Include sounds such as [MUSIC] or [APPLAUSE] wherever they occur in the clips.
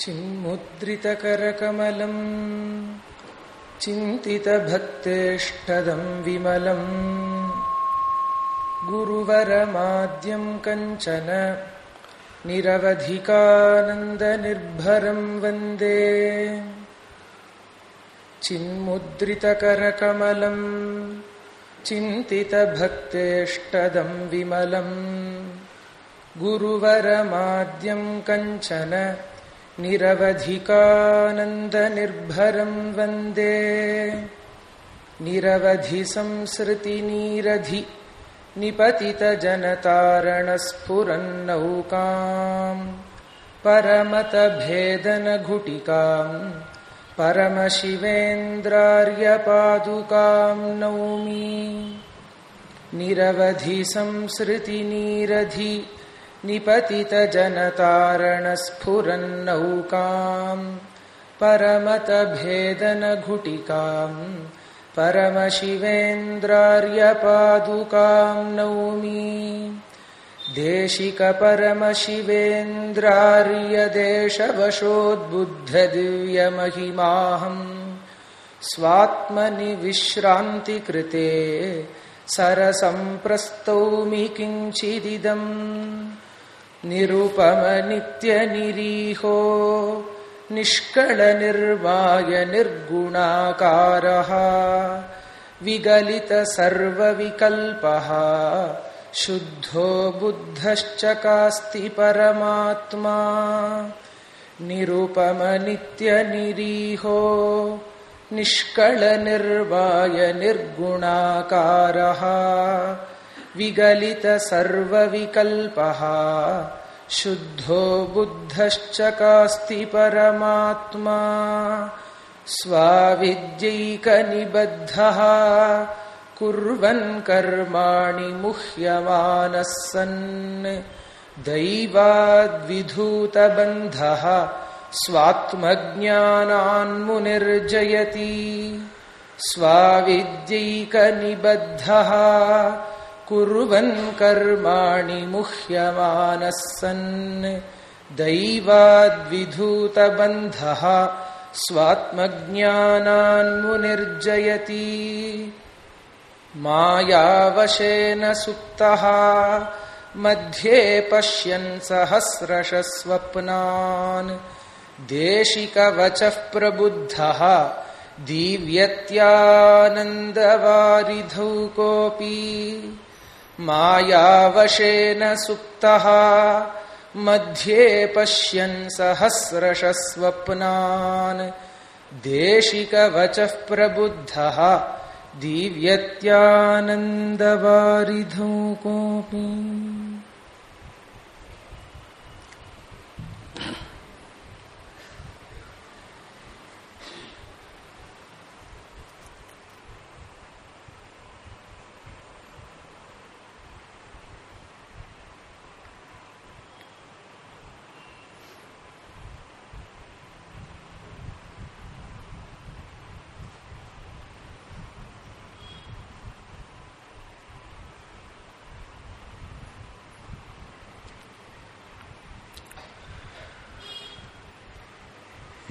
चिन्मुद्रितकरकमलम् चिन्तितभक्तेष्टदं विमलम् गुरुवरमाद्यं कञ्चन निरवधिकानन्दनिर्भरं वंदे चिन्मुद्रितकरकमलम् चिन्तितभक्तेष्टदं विमलम् गुरुवरमाद्यं कंचन निरवधिकानन्दनिर्भरम् वंदे। निरवधिसंसृतिनीरधि निपतितजनतारणस्फुरन्नौकाम् परमतभेदनघुटिकाम् परमशिवेन्द्रार्यपादुकाम् नौमि। निरवधिसंसृतिनीरधि निपतितजनतारणस्फुरन्नौकाम् परमतभेदनघुटिकाम् परमशिवेन्द्रार्यपादुकाम् नौमि। देशिकपरमशिवेन्द्रार्यदेशवशोद्बुद्धदिव्यमहिमाहम् स्वात्मनि विश्रान्तिकृते सरसम्प्रस्तौमि किञ्चिदिदम् निरुपमनित्यनिरीहो निष्कळनिर्वाय निर्गुणाकारः विगलितसर्वविकल्पः शुद्धो बुद्धश्च कास्ति परमात्मा। निरुपमनित्यनिरीहो निष्कळनिर्वाय निर्गुणाकारः विगलितसर्वविकल्पः शुद्धो बुद्धश्च कास्ति परमात्मा। स्वाविद्यैकनिबद्धः। कुर्वन् कर्माणि मुह्यमानः सन् दैवाद्विधूतबन्धः स्वात्मज्ञानान्मुनिर्जयति स्वाविद्यैकनिबद्धः। कुर्वन् कर्माणि मुह्यमानः सन् दैवाद्विधूतबन्धः स्वात्मज्ञानान्मुनिर्जयति मायावशेन सुप्तः। मध्ये पश्यन् सहस्रशस्वप्नान् देशिकवचः प्रबुद्धः। दीव्यत्यानन्दवारिधौ कोऽपि। मायावशेन सुप्तः। मध्ये पश्यन् सहस्रशस्वप्नान्। देशिकवचः प्रबुद्धः। दिव्यत्यानन्दवारिधौ कोऽपि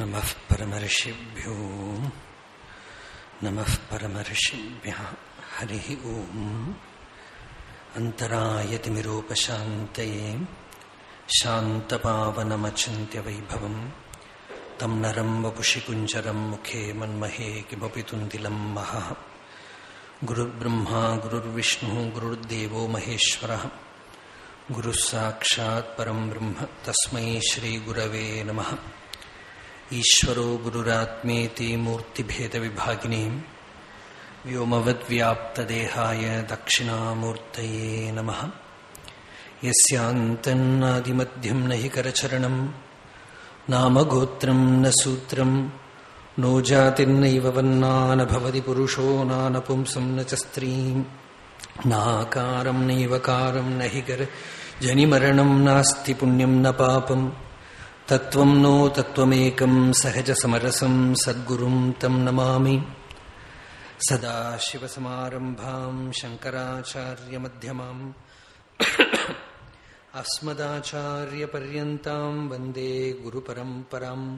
नमः परमर्षिभ्यो। नमः हरिः ओम्। अन्तरायतिमिरोपशान्तये शान्तपावनमचिन्त्यवैभवम्। तं नरं वपुषि कुञ्जरं मुखे मन्महे किमपि तुन्दिलं महः। गुरुर्ब्रह्मा, गुरुर्विष्णुः, गुरुर्देवो महेश्वरः। गुरुः ब्रह्म। तस्मै श्रीगुरवे नमः। ഈശ്വരോ ഗുരുരാത്മേതി മൂർത്തിഭേദവിഭാഗിനി വ്യോമവദ്വ്യാപ്തദേഹായ ദക്ഷിണാമൂർത്തയേ നമ യസ്യാന്തന്നാദിമധ്യം ന हि करचरणं नामगोत्रं न सूत्रम, नो जातिर्नैव वन्ना न भवति न च स्त्रीं नैव कारं न हि जनिमरणं नास्ति पुण्यम न पापम। तत्त्वं नो तत्त्वमेकं सहजसमरसं सद्गुरुं तं नमामि। सदाशिवसमारम्भां शङ्कराचार्यमध्यमाम् [COUGHS] अस्मदाचार्यपर्यन्ताम् वंदे गुरुपरम्पराम्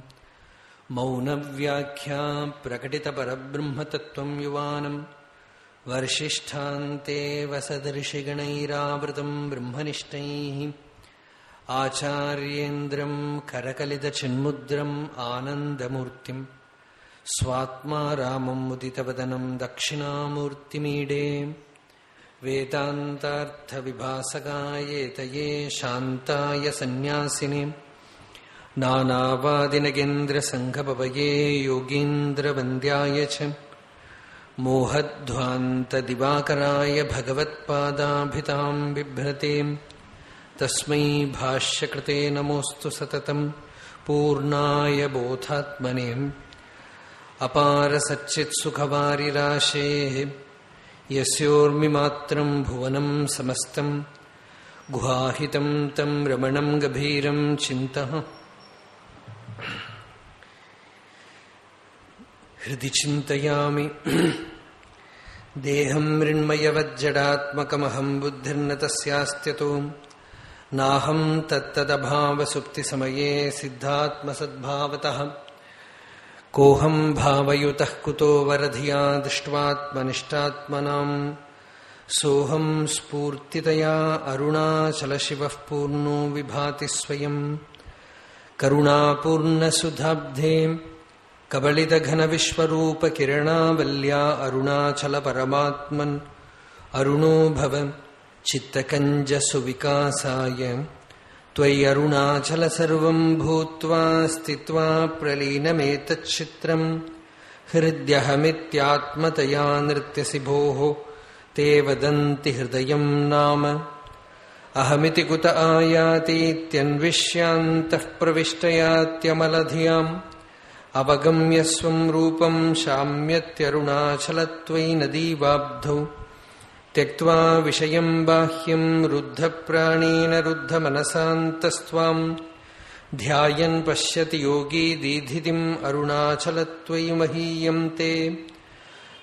मौनव्याख्या प्रकटितपरब्रह्मतत्त्वम् युवानम् वर्षिष्ठान्ते वसदर्शिगणैरावृतम् ब्रह्मनिष्ठैः। ആചാര്യേന്ദ്രം കരകലിതചിന്മുദ്രം ആനന്ദമൂർത്തിം സ്വാത്മാരാമം മുദിതവദനം ദക്ഷിണാമൂർത്തിമീഡേ വേദാന്താർത്ഥവിഭാസകായേതയേ ശാന്തായ സന്യാസിനേ. നാനാവാദിനഗേന്ദ്രസംഘപവയേ യോഗീന്ദ്രവന്ദ്യായ ച. മോഹധ്വാന്തദിവാകരായ ഭഗവത്പാദാഭിതാം ബിഭ്രതേം. തസ്മൈ ഭാഷ്യകൃത്തെ നമോസ്തു സതതം പൂർണായ ബോധാത്മനെ അപാരസച്ചിത്സുഖവാരിരാശേ യോർമിമാത്രം ഭുവനം സമസ്തം ഗുഹാഹിതം തം രമണം ഗഭീരം ചിന്ത ഹൃദി ചിന്തയാമി ദേഹം മൃണ്മയവജ്ജടാത്മകമഹം ബുദ്ധിർന്ന തസ്യാസ്ത്യതോം नाहम् तत्तदभावसुप्तिसमये सिद्धात्मसद्भावतः। कोऽहम् भावयुतः कुतो वरधिया दृष्ट्वात्मनिष्टात्मनाम् सोऽहम् स्फूर्तितया अरुणाचलशिवः पूर्णो विभाति स्वयं स्वयम्। करुणापूर्णसुधाब्धे कबलितघनविश्वरूपकिरणावल्या अरुणाचलपरमात्मन्। अरुणो भव। चित्तकञ्जसुविकासाय त्वय्यरुणाचल सर्वम् भूत्वा स्थित्वा प्रलीनमेतच्चित्रम् हृद्यहमित्यात्मतया नृत्यसि भोः ते वदन्ति हृदयम् नाम अहमिति कुत आयातीत्यन्विष्यान्तः प्रविष्टयात्यमलधियाम् अवगम्य स्वम् रूपम् शाम्यत्यरुणाचलत्वयि नदीवाब्धौ त्यक्त्वा विषयम् बाह्यम् रुद्धप्राणेन रुद्धमनसान्तस्त्वाम् ध्यायन् पश्यति योगी दीधितिम् अरुणाचलत्वयि महीयम् ते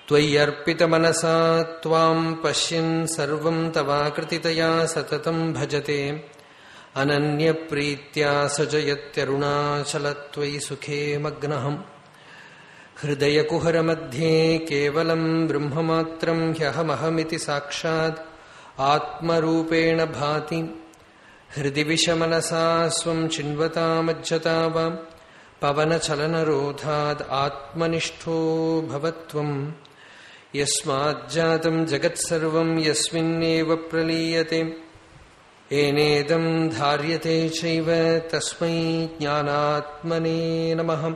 त्वय्यर्पितमनसा त्वाम् पश्यन् सर्वम् तवाकृतितया सततम् भजते अनन्यप्रीत्या सजयत्यरुणाचलत्वयि सुखे मग्नहम् हृदयकुहरमध्ये केवलम् ब्रह्ममात्रम् ह्यहमहमिति साक्षात् आत्मरूपेण भाति। हृदि विषमनसा स्वम् चिन्वतामज्जता वा पवनचलनरोधाद् आत्मनिष्ठो भवत्वम्। यस्माज्जातम् जगत्सर्वम् यस्मिन्नेव प्रलीयते। एनेदम् धार्यते चैव तस्मै ज्ञानात्मने नमः।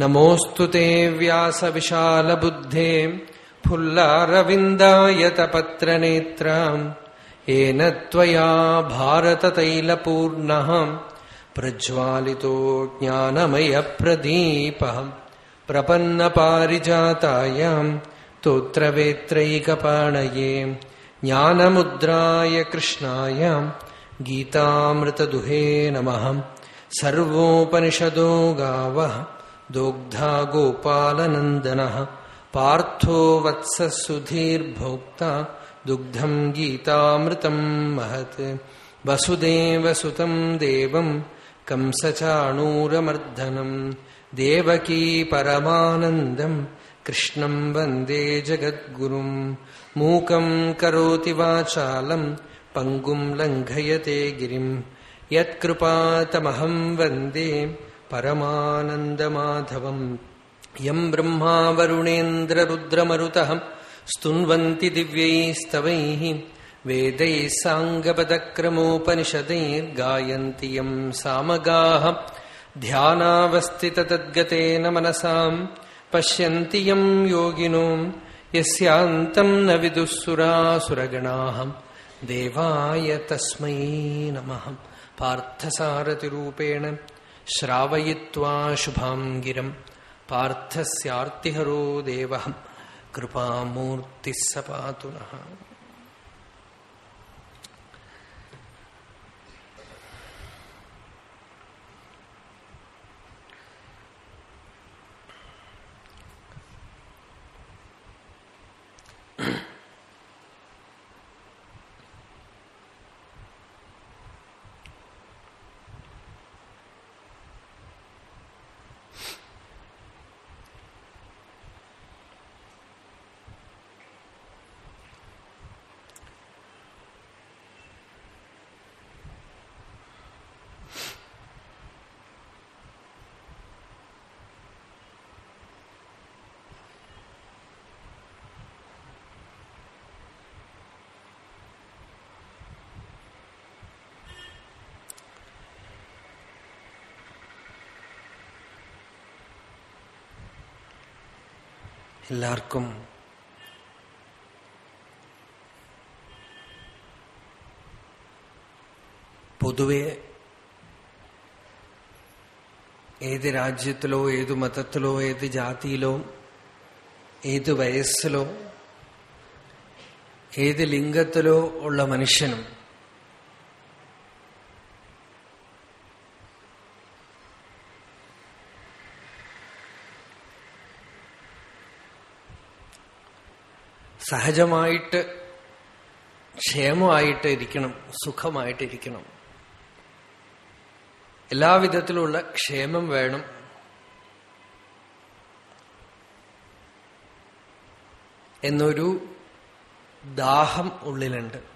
नमोऽस्तु ते व्यासविशालबुद्धे फुल्लारविन्दायतपत्रनेत्राम्। येन त्वया भारततैलपूर्णः। प्रज्वालितो ज्ञानमयप्रदीपः। प्रपन्नपारिजातायाम् तोत्रवेत्रैकपाणये ज्ञानमुद्राय कृष्णाय। गीतामृतदुहे नमः। सर्वोपनिषदो गावः। दोग्धा गोपालनन्दनः पार्थो वत्सः सुधीर्भोक्ता दुग्धम् गीतामृतम् महत् वसुदेवसुतम् देवम् कंसचाणूरमर्दनम् देवकी परमानन्दम् कृष्णम् वन्दे जगद्गुरुम् मूकम् करोति वाचालम् पङ्गुम् लङ्घयते गिरिम् यत्कृपातमहम् वन्दे परमानन्दमाधवम् यम् ब्रह्मा वरुणेन्द्ररुद्रमरुतः स्तुन्वन्ति दिव्यैस्तवैः वेदैः साङ्गपदक्रमोपनिषदैर्गायन्ति यम् सामगाः ध्यानावस्थिततद्गतेन मनसाम् पश्यन्ति यम् योगिनो यस्यान्तम् न विदुःसुरासुरगणाः देवाय तस्मै नमः श्रावयित्वा शुभां गिरं पार्थस्यार्तिहरो देवः कृपामूर्तिः स पातु नः എല്ലാവർക്കും പൊതുവെ ഏത് രാജ്യത്തിലോ ഏത് മതത്തിലോ ഏത് ജാതിയിലോ ഏത് വയസ്സിലോ ഏത് ലിംഗത്തിലോ ഉള്ള മനുഷ്യനും സഹജമായിട്ട് ക്ഷേമമായിട്ട് ഇരിക്കണം സുഖമായിട്ടിരിക്കണം എല്ലാവിധത്തിലുള്ള ക്ഷേമം വേണം. എന്നൊരു ദാഹം ഉള്ളിലുണ്ട്.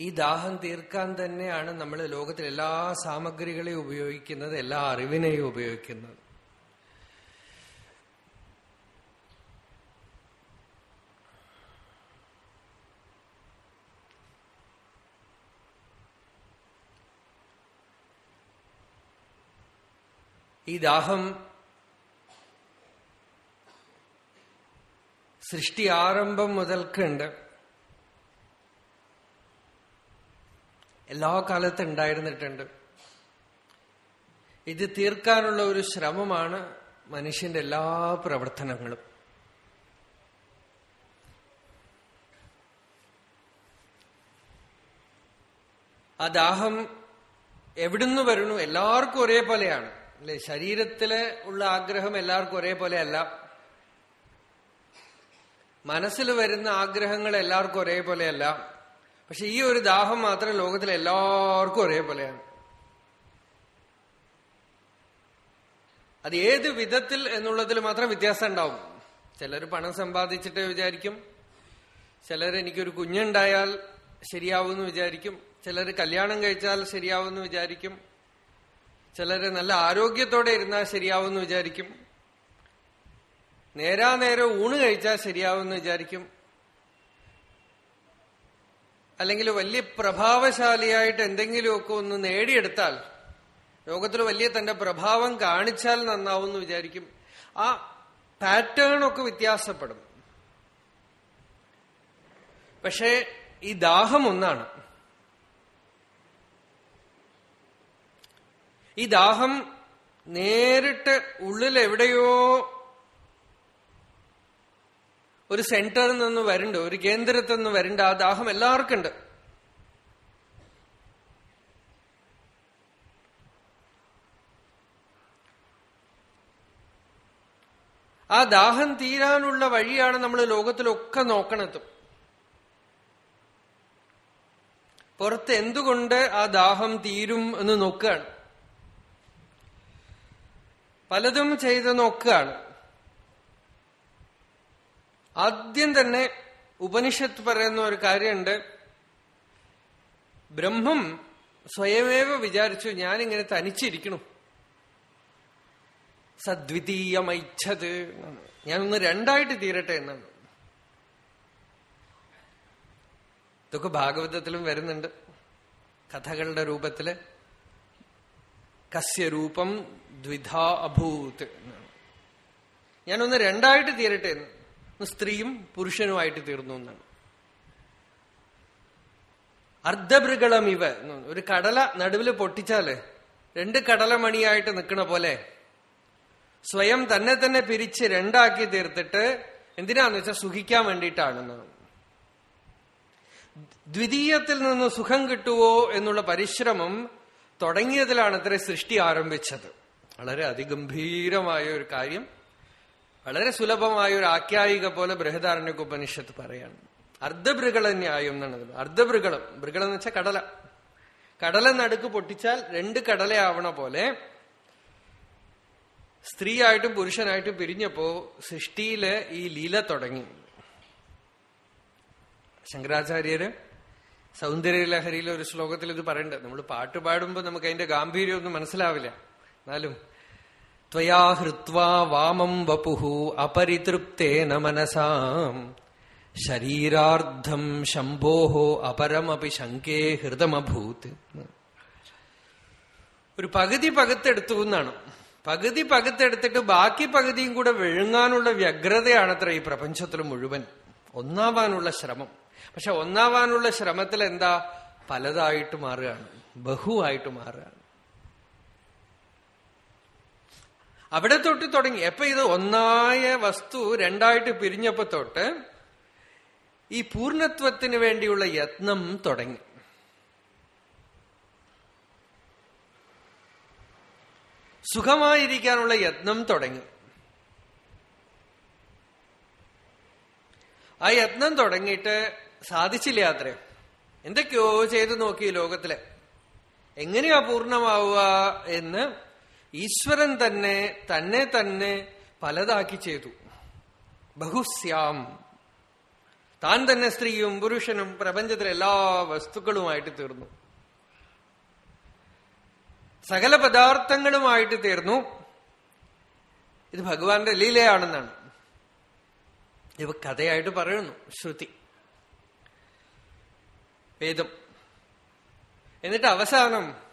ഈ ദാഹം തീർക്കാൻ തന്നെയാണ് നമ്മൾ ലോകത്തിൽ എല്ലാ സാമഗ്രികളെയും ഉപയോഗിക്കുന്നത് എല്ലാ അറിവിനെയും ഉപയോഗിക്കുന്നത്. ഈ ദാഹം സൃഷ്ടി ആരംഭം മുതൽക്കുണ്ട്. എല്ലാ കാലത്തും ഉണ്ടായിരുന്നിട്ടുണ്ട്. ഇത് തീർക്കാനുള്ള ഒരു ശ്രമമാണ് മനുഷ്യന്റെ എല്ലാ പ്രവർത്തനങ്ങളും. ആ ദാഹം എവിടുന്ന് വരുന്നു? എല്ലാവർക്കും ഒരേപോലെയാണ്. അല്ലെ? ശരീരത്തിലെ ഉള്ള ആഗ്രഹം എല്ലാവർക്കും ഒരേപോലെ അല്ല മനസ്സിൽ വരുന്ന ആഗ്രഹങ്ങൾ എല്ലാവർക്കും ഒരേപോലെയല്ല. പക്ഷെ ഈ ഒരു ദാഹം മാത്രം ലോകത്തിലെ എല്ലാവർക്കും ഒരേപോലെയാണ്. അത് ഏത് വിധത്തിൽ എന്നുള്ളതിൽ മാത്രം വ്യത്യാസം ഉണ്ടാവും. ചിലർ പണം സമ്പാദിച്ചിട്ട് വിചാരിക്കും. ചിലർ എനിക്കൊരു കുഞ്ഞുണ്ടായാൽ ശരിയാവുമെന്ന് വിചാരിക്കും. ചിലർ കല്യാണം കഴിച്ചാൽ ശരിയാവുമെന്ന് വിചാരിക്കും. ചിലർ നല്ല ആരോഗ്യത്തോടെ ഇരുന്നാൽ ശരിയാവുമെന്ന് വിചാരിക്കും. നേരാ നേരെ ഊണ് കഴിച്ചാൽ ശരിയാവുമെന്ന് വിചാരിക്കും. അല്ലെങ്കിൽ വലിയ പ്രഭാവശാലിയായിട്ട് എന്തെങ്കിലുമൊക്കെ ഒന്ന് നേടിയെടുത്താൽ ലോകത്തിൽ വലിയ തന്റെ പ്രഭാവം കാണിച്ചാൽ നന്നാവും എന്ന് വിചാരിക്കും ആ പാറ്റേൺ ഒക്കെ വ്യത്യാസപ്പെടും. പക്ഷേ ഈ ദാഹം ഒന്നാണ്. ഈ ദാഹം നേരിട്ട് ഉള്ളിൽ എവിടെയോ ഒരു സെന്ററിൽ നിന്ന് വരണ്ട ഒരു കേന്ദ്രത്തിൽ നിന്ന് വരണ്ട ആ ദാഹം എല്ലാവർക്കും ഉണ്ട് ആ ദാഹം തീരാനുള്ള വഴിയാണ് നമ്മൾ ലോകത്തിലൊക്കെ നോക്കണത്. പുറത്ത് എന്തുകൊണ്ട് ആ ദാഹം തീരും എന്ന് നോക്കുകയാണ്. പലതും ചെയ്ത് നോക്കുകയാണ്. ആദ്യം തന്നെ ഉപനിഷത്ത് പറയുന്ന ഒരു കാര്യമുണ്ട്. ബ്രഹ്മം സ്വയമേവ വിചാരിച്ചു ഞാനിങ്ങനെ തനിച്ചിരിക്കണം. സദ്വിതീയമൈച്ഛത്. ഞാനൊന്ന് രണ്ടായിട്ട് തീരട്ടെ എന്നാണ്. ഇതൊക്കെ ഭാഗവതത്തിലും വരുന്നുണ്ട്. കഥകളുടെ രൂപത്തിൽ. കസ്യ രൂപം ദ്വിധ അഭൂത്. ഞാനൊന്ന് രണ്ടായിട്ട് തീരട്ടെ എന്ന്. സ്ത്രീയും പുരുഷനുമായിട്ട് തീർന്നു എന്നാണ്. അർദ്ധഭൃഗളം ഇവ. ഒരു കടല നടുവിൽ പൊട്ടിച്ചാൽ രണ്ട് കടലമണിയായിട്ട് നിൽക്കണ പോലെ സ്വയം തന്നെ തന്നെ പിരിച്ച് രണ്ടാക്കി തീർത്തിട്ട് എന്തിനാന്ന് വെച്ചാൽ സുഖിക്കാൻ വേണ്ടിയിട്ടാണെന്നാണ്. ദ്വിതീയത്തിൽ നിന്ന് സുഖം കിട്ടുവോ എന്നുള്ള പരിശ്രമം തുടങ്ങിയതിലാണ് അത്ര സൃഷ്ടി ആരംഭിച്ചത്. വളരെ അതിഗംഭീരമായ ഒരു കാര്യം. വളരെ സുലഭമായ ഒരു ആഖ്യായിക പോലെ ബൃഹദാരണ്യക ഉപനിഷത്ത് പറയാണ്. അർദ്ധഭൃഗള ന്യായം എന്നാണ് അർദ്ധഭൃഗളം. ഭൃഗളം എന്ന് വെച്ചാൽ കടല. കടല നടുക്ക് പൊട്ടിച്ചാൽ രണ്ട് കടലയാവണ പോലെ സ്ത്രീയായിട്ടും പുരുഷനായിട്ടും പിരിഞ്ഞപ്പോ സൃഷ്ടിയിൽ ഈ ലീല തുടങ്ങി. ശങ്കരാചാര്യര് സൗന്ദര്യലഹരിയിലെ ഒരു ശ്ലോകത്തിൽ ഇത് പറയണ്ട. നമ്മൾ പാട്ട് പാടുമ്പോൾ നമുക്ക് അതിന്റെ ഗാംഭീര്യം ഒന്നും മനസ്സിലാവില്ല. എന്നാലും വാമം വപുഹു അപരിതൃപ്തേന മനസാം. ശരീരാർദ്ധം ശംഭോഹോ അപരമപി ശങ്കേ ഹൃദമഭൂത്. ഒരു പകുതി പകുത്തെടുത്തു എന്നാണ്. പകുതി പകുത്തെടുത്തിട്ട് ബാക്കി പകുതിയും കൂടെ വിഴുങ്ങാനുള്ള വ്യഗ്രതയാണത്ര ഈ പ്രപഞ്ചത്തിൽ മുഴുവൻ. ഒന്നാവാനുള്ള ശ്രമം. പക്ഷെ ഒന്നാവാനുള്ള ശ്രമത്തിൽ എന്താ പലതായിട്ട് മാറുകയാണ്. ബഹുവായിട്ട് മാറുകയാണ്. അവിടെ തൊട്ട് തുടങ്ങി. എപ്പൊ ഇത് ഒന്നായ വസ്തു രണ്ടായിട്ട് പിരിഞ്ഞപ്പോ തൊട്ട് ഈ പൂർണത്വത്തിന് വേണ്ടിയുള്ള യത്നം തുടങ്ങി. സുഖമായിരിക്കാനുള്ള യത്നം തുടങ്ങി. ആ യത്നം തുടങ്ങിയിട്ട് സാധിച്ചില്ല അത്രേ? എന്തൊക്കെയോ ചെയ്തു നോക്കി ലോകത്തിലെ. എങ്ങനെയാ പൂർണമാവുക എന്ന് ഈശ്വരൻ തന്നെ തന്നെ തന്നെ പലതാക്കി ചെയ്തു. ബഹുസ്യാം. താൻ തന്നെ സ്ത്രീയും പുരുഷനും പ്രപഞ്ചത്തിലെ എല്ലാ വസ്തുക്കളുമായിട്ട് തീർന്നു. സകല പദാർത്ഥങ്ങളുമായിട്ട് തീർന്നു. ഇത് ഭഗവാന്റെ ലീലയാണെന്നാണ്. ഇവ കഥയായിട്ട് പറയുന്നു ശ്രുതി. വേദം. എന്നിട്ട് അവസാനം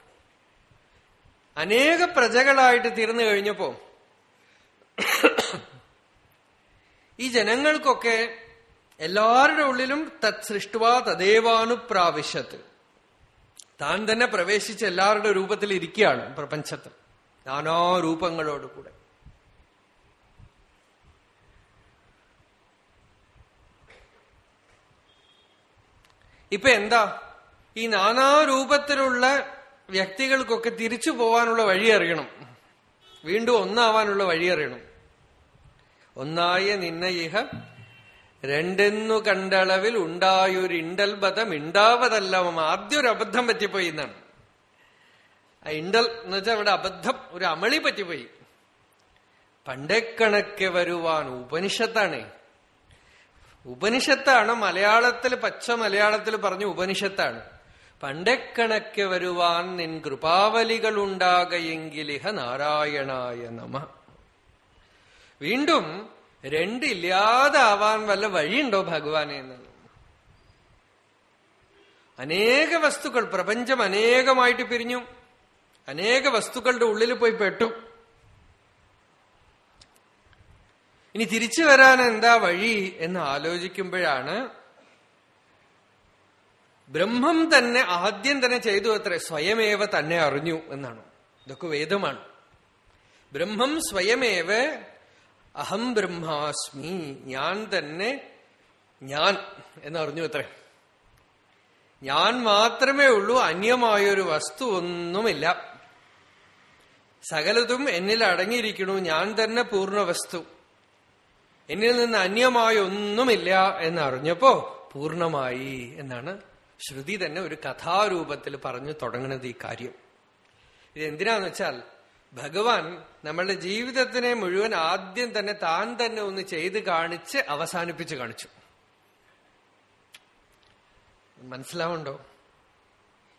അനേക പ്രജകളായിട്ട് തീർന്നു കഴിഞ്ഞപ്പോ ഈ ജനങ്ങൾക്കൊക്കെ എല്ലാവരുടെ ഉള്ളിലും തത് സൃഷ്ടുവാ തദേവാനുപ്രാവശ്യത്ത്. താൻ തന്നെ പ്രവേശിച്ച് എല്ലാവരുടെ രൂപത്തിൽ ഇരിക്കുകയാണ് പ്രപഞ്ചത്തിൽ. നാനാ രൂപങ്ങളോടുകൂടെ ഇപ്പൊ എന്താ? ഈ നാനാരൂപത്തിലുള്ള വ്യക്തികൾക്കൊക്കെ തിരിച്ചു പോവാനുള്ള വഴി അറിയണം. വീണ്ടും ഒന്നാവാനുള്ള വഴി അറിയണം. ഒന്നായ നിന്ന ഇഹ രണ്ടെന്നു കണ്ടളവിൽ ഉണ്ടായൊരിണ്ടൽ ബധം ഉണ്ടാവതല്ല ആദ്യം ഒരു അബദ്ധം പറ്റിപ്പോയി എന്നാണ്. ആ ഇണ്ടൽ എന്ന് വെച്ചാൽ അവിടെ അബദ്ധം ഒരു അമളി പറ്റിപ്പോയി. പണ്ടേക്കണക്കെ വരുവാൻ ഉപനിഷത്താണ്. ഉപനിഷത്താണ് മലയാളത്തിൽ പച്ച മലയാളത്തിൽ പറഞ്ഞു ഉപനിഷത്താണ്. പണ്ടേക്കണക്കെ വരുവാൻ നിൻ കൃപാവലികൾ ഉണ്ടാകയെങ്കിലിഹ നാരായണായ നമ. വീണ്ടും രണ്ടില്ലാതാവാൻ വല്ല വഴിയുണ്ടോ ഭഗവാനെ എന്നാണ് അനേക വസ്തുക്കൾ പ്രപഞ്ചം അനേകമായിട്ട് പിരിഞ്ഞു. അനേക വസ്തുക്കളുടെ ഉള്ളിൽ പോയി പെട്ടു. ഇനി തിരിച്ചു വരാൻ എന്താ വഴി എന്ന് ആലോചിക്കുമ്പോഴാണ് ബ്രഹ്മം തന്നെ ആദ്യം തന്നെ ചെയ്തു അത്രേ. സ്വയമേവ തന്നെ അറിഞ്ഞു എന്നാണ്. ഇതൊക്കെ വേദമാണ്. ബ്രഹ്മം സ്വയമേവ അഹം ബ്രഹ്മാസ്മി. ഞാൻ തന്നെ ഞാൻ എന്നറിഞ്ഞു അത്രേ. ഞാൻ മാത്രമേ ഉള്ളൂ അന്യമായൊരു വസ്തു ഒന്നുമില്ല സകലതും എന്നിൽ അടങ്ങിയിരിക്കുന്നു ഞാൻ തന്നെ പൂർണ വസ്തു. എന്നിൽ നിന്ന് അന്യമായൊന്നുമില്ല എന്നറിഞ്ഞപ്പോ പൂർണമായി എന്നാണ് ശ്രുതി തന്നെ ഒരു കഥാരൂപത്തിൽ പറഞ്ഞു തുടങ്ങുന്നത് ഈ കാര്യം. ഇത് എന്തിനാന്ന് വെച്ചാൽ ഭഗവാൻ നമ്മളുടെ ജീവിതത്തിനെ മുഴുവൻ ആദ്യം തന്നെ താൻ തന്നെ ഒന്ന് ചെയ്ത് കാണിച്ച് അവസാനിപ്പിച്ച് കാണിച്ചു. മനസ്സിലാവുണ്ടോ?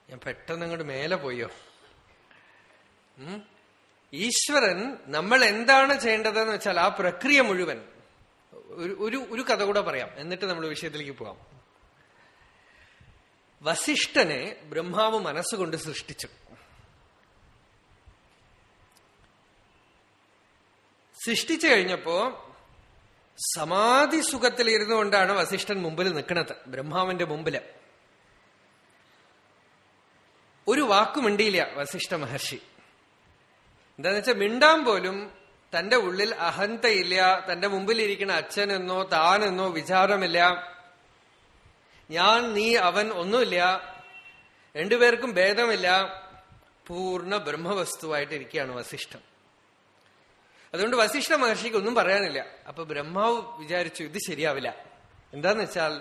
ഞാൻ പെട്ടെന്ന് അങ്ങോട്ട് മേലെ പോയോ? ഈശ്വരൻ നമ്മൾ എന്താണ് ചെയ്യേണ്ടതെന്ന് വെച്ചാൽ ആ പ്രക്രിയ മുഴുവൻ ഒരു ഒരു കഥ കൂടെ പറയാം. എന്നിട്ട് നമ്മൾ വിഷയത്തിലേക്ക് പോവാം വസിഷ്ഠനെ ബ്രഹ്മാവ് മനസ്സുകൊണ്ട് സൃഷ്ടിച്ചു. സൃഷ്ടിച്ചു കഴിഞ്ഞപ്പോ സമാധി സുഖത്തിൽ ഇരുന്നുകൊണ്ടാണ് വസിഷ്ഠൻ മുമ്പിൽ നിൽക്കുന്നത് ബ്രഹ്മാവിന്റെ മുമ്പിൽ. ഒരു വാക്കുമിണ്ടിയില്ല വസിഷ്ഠ മഹർഷി. എന്താന്ന് വെച്ചാൽ മിണ്ടാൻ പോലും തന്റെ ഉള്ളിൽ അഹന്തയില്ല തന്റെ മുമ്പിലിരിക്കുന്ന അച്ഛനെന്നോ താനെന്നോ വിചാരമില്ല. ഞാൻ നീ അവൻ ഒന്നുമില്ല. രണ്ടുപേർക്കും ഭേദമില്ല. പൂർണ ബ്രഹ്മവസ്തുവായിട്ട് ഇരിക്കുകയാണ് വസിഷ്ഠം അതുകൊണ്ട് വസിഷ്ഠ മഹർഷിക്ക് ഒന്നും പറയാനില്ല. അപ്പൊ ബ്രഹ്മാവ് വിചാരിച്ചു ഇത് ശരിയാവില്ല. എന്താന്ന് വെച്ചാൽ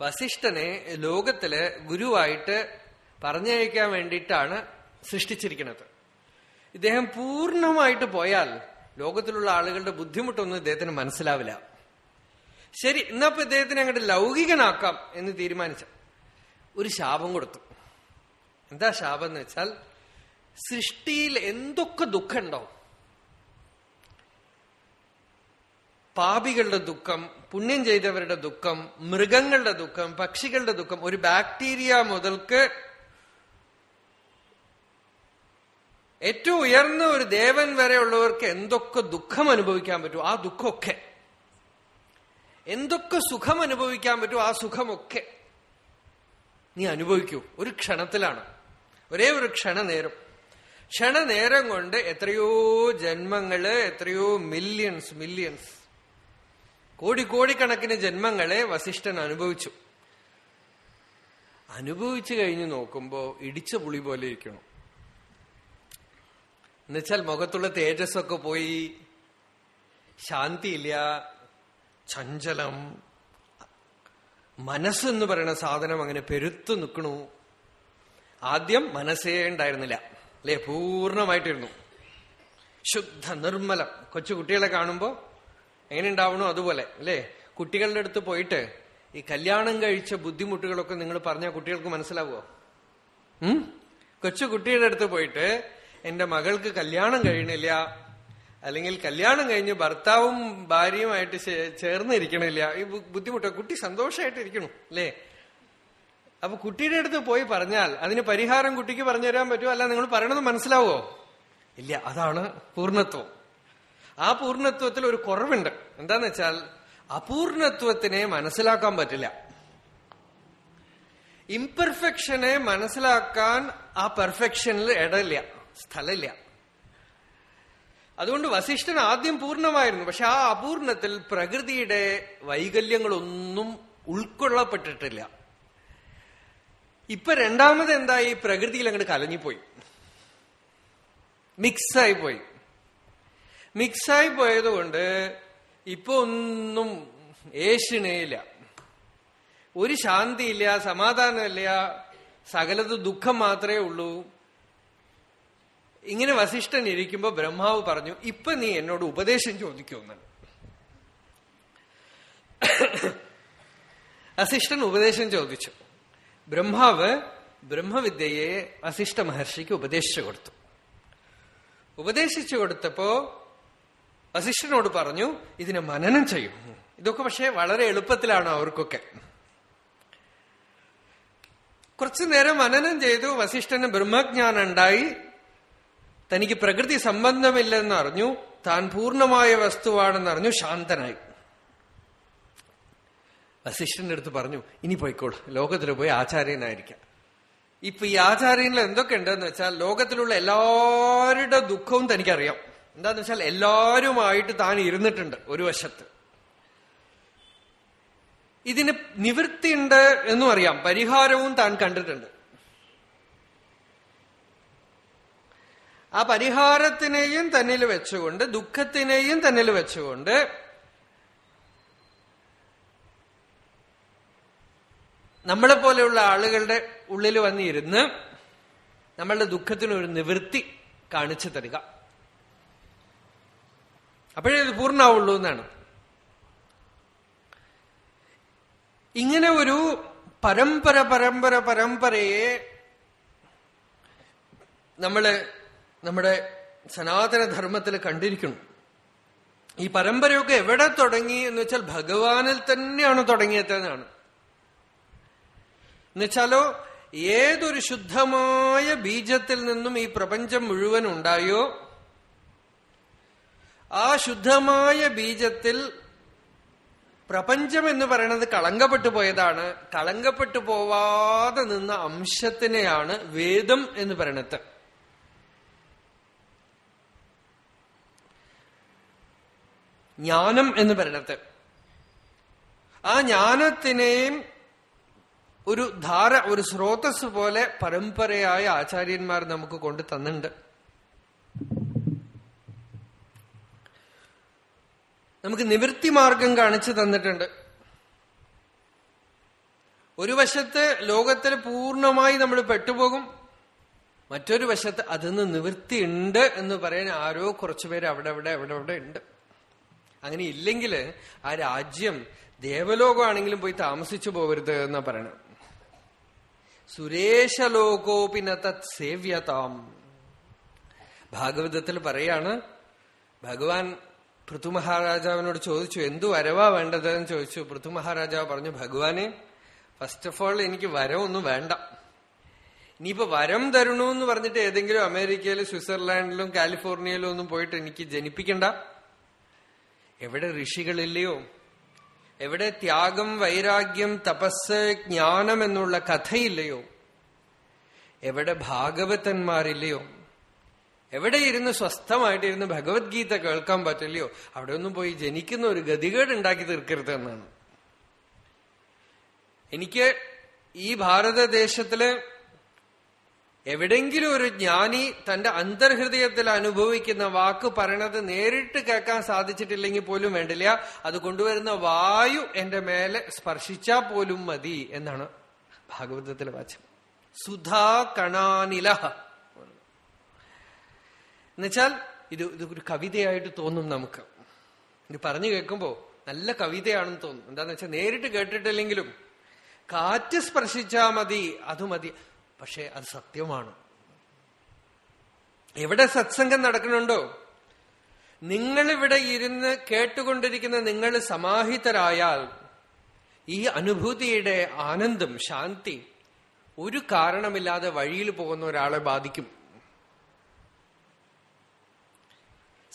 വസിഷ്ഠനെ ലോകത്തിൽ ഗുരുവായിട്ട് പറഞ്ഞയക്കാൻ വേണ്ടിയിട്ടാണ് സൃഷ്ടിച്ചിരിക്കുന്നത്. ഇദ്ദേഹം പൂർണമായിട്ട് പോയാൽ ലോകത്തിലുള്ള ആളുകളുടെ ബുദ്ധിമുട്ടൊന്നും ഇദ്ദേഹത്തിന് മനസ്സിലാവില്ല. ശരി എന്നപ്പോ ഇദ്ദേഹത്തിനെ അങ്ങോട്ട് ലൗകികനാക്കാം എന്ന് തീരുമാനിച്ച ഒരു ശാപം കൊടുത്തു. എന്താ ശാപം എന്ന് വെച്ചാൽ സൃഷ്ടിയിൽ എന്തൊക്കെ ദുഃഖമുണ്ടോ പാപികളുടെ ദുഃഖം പുണ്യം ചെയ്തവരുടെ ദുഃഖം മൃഗങ്ങളുടെ ദുഃഖം പക്ഷികളുടെ ദുഃഖം ഒരു ബാക്ടീരിയ മുതൽക്ക് ഏറ്റവും ഉയർന്ന ഒരു ദേവൻ വരെയുള്ളവർക്ക് എന്തൊക്കെ ദുഃഖം അനുഭവിക്കാൻ പറ്റും? ആ ദുഃഖമൊക്കെ. എന്തൊക്കെ സുഖം അനുഭവിക്കാൻ പറ്റും ആ സുഖമൊക്കെ നീ അനുഭവിക്കൂ. ഒരു ക്ഷണത്തിലാണ്. ഒരേ ഒരു ക്ഷണനേരം. ക്ഷണനേരം കൊണ്ട് എത്രയോ ജന്മങ്ങൾ എത്രയോ മില്യൺസ് മില്യൺസ് കോടിക്കോടിക്കണക്കിന് ജന്മങ്ങളെ വസിഷ്ഠൻ അനുഭവിച്ചു. അനുഭവിച്ചു കഴിഞ്ഞ് നോക്കുമ്പോ ഇടിച്ച പുളി പോലെ ഇരിക്കണം. എന്നുവെച്ചാൽ മുഖത്തുള്ള തേജസ്സൊക്കെ പോയി. ശാന്തിയില്ല. ചഞ്ചലം മനസ്സെന്ന് പറയുന്ന സാധനം അങ്ങനെ പെരുത്തു നിൽക്കണു. ആദ്യം മനസ്സേ ഉണ്ടായിരുന്നില്ല അല്ലെ? പൂർണമായിട്ടിരുന്നു. ശുദ്ധ നിർമ്മലം. കൊച്ചു കുട്ടികളെ കാണുമ്പോ എങ്ങനെ ഉണ്ടാവണോ അതുപോലെ അല്ലേ? കുട്ടികളുടെ അടുത്ത് പോയിട്ട് ഈ കല്യാണം കഴിച്ച ബുദ്ധിമുട്ടുകളൊക്കെ നിങ്ങൾ പറഞ്ഞാൽ കുട്ടികൾക്ക് മനസ്സിലാവുമോ ഉം? കൊച്ചു കുട്ടിയുടെ അടുത്ത് പോയിട്ട് എന്റെ മകൾക്ക് കല്യാണം കഴിയണില്ല അല്ലെങ്കിൽ കല്യാണം കഴിഞ്ഞ് ഭർത്താവും ഭാര്യയുമായിട്ട് ചേർന്നിരിക്കണില്ല. ഈ ബുദ്ധിമുട്ട്. കുട്ടി സന്തോഷമായിട്ട് ഇരിക്കണം അല്ലേ? അപ്പൊ കുട്ടിയുടെ അടുത്ത് പോയി പറഞ്ഞാൽ അതിന് പരിഹാരം കുട്ടിക്ക് പറഞ്ഞു തരാൻ പറ്റുമോ? അല്ല നിങ്ങൾ പറയണത് മനസ്സിലാവോ? ഇല്ല അതാണ് പൂർണത്വം. ആ പൂർണത്വത്തിൽ ഒരു കുറവുണ്ട്. എന്താന്ന് വെച്ചാൽ അപൂർണത്വത്തിനെ മനസ്സിലാക്കാൻ പറ്റില്ല. ഇംപെർഫെക്ഷനെ മനസ്സിലാക്കാൻ ആ പെർഫെക്ഷനിൽ ഇടയില്ല സ്ഥലമില്ല. അതുകൊണ്ട് വസിഷ്ഠൻ ആദ്യം പൂർണമായിരുന്നു. പക്ഷെ ആ അപൂർണത്തിൽ പ്രകൃതിയുടെ വൈകല്യങ്ങളൊന്നും ഉൾക്കൊള്ളപ്പെട്ടിട്ടില്ല. ഇപ്പൊ രണ്ടാമത് എന്തായി? പ്രകൃതിയിൽ അങ്ങോട്ട് കലങ്ങിപ്പോയി മിക്സായി പോയി മിക്സായി പോയതുകൊണ്ട് ഇപ്പൊ ഒന്നും ഏഷ്യണേയില്ല ഒരു ശാന്തിയില്ല സമാധാനമില്ല സകലത് ദുഃഖം മാത്രമേ ഉള്ളൂ. ഇങ്ങനെ വസിഷ്ഠൻ ഇരിക്കുമ്പോ ബ്രഹ്മാവ് പറഞ്ഞു ഇപ്പൊ നീ എന്നോട് ഉപദേശം ചോദിക്കുമെന്നാണ് അസിഷ്ഠൻ ഉപദേശം ചോദിച്ചു. ബ്രഹ്മാവ് ബ്രഹ്മവിദ്യയെ വസിഷ്ഠ മഹർഷിക്ക് ഉപദേശിച്ചു കൊടുത്തു. ഉപദേശിച്ചു കൊടുത്തപ്പോ വസിഷ്ഠനോട് പറഞ്ഞു ഇതിനെ മനനം ചെയ്യും. ഇതൊക്കെ പക്ഷെ വളരെ എളുപ്പത്തിലാണ് അവർക്കൊക്കെ. കുറച്ചു നേരം മനനം ചെയ്തു വസിഷ്ഠന് ബ്രഹ്മജ്ഞാനം ഉണ്ടായി. തനിക്ക് പ്രകൃതി സംബന്ധമില്ലെന്ന് അറിഞ്ഞു താൻ പൂർണമായ വസ്തുവാണെന്ന് അറിഞ്ഞു ശാന്തനായി. വസിഷ്ഠന്റെ അടുത്ത് പറഞ്ഞു ഇനി പോയിക്കോളൂ ലോകത്തിൽ പോയി ആചാര്യനായിരിക്കാം. ഇപ്പൊ ഈ ആചാര്യനിൽ എന്തൊക്കെ ഉണ്ടെന്ന് വെച്ചാൽ ലോകത്തിലുള്ള എല്ലാവരുടെ ദുഃഖവും തനിക്കറിയാം. എന്താന്ന് വെച്ചാൽ എല്ലാവരുമായിട്ട് താൻ ഇരുന്നിട്ടുണ്ട് ഒരു വശത്ത്. ഇതിന് നിവൃത്തിയുണ്ട് എന്നും അറിയാം പരിഹാരവും താൻ കണ്ടിട്ടുണ്ട്. ആ പരിഹാരത്തിനെയും തന്നിൽ വെച്ചുകൊണ്ട് ദുഃഖത്തിനെയും തന്നിൽ വെച്ചുകൊണ്ട് നമ്മളെ പോലെയുള്ള ആളുകളുടെ ഉള്ളിൽ വന്നിരുന്ന് നമ്മളുടെ ദുഃഖത്തിനൊരു നിവൃത്തി കാണിച്ചു തരിക. അപ്പോഴേ ഇത് പൂർണാവുള്ളൂ എന്നാണ്. ഇങ്ങനെ ഒരു പരമ്പര പരമ്പര പരമ്പരയെ നമ്മൾ നമ്മുടെ സനാതനധർമ്മത്തിൽ കണ്ടിരിക്കുന്നു. ഈ പരമ്പരയൊക്കെ എവിടെ തുടങ്ങി എന്ന് വെച്ചാൽ ഭഗവാനിൽ തന്നെയാണ് തുടങ്ങിയതെന്നാണ്. എന്നുവെച്ചാലോ ഏതൊരു ശുദ്ധമായ ബീജത്തിൽ നിന്നും ഈ പ്രപഞ്ചം മുഴുവൻ ഉണ്ടായോ ആ ശുദ്ധമായ ബീജത്തിൽ പ്രപഞ്ചം എന്ന് പറയുന്നത് കളങ്കപ്പെട്ടു പോയതാണ്. കളങ്കപ്പെട്ടു പോവാതെ നിന്ന അംശത്തിനെയാണ് വേദം എന്ന് പറയണത്. ജ്ഞാനം എന്ന് പറയണത് ആ ജ്ഞാനത്തിനെയും ഒരു ധാര ഒരു സ്രോതസ് പോലെ പരമ്പരയായ ആചാര്യന്മാർ നമുക്ക് കൊണ്ടു തന്നിട്ടുണ്ട്. നമുക്ക് നിവൃത്തി മാർഗം കാണിച്ചു തന്നിട്ടുണ്ട്. ഒരു വശത്ത് ലോകത്തിൽ പൂർണമായി നമ്മൾ പെട്ടുപോകും മറ്റൊരു വശത്ത് അതിന്ന് നിവൃത്തി ഉണ്ട് എന്ന് പറയാൻ ആരോ കുറച്ചുപേര് അവിടെ അവിടെ അവിടെ അവിടെ ഉണ്ട്. അങ്ങനെ ഇല്ലെങ്കിൽ ആ രാജ്യം ദേവലോകമാണെങ്കിലും പോയി താമസിച്ചു പോകരുത് എന്നാ പറയണം. സുരേശലോകോപിന തത് സേവ്യതാം. ഭാഗവതത്തിൽ പറയാണ് ഭഗവാൻ പൃഥു മഹാരാജാവിനോട് ചോദിച്ചു എന്തു വരവാ വേണ്ടത്? എന്ന് ചോദിച്ചു. പൃഥു മഹാരാജാവ് പറഞ്ഞു ഭഗവാനെ ഫസ്റ്റ് ഓഫ് ഓൾ എനിക്ക് വരമൊന്നും വേണ്ട. ഇനിയിപ്പോ വരം തരണു എന്ന് പറഞ്ഞിട്ട് ഏതെങ്കിലും അമേരിക്കയിലും സ്വിറ്റ്സർലാൻഡിലും കാലിഫോർണിയയിലും ഒന്നും പോയിട്ട് എനിക്ക് ജനിപ്പിക്കണ്ട. എവിടെ ഋഷികളില്ലയോ എവിടെ ത്യാഗം വൈരാഗ്യം തപസ് ജ്ഞാനം എന്നുള്ള കഥയില്ലയോ എവിടെ ഭാഗവതന്മാരില്ലയോ എവിടെ ഇരുന്ന് സ്വസ്ഥമായിട്ടിരുന്ന് ഭഗവത്ഗീത കേൾക്കാൻ പറ്റില്ലയോ അവിടെ ഒന്നും പോയി ജനിക്കുന്ന ഒരു ഗതികേട് ഉണ്ടാക്കി തീർക്കരുത് എന്നാണ്. എനിക്ക് ഈ ഭാരതദേശത്തിൽ എവിടെങ്കിലും ഒരു ജ്ഞാനി തന്റെ അന്തർഹൃദയത്തിൽ അനുഭവിക്കുന്ന വാക്ക് പറയണത് നേരിട്ട് കേൾക്കാൻ സാധിച്ചിട്ടില്ലെങ്കിൽ പോലും വേണ്ടില്ല. അത് കൊണ്ടുവരുന്ന വായു എന്റെ മേലെ സ്പർശിച്ചാ പോലും മതി എന്നാണ് ഭാഗവതത്തിലെ വാചകം സുധാ കണാനില എന്നുവെച്ചാൽ ഇത് ഇത് ഒരു കവിതയായിട്ട് തോന്നും നമുക്ക്. ഇത് പറഞ്ഞു കേൾക്കുമ്പോ നല്ല കവിതയാണെന്ന് തോന്നും. എന്താന്ന് വെച്ചാൽ നേരിട്ട് കേട്ടിട്ടില്ലെങ്കിലും കാറ്റ് സ്പർശിച്ചാ മതി അത് മതി. പക്ഷെ അത് സത്യമാണ്. എവിടെ സത്സംഗം നടക്കണുണ്ടോ? നിങ്ങളിവിടെ ഇരുന്ന് കേട്ടുകൊണ്ടിരിക്കുന്ന നിങ്ങൾ സമാഹിതരായാൽ ഈ അനുഭൂതിയുടെ ആനന്ദം ശാന്തി ഒരു കാരണമില്ലാതെ വഴിയിൽ പോകുന്ന ഒരാളെ ബാധിക്കും.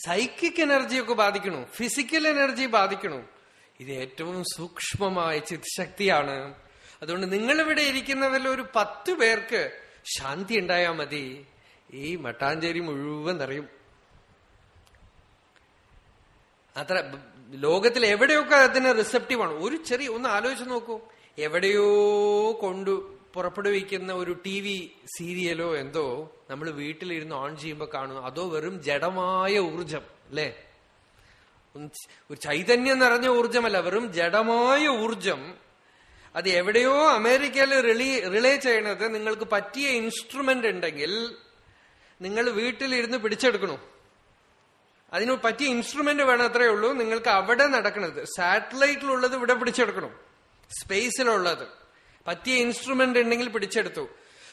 സൈക്കിക് എനർജിയൊക്കെ ബാധിക്കണു ഫിസിക്കൽ എനർജി ബാധിക്കണു. ഇത് ഏറ്റവും സൂക്ഷ്മമായ ചിത്ശക്തിയാണ്. അതുകൊണ്ട് നിങ്ങളിവിടെ ഇരിക്കുന്നതിൽ ഒരു പത്ത് പേർക്ക് ശാന്തി ഉണ്ടായാൽ മതി. ഈ മട്ടാഞ്ചേരി മുഴുവൻ നിറയും അത്ര ലോകത്തിൽ എവിടെയൊക്കെ അതിന് റിസപ്റ്റീവാണ് ഒരു ചെറിയ ഒന്ന് ആലോചിച്ച് നോക്കൂ. എവിടെയോ കൊണ്ടു പുറപ്പെടുവിക്കുന്ന ഒരു ടി വി സീരിയലോ എന്തോ നമ്മൾ വീട്ടിലിരുന്ന് ഓൺ ചെയ്യുമ്പോൾ കാണുന്നു. അതോ വെറും ജഡമായ ഊർജം അല്ലേ? ഒരു ചൈതന്യം നിറഞ്ഞ ഊർജമല്ല വെറും ജഡമായ ഊർജം അത് എവിടെയോ അമേരിക്കയിൽ റിലീ റിലേ ചെയ്യണത് നിങ്ങൾക്ക് പറ്റിയ ഇൻസ്ട്രുമെന്റ് ഉണ്ടെങ്കിൽ നിങ്ങൾ വീട്ടിലിരുന്ന് പിടിച്ചെടുക്കണു. അതിന് പറ്റിയ ഇൻസ്ട്രുമെന്റ് വേണം അത്രേ ഉള്ളൂ. നിങ്ങൾക്ക് അവിടെ നടക്കണത് സാറ്റലൈറ്റിലുള്ളത് ഇവിടെ പിടിച്ചെടുക്കണം. സ്പേസിലുള്ളത് പറ്റിയ ഇൻസ്ട്രുമെന്റ് ഉണ്ടെങ്കിൽ പിടിച്ചെടുത്തു.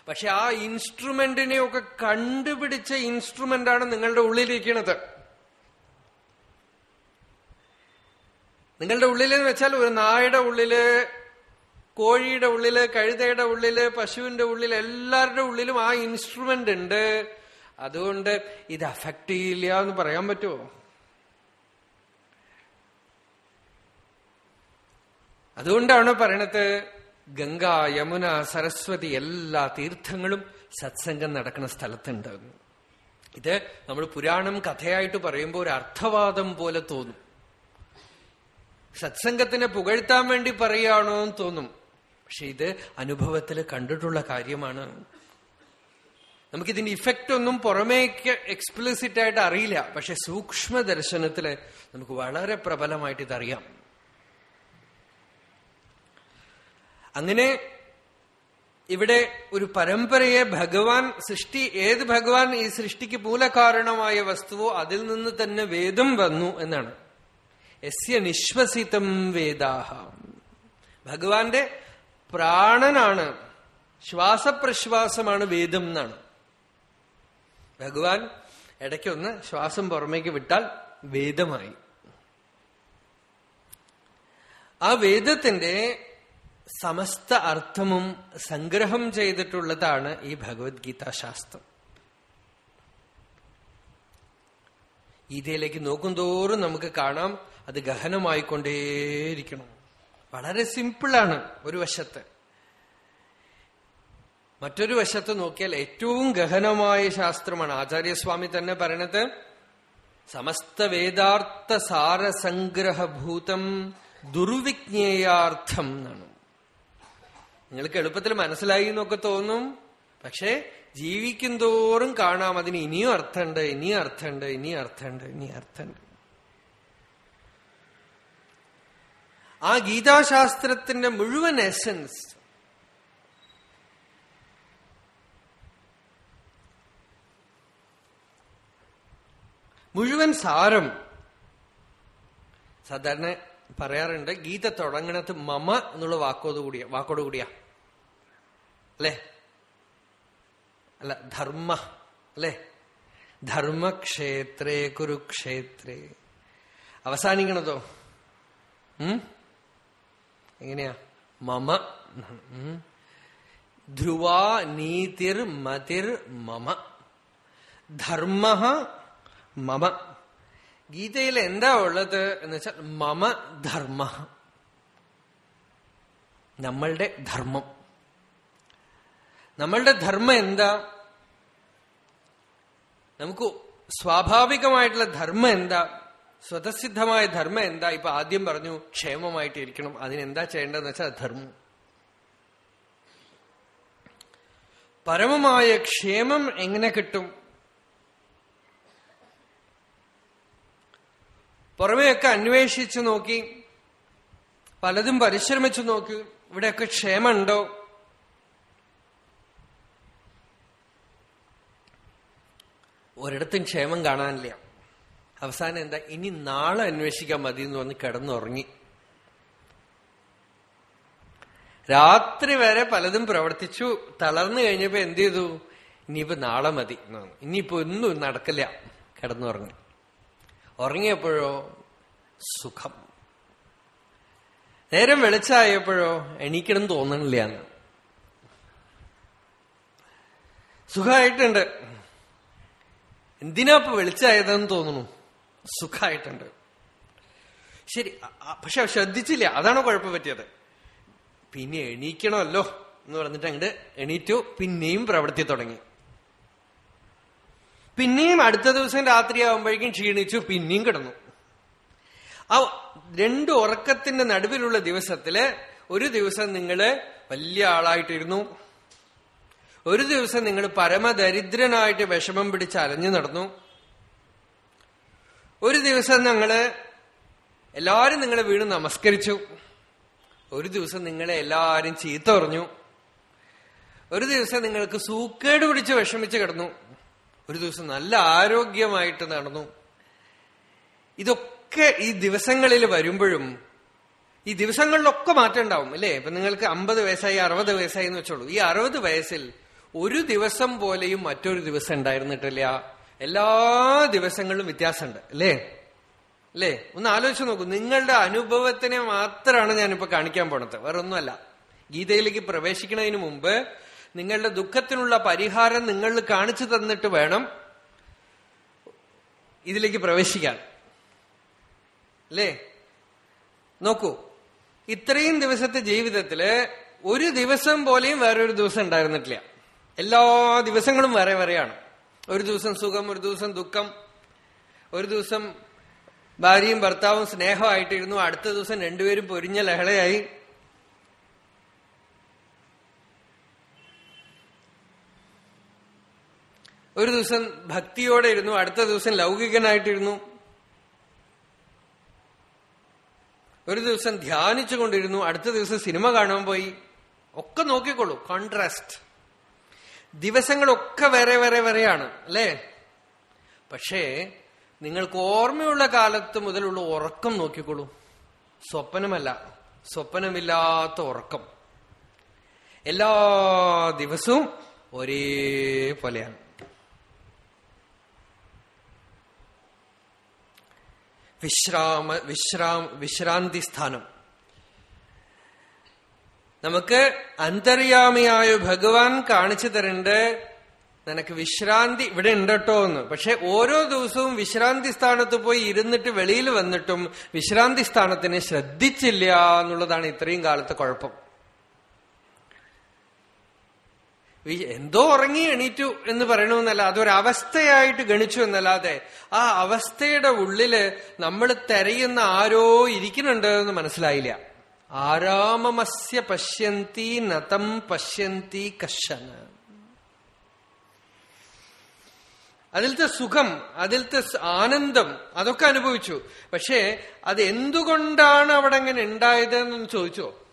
പക്ഷെ ആ ഇൻസ്ട്രുമെന്റിനെയൊക്കെ കണ്ടുപിടിച്ച ഇൻസ്ട്രുമെന്റ് ആണ് നിങ്ങളുടെ ഉള്ളിലിരിക്കുന്നത് നിങ്ങളുടെ ഉള്ളിലെന്ന് വെച്ചാൽ ഒരു നായുടെ ഉള്ളിൽ കോഴിയുടെ ഉള്ളിൽ കഴുതയുടെ ഉള്ളിൽ പശുവിന്റെ ഉള്ളിൽ എല്ലാവരുടെ ഉള്ളിലും ആ ഇൻസ്ട്രുമെന്റ് ഉണ്ട്. അതുകൊണ്ട് ഇത് അഫക്ട് ചെയ്യില്ല എന്ന് പറയാൻ പറ്റുമോ? അതുകൊണ്ടാണ് പറയണത് ഗംഗ യമുന സരസ്വതി എല്ലാ തീർത്ഥങ്ങളും സത്സംഗം നടക്കുന്ന സ്ഥലത്തുണ്ട്. ഇത് നമ്മൾ പുരാണം കഥയായിട്ട് പറയുമ്പോൾ ഒരു അർത്ഥവാദം പോലെ തോന്നും. സത്സംഗത്തിനെ പുകഴ്ത്താൻ വേണ്ടി പറയുകയാണോ എന്ന് തോന്നും. പക്ഷെ ഇത് അനുഭവത്തിൽ കണ്ടിട്ടുള്ള കാര്യമാണ്. നമുക്കിതിന്റെ ഇഫക്റ്റ് ഒന്നും പുറമേക്ക് എക്സ്പ്ലിസിറ്റ് ആയിട്ട് അറിയില്ല. പക്ഷെ സൂക്ഷ്മ ദർശനത്തിൽ നമുക്ക് വളരെ പ്രബലമായിട്ട് ഇതറിയാം. അങ്ങനെ ഇവിടെ ഒരു പരമ്പരയെ ഭഗവാൻ സൃഷ്ടി ഏത് ഭഗവാൻ ഈ സൃഷ്ടിക്ക് മൂലകാരണമായ വസ്തുവോ അതിൽ നിന്ന് തന്നെ വേദം വന്നു എന്നാണ്. യസ്യ നിശ്വസിതം വേദാഹ. ഭഗവാന്റെ പ്രാണനാണ്. ശ്വാസപ്രശ്വാസമാണ് വേദം എന്നാണ്. ഭഗവാൻ ഇടയ്ക്കൊന്ന് ശ്വാസം പുറമേക്ക് വിട്ടാൽ വേദമായി. ആ വേദത്തിന്റെ സമസ്ത അർത്ഥമും സംഗ്രഹം ചെയ്തിട്ടുള്ളതാണ് ഈ ഭഗവത്ഗീതാ ശാസ്ത്രം. ഗീതയിലേക്ക് നോക്കുന്തോറും നമുക്ക് കാണാം. അത് ഗഹനമായിക്കൊണ്ടേയിരിക്കണം. വളരെ സിമ്പിളാണ് ഒരു വശത്ത്. മറ്റൊരു വശത്ത് നോക്കിയാൽ ഏറ്റവും ഗഹനമായ ശാസ്ത്രമാണ്. ആചാര്യസ്വാമി തന്നെ പറയണത് സമസ്ത വേദാർത്ഥ സാരസംഗ്രഹഭൂതം ദുർവിജ്ഞേയാർത്ഥം എന്നാണ്. നിങ്ങൾക്ക് എളുപ്പത്തിൽ മനസ്സിലായി എന്നൊക്കെ തോന്നും പക്ഷെ ജീവിക്കും തോറും കാണാം. അതിന് ഇനിയും അർത്ഥമുണ്ട് ഇനിയും അർത്ഥമുണ്ട് ഇനിയും അർത്ഥമുണ്ട് ഇനിയും അർത്ഥമുണ്ട്. ആ ഗീതാശാസ്ത്രത്തിന്റെ മുഴുവൻ എസൻസ് മുഴുവൻ സാരം. സാധാരണ പറയാറുണ്ട് ഗീത തുടങ്ങണത് മമ എന്നുള്ള വാക്കോട് കൂടിയ വാക്കോട് കൂടിയാ. അല്ലേ? അല്ല ധർമ്മ. അല്ലേ? ധർമ്മക്ഷേത്രേ കുരുക്ഷേത്രേ. അവസാനിക്കണതോ? ഉം? എങ്ങനെയാ? മമ. ധ്രുവ നീതിർ മതിർ മമ. ധർമ്മ മമ. ഗീതയിൽ എന്താ ഉള്ളത് എന്ന് വെച്ചാൽ മമ ധർമ്മ. നമ്മളുടെ ധർമ്മം. നമ്മളുടെ ധർമ്മം എന്താ? നമുക്ക് സ്വാഭാവികമായിട്ടുള്ള ധർമ്മം എന്താ? സ്വതസിദ്ധമായ ധർമ്മം എന്താ? ഇപ്പൊ ആദ്യം പറഞ്ഞു ക്ഷേമമായിട്ട് ഇരിക്കണം അതിനെന്താ ചെയ്യേണ്ടതെന്ന് വെച്ചാൽ ധർമ്മം. പരമമായ ക്ഷേമം എങ്ങനെ കിട്ടും? പുറമെയൊക്കെ അന്വേഷിച്ചു നോക്കി പലതും പരിശ്രമിച്ചു നോക്കി ഇവിടെയൊക്കെ ക്ഷേമമുണ്ടോ? ഒരിടത്തും ക്ഷേമം കാണാനില്ല. അവസാനം എന്താ ഇനി നാളെ അന്വേഷിക്കാൻ മതി എന്ന് പറഞ്ഞ് കിടന്നുറങ്ങി. രാത്രി വരെ പലതും പ്രവർത്തിച്ചു. തളർന്നു കഴിഞ്ഞപ്പോ എന്ത് ചെയ്തു? ഇനിയിപ്പോ നാളെ മതി എന്നാണ്. ഇനിയിപ്പോ ഒന്നും നടക്കില്ല. കിടന്നുറങ്ങി. ഉറങ്ങിയപ്പോഴോ? സുഖം. നേരം വെളിച്ചായപ്പോഴോ? എണീക്കണം തോന്നണില്ല എന്ന്. സുഖമായിട്ടുണ്ട്. എന്തിനാ ഇപ്പൊ വെളിച്ചായതെന്ന് തോന്നുന്നു? സുഖമായിട്ടുണ്ട് ശരി പക്ഷെ ശ്രദ്ധിച്ചില്ല. അതാണ് കുഴപ്പം പറ്റിയത്. പിന്നെ എണീക്കണമല്ലോ എന്ന് പറഞ്ഞിട്ട് അങ്ങോട്ട് എണീറ്റു പിന്നെയും പ്രവർത്തി തുടങ്ങി. പിന്നെയും അടുത്ത ദിവസം രാത്രി ആവുമ്പോഴേക്കും ക്ഷീണിച്ചു പിന്നെയും കിടന്നു. ആ രണ്ട് ഉറക്കത്തിന്റെ നടുവിലുള്ള ദിവസത്തിൽ ഒരു ദിവസം നിങ്ങൾ വലിയ ആളായിട്ടിരുന്നു. ഒരു ദിവസം നിങ്ങൾ പരമദരിദ്രനായിട്ട് വിഷമം പിടിച്ച് അലഞ്ഞു നടന്നു. ഒരു ദിവസം ഞങ്ങൾ എല്ലാരും നിങ്ങളെ വീണ് നമസ്കരിച്ചു. ഒരു ദിവസം നിങ്ങളെ എല്ലാരും ചീത്ത പറഞ്ഞു. ഒരു ദിവസം നിങ്ങൾക്ക് സൂക്കേട് പിടിച്ച് വിഷമിച്ച് കിടന്നു. ഒരു ദിവസം നല്ല ആരോഗ്യമായിട്ട് നടന്നു. ഇതൊക്കെ ഈ ദിവസങ്ങളിൽ വരുമ്പോഴും ഈ ദിവസങ്ങളിലൊക്കെ മാറ്റം ഉണ്ടാവും അല്ലേ? ഇപ്പൊ നിങ്ങൾക്ക് അമ്പത് വയസ്സായി അറുപത് വയസ്സായി എന്ന് വെച്ചോളൂ. ഈ അറുപത് വയസ്സിൽ ഒരു ദിവസം പോലെയും മറ്റൊരു ദിവസം ഉണ്ടായിരുന്നിട്ടില്ല. എല്ലാ ദിവസങ്ങളിലും വ്യത്യാസമുണ്ട് അല്ലേ? അല്ലേ? ഒന്ന് ആലോചിച്ച് നോക്കൂ നിങ്ങളുടെ അനുഭവത്തിനെ മാത്രമാണ് ഞാനിപ്പോ കാണിക്കാൻ പോണത് വേറെ ഒന്നുമല്ല ഗീതയിലേക്ക് പ്രവേശിക്കുന്നതിന് മുമ്പ് നിങ്ങളുടെ ദുഃഖത്തിനുള്ള പരിഹാരം നിങ്ങൾ കാണിച്ചു തന്നിട്ട് വേണം ഇതിലേക്ക് പ്രവേശിക്കാൻ. അല്ലേ? നോക്കൂ ഇത്രയും ദിവസത്തെ ജീവിതത്തിൽ ഒരു ദിവസം പോലെയും വേറൊരു ദിവസം ഉണ്ടായിരുന്നിട്ടില്ല. എല്ലാ ദിവസങ്ങളും വേറെ വേറെയാണ്. ഒരു ദിവസം സുഖം ഒരു ദിവസം ദുഃഖം ഒരു ദിവസം ഭാര്യയും ഭർത്താവും സ്നേഹമായിട്ടിരുന്നു അടുത്ത ദിവസം രണ്ടുപേരും പൊരിഞ്ഞ ലഹളയായി. ഒരു ദിവസം ഭക്തിയോടെ ഇരുന്നു അടുത്ത ദിവസം ലൗകികനായിട്ടിരുന്നു. ഒരു ദിവസം ധ്യാനിച്ചുകൊണ്ടിരുന്നു അടുത്ത ദിവസം സിനിമ കാണാൻ പോയി. ഒക്കെ നോക്കിക്കൊള്ളൂ കോൺട്രാസ്റ്റ് ദിവസങ്ങളൊക്കെ വേറെ വേറെ വേറെയാണ് അല്ലേ? പക്ഷേ നിങ്ങൾക്ക് ഓർമ്മയുള്ള കാലത്ത് മുതലുള്ള ഉറക്കം നോക്കിക്കോളൂ. സ്വപ്നമല്ല സ്വപ്നമില്ലാത്ത ഉറക്കം. എല്ലാ ദിവസവും ഒരേ പോലെയാണ് വിശ്രാമ വിശ്രാം വിശ്രാന്തി സ്ഥാനം. നമുക്ക് അന്തര്യാമിയായ ഭഗവാൻ കാണിച്ചു തരണ്ട് നിനക്ക് വിശ്രാന്തി ഇവിടെ ഉണ്ടട്ടോ എന്ന്. പക്ഷെ ഓരോ ദിവസവും വിശ്രാന്തി സ്ഥാനത്ത് പോയി ഇരുന്നിട്ട് വെളിയിൽ വന്നിട്ടും വിശ്രാന്തി സ്ഥാനത്തിനെ ശ്രദ്ധിച്ചില്ല എന്നുള്ളതാണ് ഇത്രയും കാലത്തെ കുഴപ്പം. എന്തോ ഉറങ്ങി എണീറ്റു എന്ന് പറയണമെന്നല്ല അതൊരവസ്ഥയായിട്ട് ഗണിച്ചു എന്നല്ലാതെ ആ അവസ്ഥയുടെ ഉള്ളിൽ നമ്മൾ തെരയുന്ന ആരോ ഇരിക്കുന്നുണ്ട് എന്ന് മനസ്സിലായില്ല. ആരാമമസ്യ പശ്യന്തി നതം പശ്യന്തി കശന അതിലത്തെ സുഖം അതിലത്തെ ആനന്ദം അതൊക്കെ അനുഭവിച്ചു. പക്ഷേ അത് എന്തുകൊണ്ടാണ് അവിടെ അങ്ങനെ ഉണ്ടായത് എന്നൊന്ന് ചോദിച്ചോ?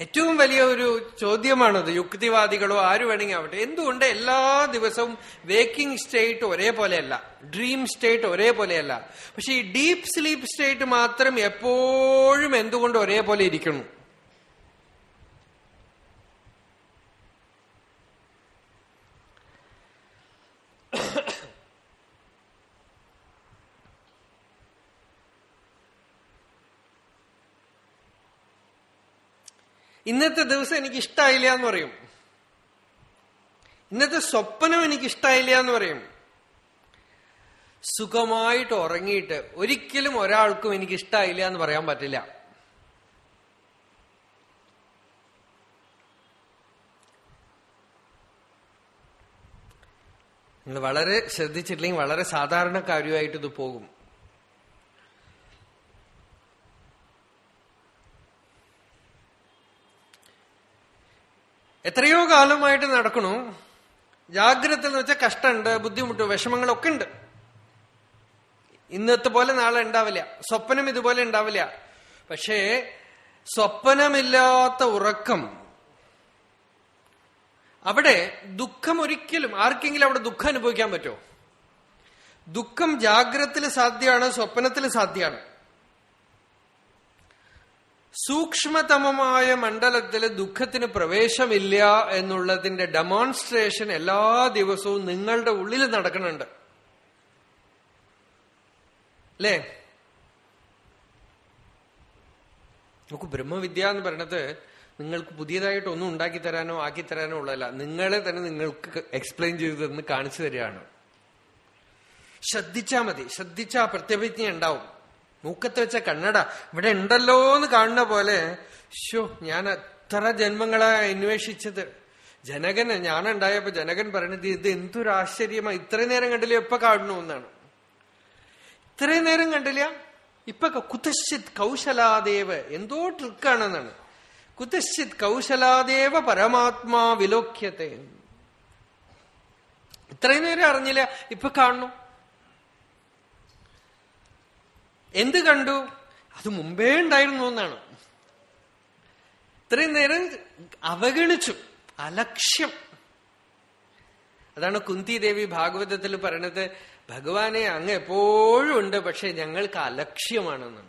ഏറ്റവും വലിയ ഒരു ചോദ്യമാണത്. യുക്തിവാദികളോ ആര് വേണമെങ്കിൽ ആവട്ടെ. എന്തുകൊണ്ട് എല്ലാ ദിവസവും വേക്കിംഗ് സ്റ്റേറ്റ് ഒരേപോലെയല്ല? ഡ്രീം സ്റ്റേറ്റ് ഒരേപോലെയല്ല? പക്ഷെ ഈ ഡീപ് സ്ലീപ്പ് സ്റ്റേറ്റ് മാത്രം എപ്പോഴും എന്തുകൊണ്ട് ഒരേപോലെ ഇരിക്കണം ഇന്നത്തെ ദിവസം എനിക്ക് ഇഷ്ടമായില്ല എന്ന് പറയും. ഇന്നത്തെ സ്വപ്നം എനിക്ക് ഇഷ്ടമായില്ല എന്ന് പറയും. സുഖമായിട്ട് ഉറങ്ങിയിട്ട് ഒരിക്കലും ഒരാൾക്കും എനിക്ക് ഇഷ്ടമായില്ല എന്ന് പറയാൻ പറ്റില്ല. നിങ്ങൾ വളരെ ശ്രദ്ധിച്ചിട്ടില്ലെങ്കിൽ വളരെ സാധാരണ കാര്യമായിട്ട് ഇത് പോകും. എത്രയോ കാലമായിട്ട് നടക്കണു. ജാഗ്രത എന്ന് വെച്ചാൽ കഷ്ടമുണ്ട് ബുദ്ധിമുട്ട് വിഷമങ്ങളൊക്കെ ഉണ്ട്. ഇന്നത്തെ പോലെ നാളെ ഉണ്ടാവില്ല. സ്വപ്നം ഇതുപോലെ ഉണ്ടാവില്ല. പക്ഷേ സ്വപ്നമില്ലാത്ത ഉറക്കം. അവിടെ ദുഃഖം ഒരിക്കലും ആർക്കെങ്കിലും അവിടെ ദുഃഖം അനുഭവിക്കാൻ പറ്റുമോ? ദുഃഖം ജാഗ്രത്തിൽ സാധ്യമാണ് സ്വപ്നത്തിൽ സാധ്യമാണ്. സൂക്ഷ്മതമമായ മണ്ഡലത്തിൽ ദുഃഖത്തിന് പ്രവേശമില്ല എന്നുള്ളതിന്റെ ഡെമോൺസ്ട്രേഷൻ എല്ലാ ദിവസവും നിങ്ങളുടെ ഉള്ളിൽ നടക്കുന്നുണ്ട്. അല്ലേ? നമുക്ക് ബ്രഹ്മവിദ്യ എന്ന് പറയണത് നിങ്ങൾക്ക് പുതിയതായിട്ട് ഒന്നും ഉണ്ടാക്കി തരാനോ ആക്കി തരാനോ ഉള്ളതല്ല. നിങ്ങളെ തന്നെ നിങ്ങൾക്ക് എക്സ്പ്ലെയിൻ ചെയ്തു കാണിച്ചു തരികയാണ്. ശ്രദ്ധിച്ചാ മതി. ശ്രദ്ധിച്ചാ പ്രത്യഭിജ്ഞ ഉണ്ടാവും. മൂക്കത്ത് വെച്ച കണ്ണട. ഇവിടെ ഉണ്ടല്ലോ എന്ന് കാണുന്ന പോലെ ഷോ ഞാൻ എത്ര ജന്മങ്ങളാ അന്വേഷിച്ചത്. ജനകന് ഞാനുണ്ടായപ്പോ ജനകൻ പറയണത് ഇത് എന്തൊരു ആശ്ചര്യമാ. ഇത്രയും നേരം കണ്ടില്ല എപ്പൊ കാണണു എന്നാണ്. ഇത്രയും നേരം കണ്ടില്ല ഇപ്പൊ കുതശ്ചിത് കൗശലാദേവ്. എന്തോ ട്രിക്കാണെന്നാണ് കുതശ്ചിത് കൗശലാദേവ പരമാത്മാ വിലോക്യത്തെ. ഇത്രയും നേരം അറിഞ്ഞില്ല ഇപ്പൊ കാണുന്നു എന്ത് കണ്ടു? അത് മുമ്പേ ഉണ്ടായിരുന്നു എന്നാണ്. ഇത്രയും നേരം അവഗണിച്ചു. അലക്ഷ്യം. അതാണ് കുന്തിദേവി ഭാഗവതത്തിൽ പറയണത് ഭഗവാനെ അങ്ങ് എപ്പോഴും ഉണ്ട് പക്ഷെ ഞങ്ങൾക്ക് അലക്ഷ്യമാണെന്നാണ്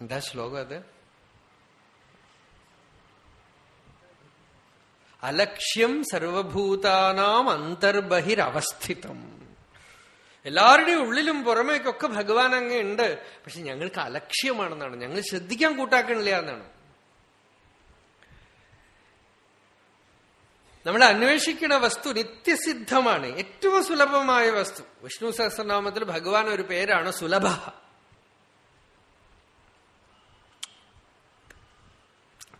എന്താ ശ്ലോകം അത്? അലക്ഷ്യം സർവഭൂതാനാം അന്തർബഹിരവസ്ഥിതം. എല്ലാവരുടെയും ഉള്ളിലും പുറമേക്കൊക്കെ ഭഗവാൻ അങ്ങ് ഉണ്ട്. പക്ഷെ ഞങ്ങൾക്ക് അലക്ഷ്യമാണെന്നാണ്. ഞങ്ങൾ ശ്രദ്ധിക്കാൻ കൂട്ടാക്കണില്ല എന്നാണ്. നമ്മൾ അന്വേഷിക്കുന്ന വസ്തു നിത്യസിദ്ധമാണ്. ഏറ്റവും സുലഭമായ വസ്തു. വിഷ്ണു സഹസ്രനാമത്തിൽ ഭഗവാൻ ഒരു പേരാണ് സുലഭ.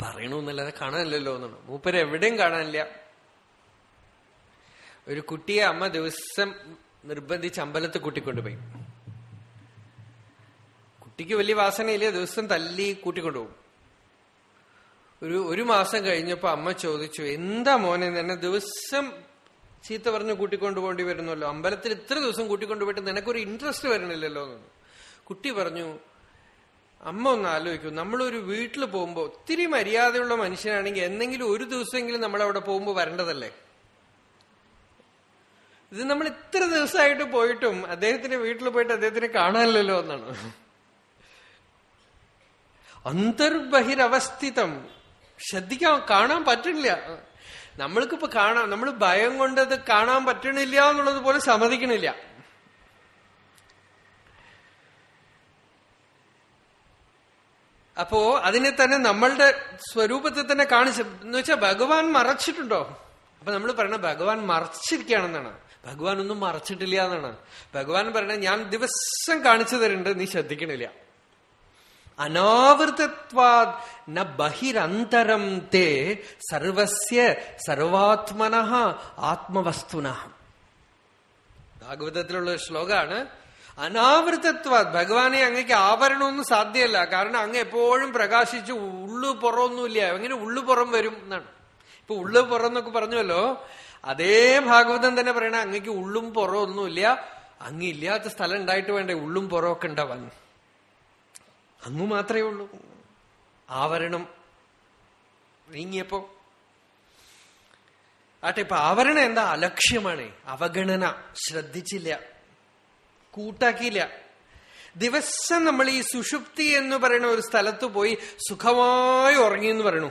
പറയണമെന്നല്ലാതെ കാണാനില്ലല്ലോ എന്നാണ്. മൂപ്പര് എവിടെയും കാണാനില്ല. ഒരു കുട്ടിയെ അമ്മ ദിവസം നിർബന്ധിച്ച് അമ്പലത്തിൽ കൂട്ടിക്കൊണ്ടുപോയി. കുട്ടിക്ക് വലിയ വാസനയില്ല ദിവസം തല്ലി കൂട്ടിക്കൊണ്ടുപോകും. ഒരു ഒരു മാസം കഴിഞ്ഞപ്പോ അമ്മ ചോദിച്ചു എന്താ മോനെ എന്നെ ദിവസം ചീത്ത പറഞ്ഞ് കൂട്ടിക്കൊണ്ടുപോകേണ്ടി വരുന്നല്ലോ? അമ്പലത്തിൽ ഇത്ര ദിവസം കൂട്ടിക്കൊണ്ടുപോയിട്ട് നിനക്കൊരു ഇൻട്രസ്റ്റ് വരണില്ലല്ലോ കുട്ടി പറഞ്ഞു അമ്മ ഒന്ന് ആലോചിക്കൂ. നമ്മളൊരു വീട്ടിൽ പോകുമ്പോൾ ഒത്തിരി മര്യാദയുള്ള മനുഷ്യനാണെങ്കിൽ എന്തെങ്കിലും ഒരു ദിവസമെങ്കിലും നമ്മൾ അവിടെ പോകുമ്പോൾ വരേണ്ടതല്ലേ? ഇത് നമ്മൾ ഇത്ര ദിവസമായിട്ട് പോയിട്ടും അദ്ദേഹത്തിന്റെ വീട്ടിൽ പോയിട്ട് അദ്ദേഹത്തിനെ കാണാനില്ലല്ലോ എന്നാണ്. അന്തർബഹിരവസ്ഥിതം. ശ്രദ്ധിക്കാൻ കാണാൻ പറ്റണില്ല. നമ്മൾക്കിപ്പോ കാണാം നമ്മൾ ഭയം കൊണ്ടത് കാണാൻ പറ്റണില്ല എന്നുള്ളത് പോലെ സമ്മതിക്കണില്ല. അപ്പോ അതിനെ തന്നെ നമ്മളുടെ സ്വരൂപത്തെ തന്നെ കാണിച്ചു എന്ന് വെച്ചാൽ ഭഗവാൻ മറച്ചിട്ടുണ്ടോ? അപ്പൊ നമ്മൾ പറയണ ഭഗവാൻ മറച്ചിരിക്കുകയാണെന്നാണ്. ഭഗവാൻ ഒന്നും മറച്ചിട്ടില്ല എന്നാണ്. ഭഗവാൻ പറയണ ഞാൻ ദിവസം കാണിച്ചു തരുന്നുണ്ട് നീ ശ്രദ്ധിക്കണില്ല. അനാവൃതത്വാത് ന ബഹിരന്തരം തേ സർവസ്യ സർവാത്മന ആത്മവസ്തുന. ഭാഗവതത്തിലുള്ള ഒരു ശ്ലോകാണ് അനാവൃതത്വാത് ഭഗവാനെ അങ്ങക്ക് ആവരണമൊന്നും സാധ്യമല്ല. കാരണം അങ്ങ് എപ്പോഴും പ്രകാശിച്ച് ഉള്ളു പുറമൊന്നുമില്ല. എങ്ങനെ ഉള്ളു പുറം വരും എന്നാണ്. ഇപ്പൊ ഉള്ളു പുറം എന്നൊക്കെ പറഞ്ഞല്ലോ അതേ ഭാഗവതം തന്നെ പറയണ അങ്ങക്ക് ഉള്ളും പുറവും ഒന്നുമില്ല അങ്ങ് ഇല്ലാത്ത സ്ഥലം ഉണ്ടായിട്ട് വേണ്ടേ ഉള്ളും പുറമൊക്കെ ഉണ്ടാവാൻ? അങ്ങ് മാത്രമേ ഉള്ളൂ. ആവരണം. നീങ്ങിയപ്പോ? ആട്ടെ ഇപ്പൊ ആവരണം എന്താ? അലക്ഷ്യമാണ്. അവഗണന. ശ്രദ്ധിച്ചില്ല. കൂട്ടാക്കിയില്ല. ദിവസം നമ്മൾ ഈ സുഷുപ്തി എന്ന് പറയുന്ന ഒരു സ്ഥലത്ത് പോയി സുഖമായി ഉറങ്ങി എന്ന് പറയണു.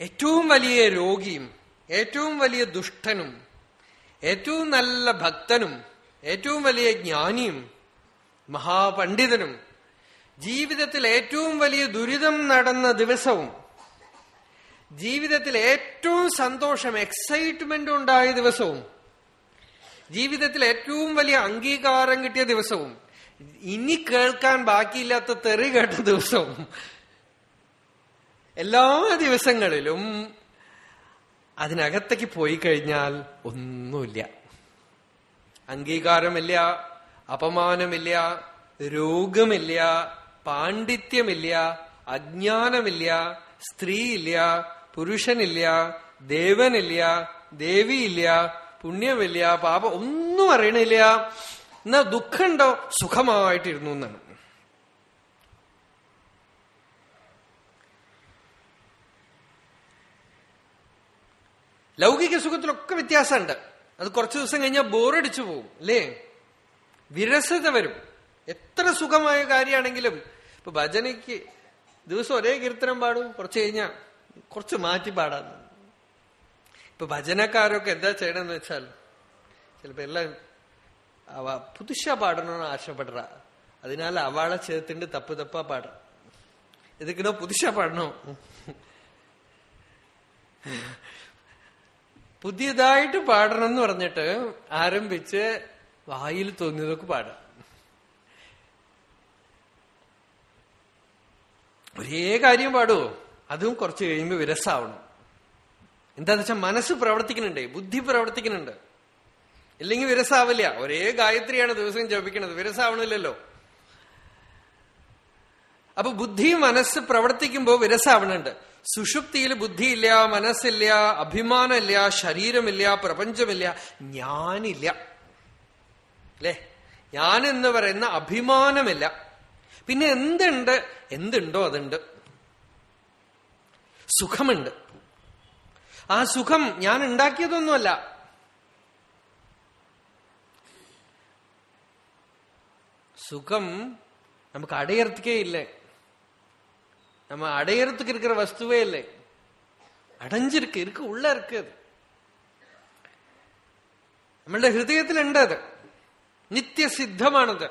ഏറ്റവും വലിയ രോഗിയും ഏറ്റവും വലിയ ദുഷ്ടനും ഏറ്റവും നല്ല ഭക്തനും ഏറ്റവും വലിയ ജ്ഞാനിയും മഹാപണ്ഡിതനും ജീവിതത്തിൽ ഏറ്റവും വലിയ ദുരിതം നടന്ന ദിവസവും ജീവിതത്തിൽ ഏറ്റവും സന്തോഷം എക്സൈറ്റ്മെന്റ് ഉണ്ടായ ദിവസവും ജീവിതത്തിൽ ഏറ്റവും വലിയ അംഗീകാരം കിട്ടിയ ദിവസവും ഇനി കേൾക്കാൻ ബാക്കിയില്ലാത്ത തെറി കേട്ട ദിവസവും എല്ലാ ദിവസങ്ങളിലും അതിനകത്തേക്ക് പോയി കഴിഞ്ഞാൽ ഒന്നുമില്ല. അംഗീകാരമില്ല അപമാനമില്ല രോഗമില്ല പാണ്ഡിത്യമില്ല അജ്ഞാനമില്ല സ്ത്രീയില്ല പുരുഷനില്ല ദേവനില്ല ദേവിയില്ല പുണ്യമില്ല പാപം ഒന്നും അറിയണില്ല. എന്നാ ദുഃഖമുണ്ടോ സുഖമായിട്ടിരുന്നു എന്നാണ്. ലൗകിക സുഖത്തിലൊക്കെ വ്യത്യാസമുണ്ട്. അത് കുറച്ചു ദിവസം കഴിഞ്ഞാൽ ബോറടിച്ചു പോകും അല്ലേ? വിരസത വരും. എത്ര സുഖമായ കാര്യമാണെങ്കിലും ഇപ്പൊ ഭജനയ്ക്ക് ദിവസം ഒരേ കീർത്തനം പാടും കുറച്ച് കഴിഞ്ഞാൽ കുറച്ച് മാറ്റി പാടാന്ന് ഇപ്പൊ ഭജനക്കാരൊക്കെ എന്താ ചെയ്യണമെന്ന് വെച്ചാൽ ചിലപ്പോ എല്ലാം അവ പുതുശ പാടണമെന്ന് ആശപ്പെടുற അതിനാൽ അവളെ ചേർത്തിണ്ട് തപ്പ് തപ്പാ പാടാം എതുക്കിടോ പുതുശ പാടണം? പുതിയതായിട്ട് പാടണം എന്ന് പറഞ്ഞിട്ട് ആരംഭിച്ച് വായിൽ തോന്നിയതൊക്കെ പാടാം. ഒരേ കാര്യം പാടുവോ? അതും കുറച്ച് കഴിയുമ്പോൾ വിരസാവണം. എന്താന്ന് വെച്ചാൽ മനസ്സ് പ്രവർത്തിക്കുന്നുണ്ട് ബുദ്ധി പ്രവർത്തിക്കുന്നുണ്ട്. ഇല്ലെങ്കിൽ വിരസാവില്ല. ഒരേ ഗായത്രിയാണ് ദിവസം ജപിക്കുന്നത്. വിരസാവണില്ലല്ലോ. അപ്പൊ ബുദ്ധി മനസ്സ് പ്രവർത്തിക്കുമ്പോൾ വിരസാവണുണ്ട്. സുഷുപ്തിയിൽ ബുദ്ധിയില്ല മനസ്സില്ല അഭിമാനമില്ല ശരീരമില്ല പ്രപഞ്ചമില്ല ഞാനില്ല. അല്ലേ? ഞാൻ എന്ന് പറയുന്ന അഭിമാനമില്ല. പിന്നെ എന്തുണ്ട്? എന്തുണ്ടോ അതുണ്ട്. സുഖമുണ്ട്. ആ സുഖം ഞാൻ ഉണ്ടാക്കിയതൊന്നുമല്ല. സുഖം നമുക്ക് അടയർത്തിക്കേ ഇല്ലേ നമ്മ അടയർത്തിക്കിരിക്കുന്ന വസ്തുവേ வஸ்துவே இல்லை அடைஞ்சிருக்கு ഉള്ള உள்ள നമ്മളുടെ நம்மள ഉണ്ട് അത്. നിത്യസിദ്ധമാണത്.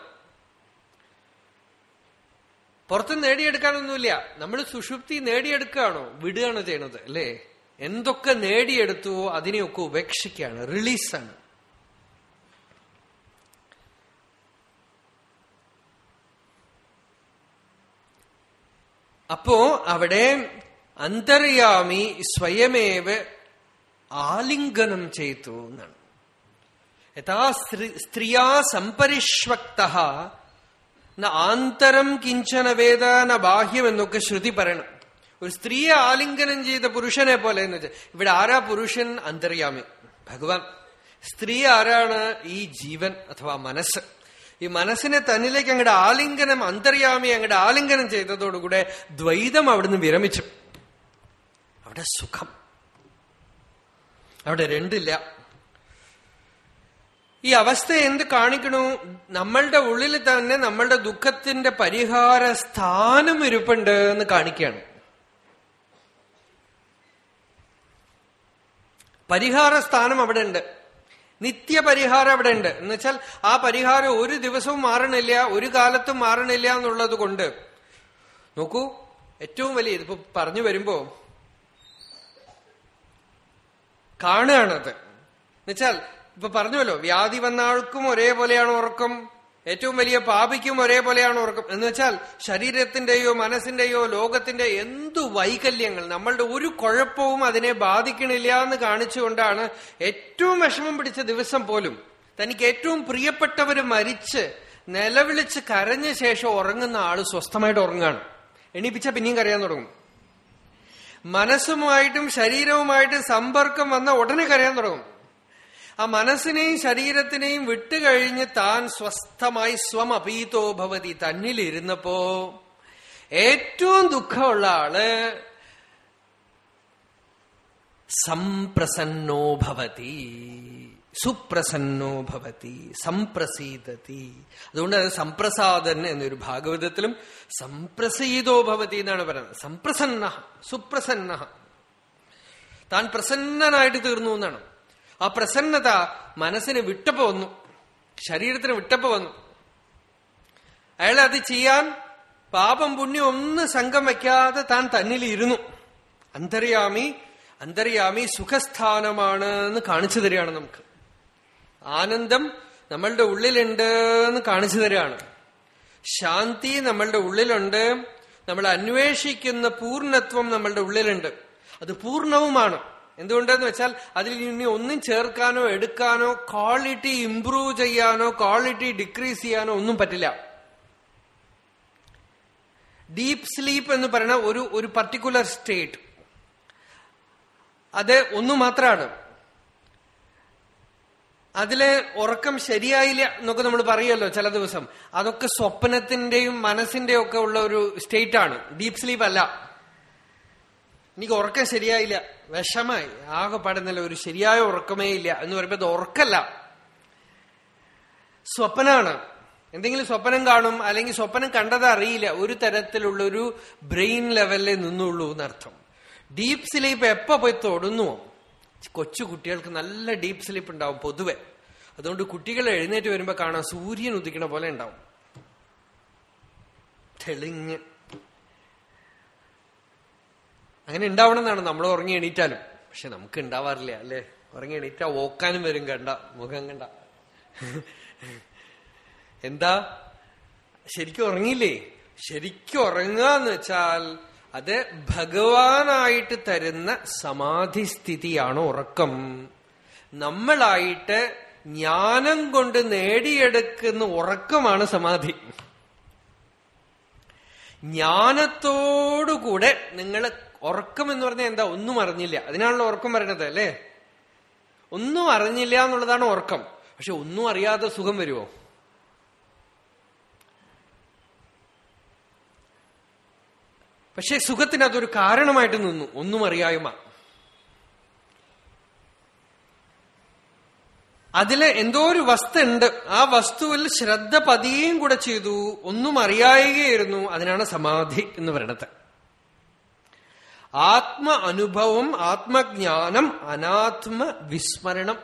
പുറത്ത് നേടിയെടുക്കാനൊന്നുമില്ല. നമ്മൾ സുഷുപ്തി നേടിയെടുക്കുകയാണോ? വിടുകയാണോ ചെയ്യണത്? അല്ലേ? എന്തൊക്കെ നേടിയെടുത്തുവോ അതിനെയൊക്കെ ഉപേക്ഷിക്കുകയാണ്. റിലീസാണ്. അപ്പോ അവിടെ അന്തര്യാമി സ്വയമേവ ആലിംഗനം ചെയ്തു എന്നാണ്. യഥാ സ്ത്രീയാ സംപരിഷ്വക്ത ആന്തരം കിഞ്ചന വേദ ബാഹ്യം എന്നൊക്കെ ശ്രുതി പറയണം. ഒരു സ്ത്രീയെ ആലിംഗനം ചെയ്ത പുരുഷനെ പോലെ എന്ന് വെച്ചാൽ ഇവിടെ ആരാ പുരുഷൻ? അന്തര്യാമി. ഭഗവാൻ. സ്ത്രീ ആരാണ്? ഈ ജീവൻ അഥവാ മനസ്സ്. ഈ മനസ്സിനെ തന്നിലേക്ക് അങ്ങടെ ആലിംഗനം അന്തര്യാമി അങ്ങടെ ആലിംഗനം ചെയ്തതോടുകൂടെ ദ്വൈതം അവിടുന്ന് വിരമിച്ചു. അവിടെ സുഖം. അവിടെ രണ്ടില്ല. ഈ അവസ്ഥ എന്ത് കാണിക്കണു? നമ്മളുടെ ഉള്ളിൽ തന്നെ നമ്മളുടെ ദുഃഖത്തിന്റെ പരിഹാര സ്ഥാനം ഇരുപ്പുണ്ട് എന്ന് കാണിക്കുകയാണ്. പരിഹാര സ്ഥാനം അവിടെ ഉണ്ട് നിത്യപരിഹാരം അവിടെ ഉണ്ട് എന്ന് വെച്ചാൽ ആ പരിഹാരം ഒരു ദിവസവും മാറണില്ല ഒരു കാലത്തും മാറണില്ല എന്നുള്ളത് കൊണ്ട്. നോക്കൂ ഏറ്റവും വലിയ ഇതിപ്പോ പറഞ്ഞു വരുമ്പോ കാണുകയാണത്. എന്നുവെച്ചാൽ ഇപ്പൊ പറഞ്ഞുവല്ലോ വ്യാധി വന്ന ആൾക്കും ഒരേപോലെയാണ് ഉറക്കം. ഏറ്റവും വലിയ പാപിക്കും ഒരേപോലെയാണ് ഉറക്കം. എന്ന് വെച്ചാൽ ശരീരത്തിന്റെയോ മനസ്സിന്റെയോ ലോകത്തിന്റെ എന്തു വൈകല്യങ്ങൾ നമ്മളുടെ ഒരു കുഴപ്പവും അതിനെ ബാധിക്കണില്ല എന്ന് കാണിച്ചുകൊണ്ടാണ് ഏറ്റവും വിഷമം പിടിച്ച ദിവസം പോലും തനിക്ക് ഏറ്റവും പ്രിയപ്പെട്ടവര് മരിച്ച് നിലവിളിച്ച് കരഞ്ഞ ശേഷം ഉറങ്ങുന്ന ആൾ സ്വസ്ഥമായിട്ട് ഉറങ്ങാണ്. എണീപ്പിച്ച പിന്നെയും കരയാൻ തുടങ്ങും. മനസ്സുമായിട്ടും ശരീരവുമായിട്ടും സമ്പർക്കം വന്ന ഉടനെ കരയാൻ തുടങ്ങും. ആ മനസ്സിനെയും ശരീരത്തിനെയും വിട്ടുകഴിഞ്ഞ് താൻ സ്വസ്ഥമായി സ്വമപീതോ ഭവതി തന്നിലിരുന്നപ്പോ ഏറ്റവും ദുഃഖമുള്ള ആൾ സംപ്രസന്നോ ഭവതി സുപ്രസന്നോ ഭവതി സംപ്രസീതതി. അതുകൊണ്ട് അത് സംപ്രസാദൻ എന്നൊരു ഭാഗവതത്തിലും സംപ്രസീതോ ഭവതി എന്നാണ് പറയുന്നത്. സംപ്രസന്ന സുപ്രസന്ന താൻ പ്രസന്നനായിട്ട് തീർന്നു എന്നാണ്. ആ പ്രസന്നത മനസ്സിന് വിട്ടപ്പോ വന്നു. ശരീരത്തിന് വിട്ടപ്പോ വന്നു. അയാൾ അത് ചെയ്യാൻ പാപം പുണ്യം ഒന്ന് സംഘം വയ്ക്കാതെ താൻ തന്നിൽ ഇരുന്നു അന്തര്യാമി അന്തര്യാമി സുഖസ്ഥാനമാണ് എന്ന് കാണിച്ചു തരികയാണ് നമുക്ക്. ആനന്ദം നമ്മളുടെ ഉള്ളിലുണ്ട് എന്ന് കാണിച്ചു തരികയാണ്. ശാന്തി നമ്മളുടെ ഉള്ളിലുണ്ട്. നമ്മൾ അന്വേഷിക്കുന്ന പൂർണത്വം നമ്മളുടെ ഉള്ളിലുണ്ട്. അത് പൂർണവുമാണ് എന്തുകൊണ്ടെന്ന് വെച്ചാൽ അതിൽ ഇനി ഒന്നും ചേർക്കാനോ എടുക്കാനോ ക്വാളിറ്റി ഇംപ്രൂവ് ചെയ്യാനോ ക്വാളിറ്റി ഡിക്രീസ് ചെയ്യാനോ ഒന്നും പറ്റില്ല. ഡീപ് സ്ലീപ്പ് എന്ന് പറയുന്ന ഒരു ഒരു പർട്ടിക്കുലർ സ്റ്റേറ്റ് അത് ഒന്നു മാത്രമാണ് അതിലെ ഉറക്കം ശരിയായില്ല എന്നൊക്കെ നമ്മൾ പറയുമല്ലോ ചില ദിവസം. അതൊക്കെ സ്വപ്നത്തിന്റെയും മനസ്സിന്റെയും ഒക്കെ ഉള്ള ഒരു സ്റ്റേറ്റ് ആണ്. ഡീപ്പ് സ്ലീപ്പ് അല്ല. എനിക്ക് ഉറക്കം ശരിയായില്ല. വിഷമായി. ആകെ പാടുന്നില്ല ഒരു ശരിയായ ഉറക്കമേ ഇല്ല എന്ന് പറയുമ്പോൾ അത് ഉറക്കല്ല. സ്വപ്നമാണ് എന്തെങ്കിലും സ്വപ്നം കാണും അല്ലെങ്കിൽ സ്വപ്നം കണ്ടത് അറിയില്ല. ഒരു തരത്തിലുള്ള ഒരു ബ്രെയിൻ ലെവലിൽ നിന്നുള്ളൂ എന്നർത്ഥം. ഡീപ് സ്ലീപ്പ് എപ്പോ പോയി തൊടുന്നുവോ കൊച്ചു കുട്ടികൾക്ക് നല്ല ഡീപ് സ്ലീപ്പ് ഉണ്ടാവും പൊതുവെ. അതുകൊണ്ട് കുട്ടികൾ എഴുന്നേറ്റ് വരുമ്പോൾ കാണാം സൂര്യൻ ഉദിക്കണ പോലെ ഉണ്ടാവും. തെളിഞ്ഞ്. അങ്ങനെ ഉണ്ടാവണം എന്നാണ് നമ്മൾ ഉറങ്ങി എണീറ്റാലും. പക്ഷെ നമുക്ക് ഉണ്ടാവാറില്ല അല്ലെ? ഉറങ്ങി എണീറ്റാ ഓക്കാനും വരും കണ്ട. മുഖം കണ്ട. എന്താ? ശരിക്കും ഉറങ്ങില്ലേ ശരിക്കും ഉറങ്ങുക എന്ന് വെച്ചാൽ അത് ഭഗവാനായിട്ട് തരുന്ന സമാധി സ്ഥിതിയാണ് ഉറക്കം. നമ്മളായിട്ട് ജ്ഞാനം കൊണ്ട് നേടിയെടുക്കുന്ന ഉറക്കമാണ് സമാധി. ജ്ഞാനത്തോടുകൂടെ നിങ്ങൾ ഉറക്കം എന്ന് പറഞ്ഞാൽ എന്താ? ഒന്നും അറിഞ്ഞില്ല. അതിനാണല്ലോ ഉറക്കം പറയണത് അല്ലേ? ഒന്നും അറിഞ്ഞില്ല എന്നുള്ളതാണ് ഉറക്കം. പക്ഷെ ഒന്നും അറിയാതെ സുഖം വരുമോ പക്ഷെ സുഖത്തിന് അതൊരു കാരണമായിട്ട് നിന്നു. ഒന്നും അറിയായ്മ. അതിൽ എന്തോ ഒരു വസ്തു ഉണ്ട് ആ വസ്തുവിൽ ശ്രദ്ധ പതിയും കൂടെ ചെയ്തു. ഒന്നും അറിയായികയായിരുന്നു. അതിനാണ് സമാധി എന്ന് പറയണത്. ആത്മ അനുഭവം ആത്മജ്ഞാനം അനാത്മ വിസ്മരണം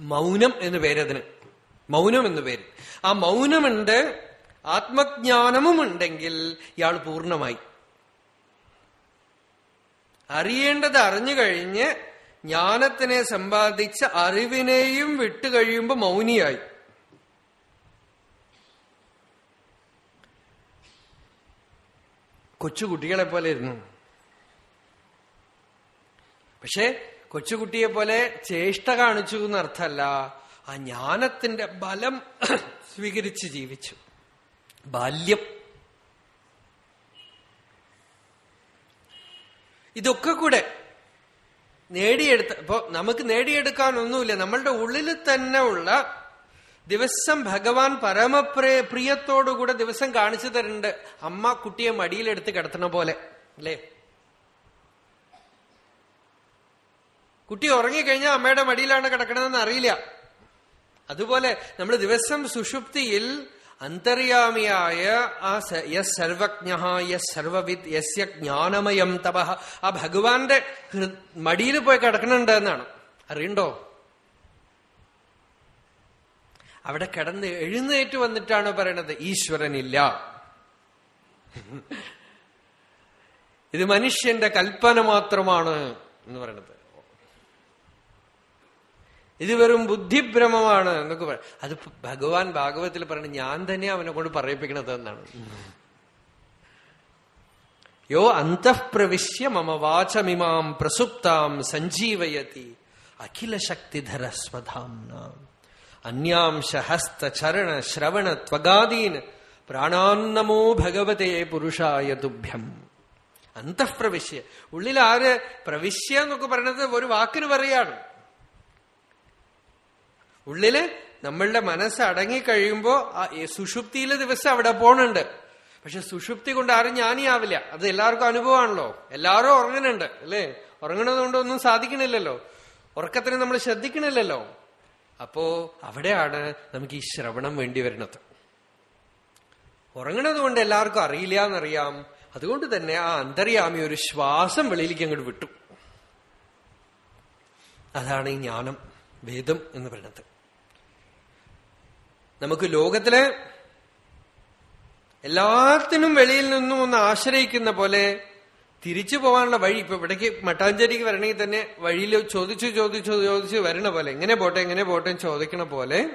മൗനം എന്ന് പേരതിന് മൗനം എന്ന് പേര്. ആ മൗനമുണ്ട് ആത്മജ്ഞാനവും ഉണ്ടെങ്കിൽ ഇയാൾ പൂർണമായി. അറിയേണ്ടത് അറിഞ്ഞു കഴിഞ്ഞ് ജ്ഞാനത്തിനെ സമ്പാദിച്ച് അറിവിനെയും വിട്ടുകഴിയുമ്പോൾ മൗനിയായി. കൊച്ചുകുട്ടികളെ പോലെ ഇരുന്നു പക്ഷെ കൊച്ചുകുട്ടിയെ പോലെ ചേഷ്ട കാണിച്ചു എന്നർത്ഥല്ല ആ ജ്ഞാനത്തിന്റെ ബലം [CLEARS THROAT] സ്വീകരിച്ച് ജീവിച്ചു. ബാല്യം. ഇതൊക്കെ കൂടെ നേടിയെടുത്ത ഇപ്പൊ നമുക്ക് നേടിയെടുക്കാനൊന്നുമില്ല. നമ്മളുടെ ഉള്ളിൽ തന്നെ ഉള്ള ദിവസം ഭഗവാൻ പരമപ്രിയ പ്രിയത്തോടുകൂടെ ദിവസം കാണിച്ചു തരുന്നുണ്ട്. അമ്മ കുട്ടിയെ മടിയിലെടുത്ത് കിടത്തണ പോലെ അല്ലേ? കുട്ടി ഉറങ്ങിക്കഴിഞ്ഞാൽ അമ്മയുടെ മടിയിലാണ് കിടക്കണതെന്ന് അറിയില്ല. അതുപോലെ നമ്മൾ ദിവസം സുഷുപ്തിയിൽ അന്തര്യാമിയായ ആ യസ് സർവജ്ഞ യസ് സർവവിദ് യസ്യ ജ്ഞാനമയം തപ. ആ ഭഗവാന്റെ മടിയിൽ പോയി കിടക്കണുണ്ട് എന്നാണ് അറിയണ്ടോ? അവിടെ കിടന്ന് എഴുന്നേറ്റ് വന്നിട്ടാണ് പറയണത് ഈശ്വരനില്ല. ഇത് മനുഷ്യന്റെ കൽപ്പന മാത്രമാണ് എന്ന് പറയണത്. ഇത് വെറും ബുദ്ധിഭ്രമമാണ് എന്നൊക്കെ പറ അത് ഭഗവാൻ ഭാഗവത്തിൽ പറയണത് ഞാൻ തന്നെ അവനെ കൊണ്ട് പറയിപ്പിക്കണത് എന്നാണ്. യോ അന്തഃപ്രവിശ്യ മമ വാചമിമാം പ്രസുപ്താം സഞ്ജീവയതി അഖില നാം അന്യാംശ ഹസ്ത ചരണ ശ്രവണ ത്വഗാദീൻ പ്രാണാന്നമോ ഭഗവതേ പുരുഷായ തുഭ്യം. അന്തഃപ്രവിശ്യ. ഉള്ളിൽ ആര് പ്രവിശ്യ എന്നൊക്കെ പറയണത് ഒരു വാക്കിന് പറയാണ്. ഉള്ളിൽ നമ്മളുടെ മനസ്സ് അടങ്ങിക്കഴിയുമ്പോ സുഷുപ്തിയിലെ ദിവസം അവിടെ പോണുണ്ട്. പക്ഷെ സുഷുപ്തി കൊണ്ട് ആരും ജ്ഞാനിയാവില്ല. അത് എല്ലാവർക്കും അനുഭവമാണല്ലോ. എല്ലാവരും ഉറങ്ങുന്നുണ്ട് അല്ലേ? ഉറങ്ങണത് കൊണ്ട് ഒന്നും സാധിക്കണില്ലല്ലോ. ഉറക്കത്തിന് നമ്മൾ ശ്രദ്ധിക്കണില്ലല്ലോ. അപ്പോ അവിടെയാണ് നമുക്ക് ഈ ശ്രവണം വേണ്ടി വരുന്നത്. ഉറങ്ങണത് കൊണ്ട് എല്ലാവർക്കും അറിയില്ല എന്നറിയാം അതുകൊണ്ട് തന്നെ ആ അന്തര്യാമി ഒരു ശ്വാസം വെളിയിലേക്ക് അങ്ങോട്ട് വിട്ടു. അതാണ് ഈ ജ്ഞാനം വേദം എന്ന് പറയുന്നത്. നമുക്ക് ലോകത്തിലെ എല്ലാത്തിനും വെളിയിൽ നിന്നും ഒന്ന് ആശ്രയിക്കുന്ന പോലെ തിരിച്ചു പോകാനുള്ള വഴി ഇപ്പൊ ഇവിടേക്ക് മട്ടാഞ്ചേരിക്ക് വരണമെങ്കിൽ തന്നെ വഴിയിൽ ചോദിച്ചു ചോദിച്ചു ചോദിച്ചു വരണ പോലെ എങ്ങനെ പോട്ടെ എങ്ങനെ പോട്ടെ ചോദിക്കണ പോലെ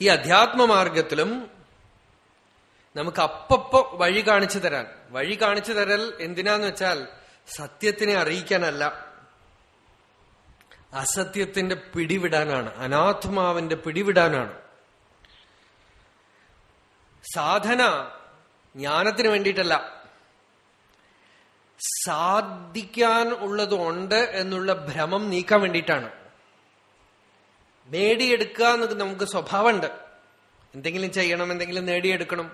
ഈ അധ്യാത്മമാർഗത്തിലും നമുക്ക് അപ്പപ്പോ വഴി കാണിച്ചു തരാൻ. വഴി കാണിച്ചു തരൽ എന്തിനാന്ന് വെച്ചാൽ സത്യത്തിനെ അറിയിക്കാനല്ല. അസത്യത്തിന്റെ പിടിവിടാനാണ് അനാത്മാവിന്റെ പിടിവിടാനാണ്. സാധന ജ്ഞാനത്തിന് വേണ്ടിയിട്ടല്ല. സാധിക്കാൻ ഉള്ളതുണ്ട് എന്നുള്ള ഭ്രമം നീക്കാൻ വേണ്ടിയിട്ടാണ്. നേടിയെടുക്കുക എന്നൊക്കെ നമുക്ക് സ്വഭാവമുണ്ട്. എന്തെങ്കിലും ചെയ്യണം എന്തെങ്കിലും നേടിയെടുക്കണം.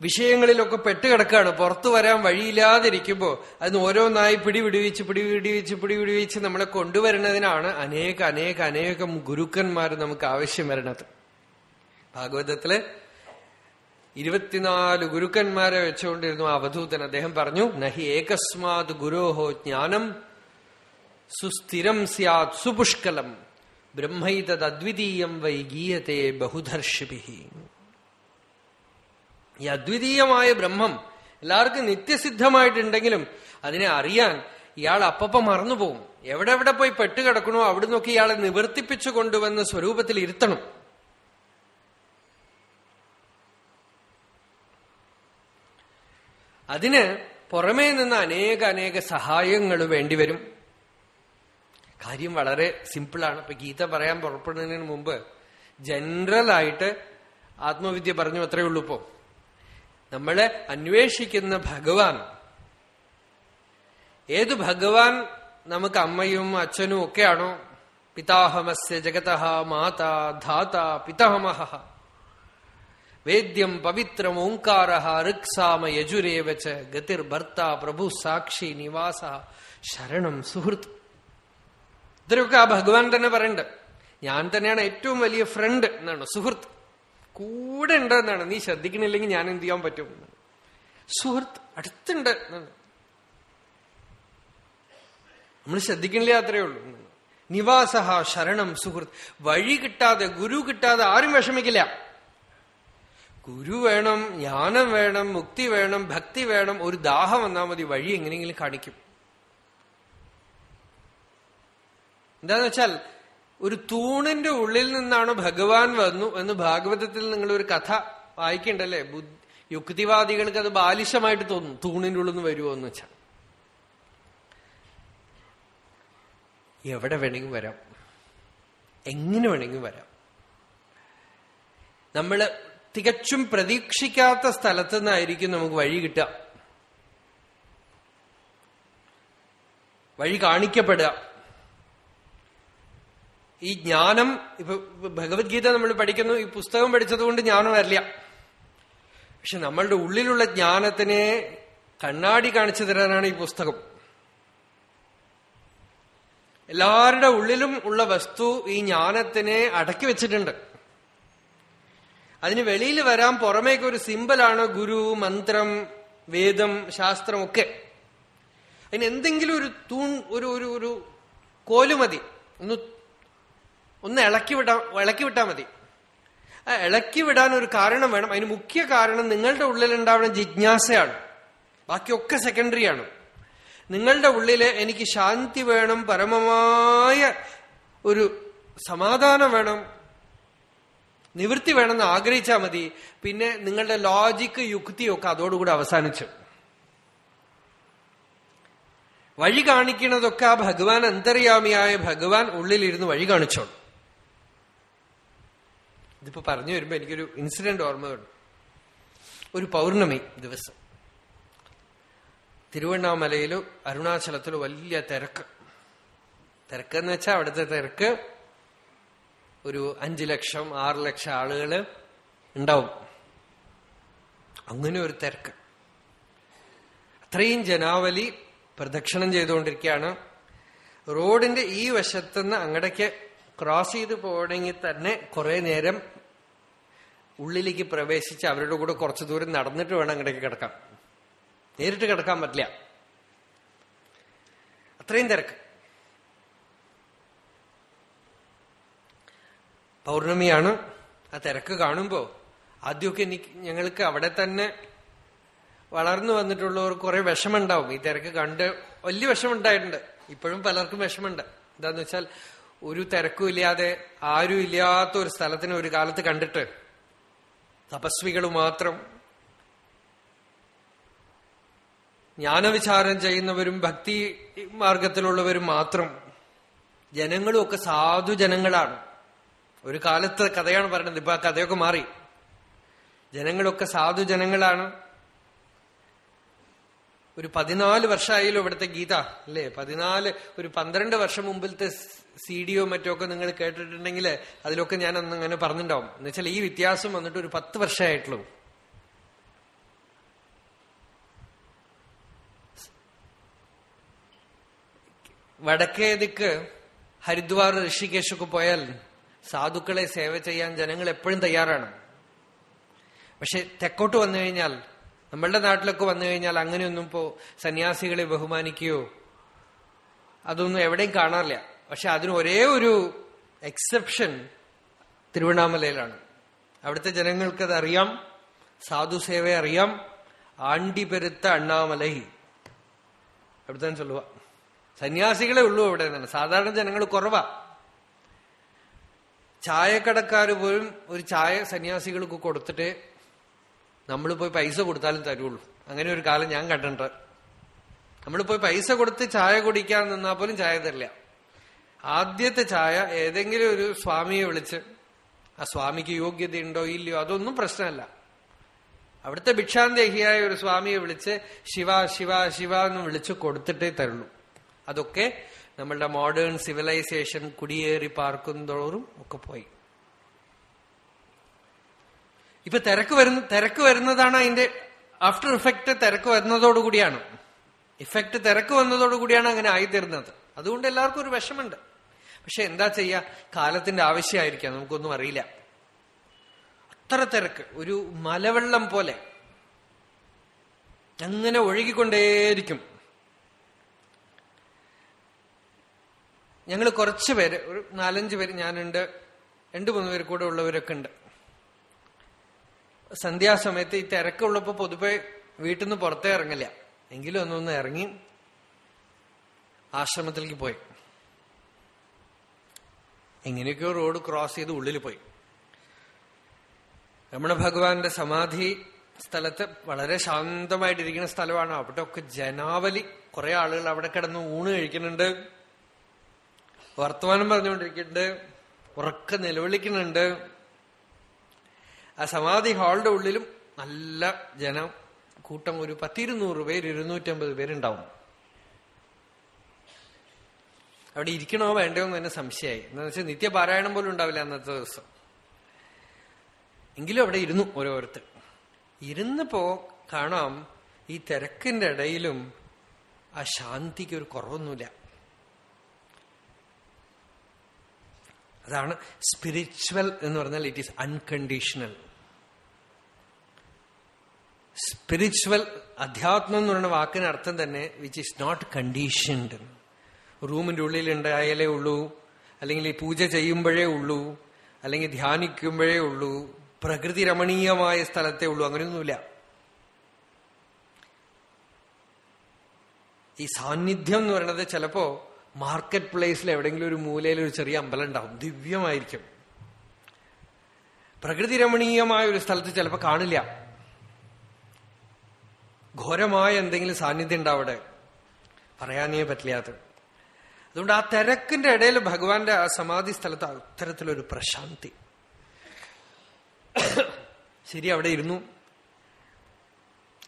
വിഷയങ്ങളിലൊക്കെ പെട്ടുകിടക്കുകയാണ് പുറത്തു വരാൻ വഴിയില്ലാതിരിക്കുമ്പോൾ അതിന് ഓരോന്നായി പിടിപിടിവിച്ച് പിടിപിടിവിച്ച് പിടിപിടിവിച്ച് നമ്മളെ കൊണ്ടുവരുന്നതിനാണ് അനേക അനേക അനേകം ഗുരുക്കന്മാർ നമുക്ക് ആവശ്യം വരുന്നത്. ഭാഗവതത്തിൽ ഇരുപത്തിനാല് ഗുരുക്കന്മാരെ വെച്ചുകൊണ്ടിരുന്നു അവധൂതൻ അദ്ദേഹം പറഞ്ഞു നഹി ഏകസ്മാത് ഗുരോഹോ ജ്ഞാനം സുസ്ഥിരം സ്യാത് സുപുഷ്കലം. ബ്രഹ്മൈതദ്വിതീയം വൈ ഗീയത്തെ ബഹുധർഷിഭി ഈ അദ്വിതീയമായ ബ്രഹ്മം എല്ലാവർക്കും നിത്യസിദ്ധമായിട്ടുണ്ടെങ്കിലും അതിനെ അറിയാൻ ഇയാൾ അപ്പപ്പം മറന്നുപോകും. എവിടെ എവിടെ പോയി പെട്ടുകിടക്കണോ അവിടെ നിന്നൊക്കെ ഇയാളെ നിവർത്തിപ്പിച്ചു കൊണ്ടുവന്ന് സ്വരൂപത്തിൽ ഇരുത്തണം അതിന് പുറമേ നിന്ന് അനേക അനേക സഹായങ്ങൾ വേണ്ടിവരും കാര്യം വളരെ സിമ്പിളാണ്. ഇപ്പൊ ഗീത പറയാൻ പുറപ്പെടുന്നതിന് മുമ്പ് ജനറൽ ആയിട്ട് ആത്മവിദ്യ പറഞ്ഞു അത്രയേ ഉള്ളൂ ഇപ്പോ. നമ്മളെ അന്വേഷിക്കുന്ന ഭഗവാൻ ഏത് ഭഗവാൻ നമുക്ക് അമ്മയും അച്ഛനും ഒക്കെയാണോ? പിതാഹമസ്യ ജഗതഹ മാതാ ധാത പിതാമഹ. വേദ്യം പവിത്രം ഓങ്കാര ഋക്സാമ യജുരേവച്ച ഗതിർ ഭർത്ത പ്രഭു സാക്ഷി നിവാസ ശരണം സുഹൃത്ത് ഇത്രയൊക്കെ ആ ഭഗവാൻ തന്നെ പറയണ്ട്. ഞാൻ തന്നെയാണ് ഏറ്റവും വലിയ ഫ്രണ്ട് എന്നാണ് സുഹൃത്ത്. കൂടെ ഉണ്ട് എന്നാണ്. നീ ശ്രദ്ധിക്കണില്ലെങ്കിൽ ഞാൻ എന്ത് ചെയ്യാൻ പറ്റും? സുഹൃത്ത് അടുത്തുണ്ട് എന്നാണ്. നമ്മൾ ശ്രദ്ധിക്കണില്ല അത്രയേ ഉള്ളൂ. നിവാസഹ ശരണം സുഹൃത്ത്. വഴി കിട്ടാതെ ഗുരു കിട്ടാതെ ആരും വിഷമിക്കില്ല. ഗുരു വേണം ജ്ഞാനം വേണം മുക്തി വേണം ഭക്തി വേണം ഒരു ദാഹം വന്നാൽ മതി വഴി എങ്ങനെയെങ്കിലും കാണിക്കും. എന്താന്ന് വെച്ചാൽ ഒരു തൂണിന്റെ ഉള്ളിൽ നിന്നാണ് ഭഗവാൻ വന്നു എന്ന് ഭാഗവതത്തിൽ നിങ്ങൾ ഒരു കഥ വായിക്കണ്ടല്ലേ? യുക്തിവാദികൾക്ക് അത് ബാലിശമായിട്ട് തോന്നും തൂണിന്റെ ഉള്ളിൽ നിന്ന് വരുമോ എന്ന് വെച്ചാൽ. എവിടെ വേണമെങ്കിൽ വരാം. എങ്ങനെ വേണമെങ്കിൽ വരാം. നമ്മൾ തികച്ചും പ്രതീക്ഷിക്കാത്ത സ്ഥലത്തു നിന്നായിരിക്കും നമുക്ക് വഴി കിട്ടുക. വഴി കാണിക്കപ്പെടുക. ഈ ജ്ഞാനം ഇപ്പൊ ഭഗവത്ഗീത നമ്മൾ പഠിക്കുന്നു ഈ പുസ്തകം പഠിച്ചതുകൊണ്ട് ജ്ഞാനം വരില്ല. പക്ഷെ നമ്മളുടെ ഉള്ളിലുള്ള ജ്ഞാനത്തിനെ കണ്ണാടി കാണിച്ചു തരാനാണ് ഈ പുസ്തകം. എല്ലാവരുടെ ഉള്ളിലും ഉള്ള വസ്തു ഈ ജ്ഞാനത്തിനെ അടക്കി വെച്ചിട്ടുണ്ട്. അതിന് വെളിയിൽ വരാൻ പുറമേക്ക് ഒരു സിമ്പലാണ് ഗുരു മന്ത്രം വേദം ശാസ്ത്രം ഒക്കെ? അതിന് എന്തെങ്കിലും ഒരു തൂൺ ഒരു ഒരു ഒരു കോലുമതി ഒന്ന് ഒന്ന് ഇളക്കി വിടാ ഇളക്കി വിട്ടാൽ മതി. ആ ഇളക്കി വിടാൻ ഒരു കാരണം വേണം. അതിന് മുഖ്യ കാരണം നിങ്ങളുടെ ഉള്ളിൽ ഉണ്ടാവുന്ന ജിജ്ഞാസയാണ്. ബാക്കിയൊക്കെ സെക്കൻഡറിയാണ് നിങ്ങളുടെ ഉള്ളിൽ എനിക്ക് ശാന്തി വേണം പരമമായ ഒരു സമാധാനം വേണം നിവൃത്തി വേണമെന്ന് ആഗ്രഹിച്ചാൽ മതി. പിന്നെ നിങ്ങളുടെ ലോജിക്ക് യുക്തിയൊക്കെ അതോടുകൂടി അവസാനിച്ചു. വഴി കാണിക്കുന്നതൊക്കെ ആ ഭഗവാൻ അന്തര്യാമിയായ ഭഗവാൻ ഉള്ളിലിരുന്ന് വഴി കാണിച്ചോളൂ. ഇതിപ്പോ പറഞ്ഞു വരുമ്പോ എനിക്കൊരു ഇൻസിഡന്റ് ഓർമ്മ വേണം ഒരു പൗർണമി ദിവസം. തിരുവണ്ണാമലയിലും അരുണാചലത്തിലും വലിയ തിരക്ക്. തിരക്കെന്ന് വെച്ചാൽ അവിടുത്തെ തിരക്ക് ഒരു അഞ്ചു ലക്ഷം ആറ് ലക്ഷം ആളുകൾ ഉണ്ടാവും. അങ്ങനെ ഒരു തിരക്ക്. അത്രയും ജനാവലി പ്രദക്ഷിണം ചെയ്തുകൊണ്ടിരിക്കുകയാണ്. റോഡിന്റെ ഈ വശത്തുനിന്ന് അങ്ങടേക്ക് ക്രോസ് ചെയ്ത് പോകണമെങ്കിൽ തന്നെ കുറെ നേരം ഉള്ളിലേക്ക് പ്രവേശിച്ച് അവരുടെ കൂടെ കുറച്ചു ദൂരം നടന്നിട്ട് വേണം അങ്ങടേക്ക് കിടക്കാം നേരിട്ട് കിടക്കാൻ പറ്റില്ല. അത്രയും തിരക്ക്. പൗർണമിയാണ് ആ തിരക്ക് കാണുമ്പോൾ ആദ്യമൊക്കെ എനിക്ക് ഞങ്ങൾക്ക് അവിടെ തന്നെ വളർന്നു വന്നിട്ടുള്ളവർ കുറെ വിഷമുണ്ടാവും ഈ തിരക്ക് കണ്ട് വലിയ വിഷമുണ്ടായിട്ടുണ്ട് ഇപ്പോഴും പലർക്കും വിഷമുണ്ട് എന്താന്ന് വെച്ചാൽ ഒരു തിരക്കും ഇല്ലാതെ ആരും ഇല്ലാത്ത ഒരു സ്ഥലത്തിന് ഒരു കാലത്ത് കണ്ടിട്ട് തപസ്വികൾ മാത്രം ജ്ഞാനവിചാരം ചെയ്യുന്നവരും ഭക്തി മാർഗത്തിലുള്ളവരും മാത്രം ജനങ്ങളും ഒക്കെ സാധു ജനങ്ങളാണ്. ഒരു കാലത്ത് കഥയാണ് പറയുന്നത്. ഇപ്പൊ ആ കഥയൊക്കെ മാറി. ജനങ്ങളൊക്കെ സാധു ജനങ്ങളാണ്. ഒരു പതിനാല് വർഷമായാലും ഇവിടുത്തെ ഗീത അല്ലേ? പതിനാല് ഒരു പന്ത്രണ്ട് വർഷം മുമ്പിലത്തെ സി ഡിയോ മറ്റോ ഒക്കെ നിങ്ങൾ കേട്ടിട്ടുണ്ടെങ്കിൽ അതിലൊക്കെ ഞാൻ അന്ന് അങ്ങനെ പറഞ്ഞിട്ടുണ്ടാവും. എന്നുവെച്ചാൽ ഈ വ്യത്യാസം വന്നിട്ട് ഒരു പത്ത് വർഷമായിട്ടുള്ളൂ. വടക്കേ ദിക്ക് ഹരിദ്വാർ ഋഷികേശൊക്കെ പോയാൽ സാധുക്കളെ സേവ ചെയ്യാൻ ജനങ്ങൾ എപ്പോഴും തയ്യാറാണ്. പക്ഷെ തെക്കോട്ട് വന്നു കഴിഞ്ഞാൽ നമ്മളുടെ നാട്ടിലൊക്കെ വന്നു കഴിഞ്ഞാൽ അങ്ങനെയൊന്നും ഇപ്പോ സന്യാസികളെ ബഹുമാനിക്കുകയോ അതൊന്നും എവിടെയും കാണാറില്ല. പക്ഷെ അതിന് ഒരേ ഒരു എക്സെപ്ഷൻ തിരുവണ്ണാമലയിലാണ്. അവിടുത്തെ ജനങ്ങൾക്ക് അറിയാം സാധുസേവ അറിയാം. ആണ്ടി പെരുത്ത അണ്ണാമലൈ. അവിടുത്തെ ചൊല്ലുക സന്യാസികളെ ഉള്ളൂ അവിടെ നിന്ന് സാധാരണ ജനങ്ങൾ കുറവാ. ചായക്കടക്കാര് പോലും ഒരു ചായ സന്യാസികൾക്ക് കൊടുത്തിട്ട് നമ്മൾ പോയി പൈസ കൊടുത്താലും തരുള്ളൂ. അങ്ങനെ ഒരു കാലം ഞാൻ കണ്ടിട്ടുണ്ട്. നമ്മൾ പോയി പൈസ കൊടുത്ത് ചായ കുടിക്കാൻ നിന്നാൽ പോലും ചായ തരില്ല. ആദ്യത്തെ ചായ ഏതെങ്കിലും ഒരു സ്വാമിയെ വിളിച്ച് ആ സ്വാമിക്ക് യോഗ്യതയുണ്ടോ ഇല്ലയോ അതൊന്നും പ്രശ്നമല്ല. അവിടുത്തെ ഭിക്ഷാന്തേഹിയായ ഒരു സ്വാമിയെ വിളിച്ച് ശിവ ശിവ ശിവ എന്ന് വിളിച്ച് കൊടുത്തിട്ടേ തരുള്ളൂ. അതൊക്കെ നമ്മളുടെ മോഡേൺ സിവിലൈസേഷൻ കുടിയേറി പാർക്കുന്നതോറും ഒക്കെ പോയി. ഇപ്പൊ തിരക്ക് വരുന്ന തിരക്ക് വരുന്നതാണ് അതിന്റെ ആഫ്റ്റർ ഇഫക്റ്റ് തിരക്ക് വരുന്നതോടുകൂടിയാണ് ഇഫക്റ്റ് തിരക്ക് വന്നതോടുകൂടിയാണ് അങ്ങനെ ആയിത്തീരുന്നത് അതുകൊണ്ട് എല്ലാവർക്കും ഒരു വിഷമുണ്ട് പക്ഷെ എന്താ ചെയ്യുക കാലത്തിന്റെ ആവശ്യമായിരിക്കാം. നമുക്കൊന്നും അറിയില്ല. അത്ര തിരക്ക്. ഒരു മലവെള്ളം പോലെ. അങ്ങനെ ഒഴുകിക്കൊണ്ടേയിരിക്കും. ഞങ്ങൾ കുറച്ച് പേര് ഒരു നാലഞ്ച് പേര് ഞാനുണ്ട് രണ്ടു മൂന്ന് പേര് കൂടെ ഉള്ളവരൊക്കെ ഉണ്ട്. സന്ധ്യാസമയത്ത് ഈ തിരക്കുള്ളപ്പോ പൊതുവെ വീട്ടിൽ നിന്ന് പുറത്തേ ഇറങ്ങില്ല എങ്കിലും ഒന്നൊന്ന് ഇറങ്ങി ആശ്രമത്തിലേക്ക് പോയി. എങ്ങനെയൊക്കെയോ റോഡ് ക്രോസ് ചെയ്ത് ഉള്ളിൽ പോയി. രമണ ഭഗവാന്റെ സമാധി സ്ഥലത്ത് വളരെ ശാന്തമായിട്ടിരിക്കുന്ന സ്ഥലമാണ്. അവിടെ ഒക്കെ ജനാവലി. കുറെ ആളുകൾ അവിടെ കിടന്ന് ഊണ് കഴിക്കുന്നുണ്ട്. വർത്തമാനം പറഞ്ഞുകൊണ്ടിരിക്കുന്നുണ്ട്. ഉറക്ക നിലവിളിക്കുന്നുണ്ട്. ആ സമാധി ഹാളിന്റെ ഉള്ളിലും നല്ല ജനം കൂട്ടം ഒരു പത്തിരുന്നൂറ് പേര് ഇരുന്നൂറ്റമ്പത് പേരുണ്ടാവും. അവിടെ ഇരിക്കണോ വേണ്ടയോ എന്ന് തന്നെ സംശയമായി. എന്താണെന്ന് വെച്ചാൽ നിത്യപാരായണം പോലും ഉണ്ടാവില്ല അന്നത്തെ ദിവസം. എങ്കിലും അവിടെ ഇരുന്നു ഓരോരുത്തർ. ഇരുന്നപ്പോ കാണാം ഈ തിരക്കിന്റെ ഇടയിലും ആ ശാന്തിക്ക് ഒരു കുറവൊന്നുമില്ല. അതാണ് സ്പിരിച്വൽ എന്ന് പറഞ്ഞാൽ ഇറ്റ് ഈസ് അൺകണ്ടീഷണൽ സ്പിരിച്വൽ അധ്യാത്മം എന്ന് പറയുന്ന വാക്കിന് അർത്ഥം തന്നെ വിച്ച് ഇസ് നോട്ട് കണ്ടീഷൻഡ് റൂമിന്റെ ഉള്ളിൽ ഉണ്ടായാലേ ഉള്ളൂ അല്ലെങ്കിൽ ഈ പൂജ ചെയ്യുമ്പോഴേ ഉള്ളൂ അല്ലെങ്കിൽ ധ്യാനിക്കുമ്പോഴേ ഉള്ളൂ പ്രകൃതി രമണീയമായ സ്ഥലത്തേ ഉള്ളൂ അങ്ങനെയൊന്നുമില്ല. ഈ സാന്നിധ്യം എന്ന് പറയുന്നത് ചിലപ്പോ മാർക്കറ്റ് പ്ലേസിൽ എവിടെയെങ്കിലും ഒരു മൂലയിൽ ഒരു ചെറിയ അമ്പലം ഉണ്ടാവും. ദിവ്യമായിരിക്കും. പ്രകൃതി രമണീയമായ ഒരു സ്ഥലത്ത് ചിലപ്പോൾ കാണില്ല. ഘോരമായ എന്തെങ്കിലും സാന്നിധ്യം ഉണ്ടാവിടെ പറയാനേ പറ്റില്ലാത്ത അതുകൊണ്ട് ആ തിരക്കിന്റെ ഇടയിൽ ഭഗവാന്റെ ആ സമാധി സ്ഥലത്ത് അത്തരത്തിലൊരു പ്രശാന്തി. ശരി അവിടെ ഇരുന്നു.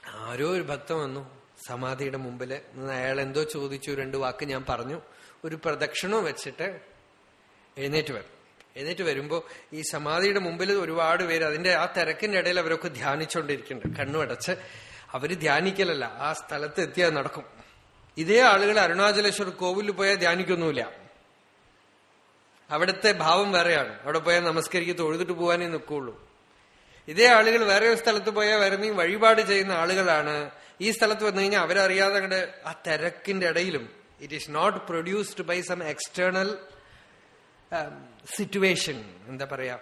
ആരോ ഒരു ഭക്തം വന്നു. സമാധിയുടെ മുമ്പിൽ അയാൾ എന്തോ ചോദിച്ചു രണ്ട് വാക്ക് ഞാൻ പറഞ്ഞു. ഒരു പ്രദക്ഷിണവും വെച്ചിട്ട് എഴുന്നേറ്റ് വരും. എഴുന്നേറ്റ് വരുമ്പോൾ ഈ സമാധിയുടെ മുമ്പിൽ ഒരുപാട് പേര് അതിന്റെ ആ തിരക്കിന്റെ ഇടയിൽ അവരൊക്കെ ധ്യാനിച്ചുകൊണ്ടിരിക്കുന്നുണ്ട് കണ്ണുമടച്ച് അവർ ധ്യാനിക്കലല്ല ആ സ്ഥലത്ത് എത്തിയാൽ നടക്കും. ഇതേ ആളുകൾ അരുണാചലേശ്വർ കോവിലിൽ പോയാൽ ധ്യാനിക്കൊന്നുമില്ല. അവിടുത്തെ ഭാവം വേറെയാണ്. അവിടെ പോയാൽ നമസ്കരിക്ക് തൊഴുതിട്ട് പോകാനേ നിൽക്കുള്ളൂ ഇതേ ആളുകൾ വേറെ ഒരു സ്ഥലത്ത് പോയാൽ വരുന്ന വഴിപാട് ചെയ്യുന്ന ആളുകളാണ് ഈ സ്ഥലത്ത് വന്നു കഴിഞ്ഞാൽ അവരറിയാതെ കണ്ട് ആ തിരക്കിന്റെ ഇടയിലും it is not produced by some external situation എന്താ പറയാ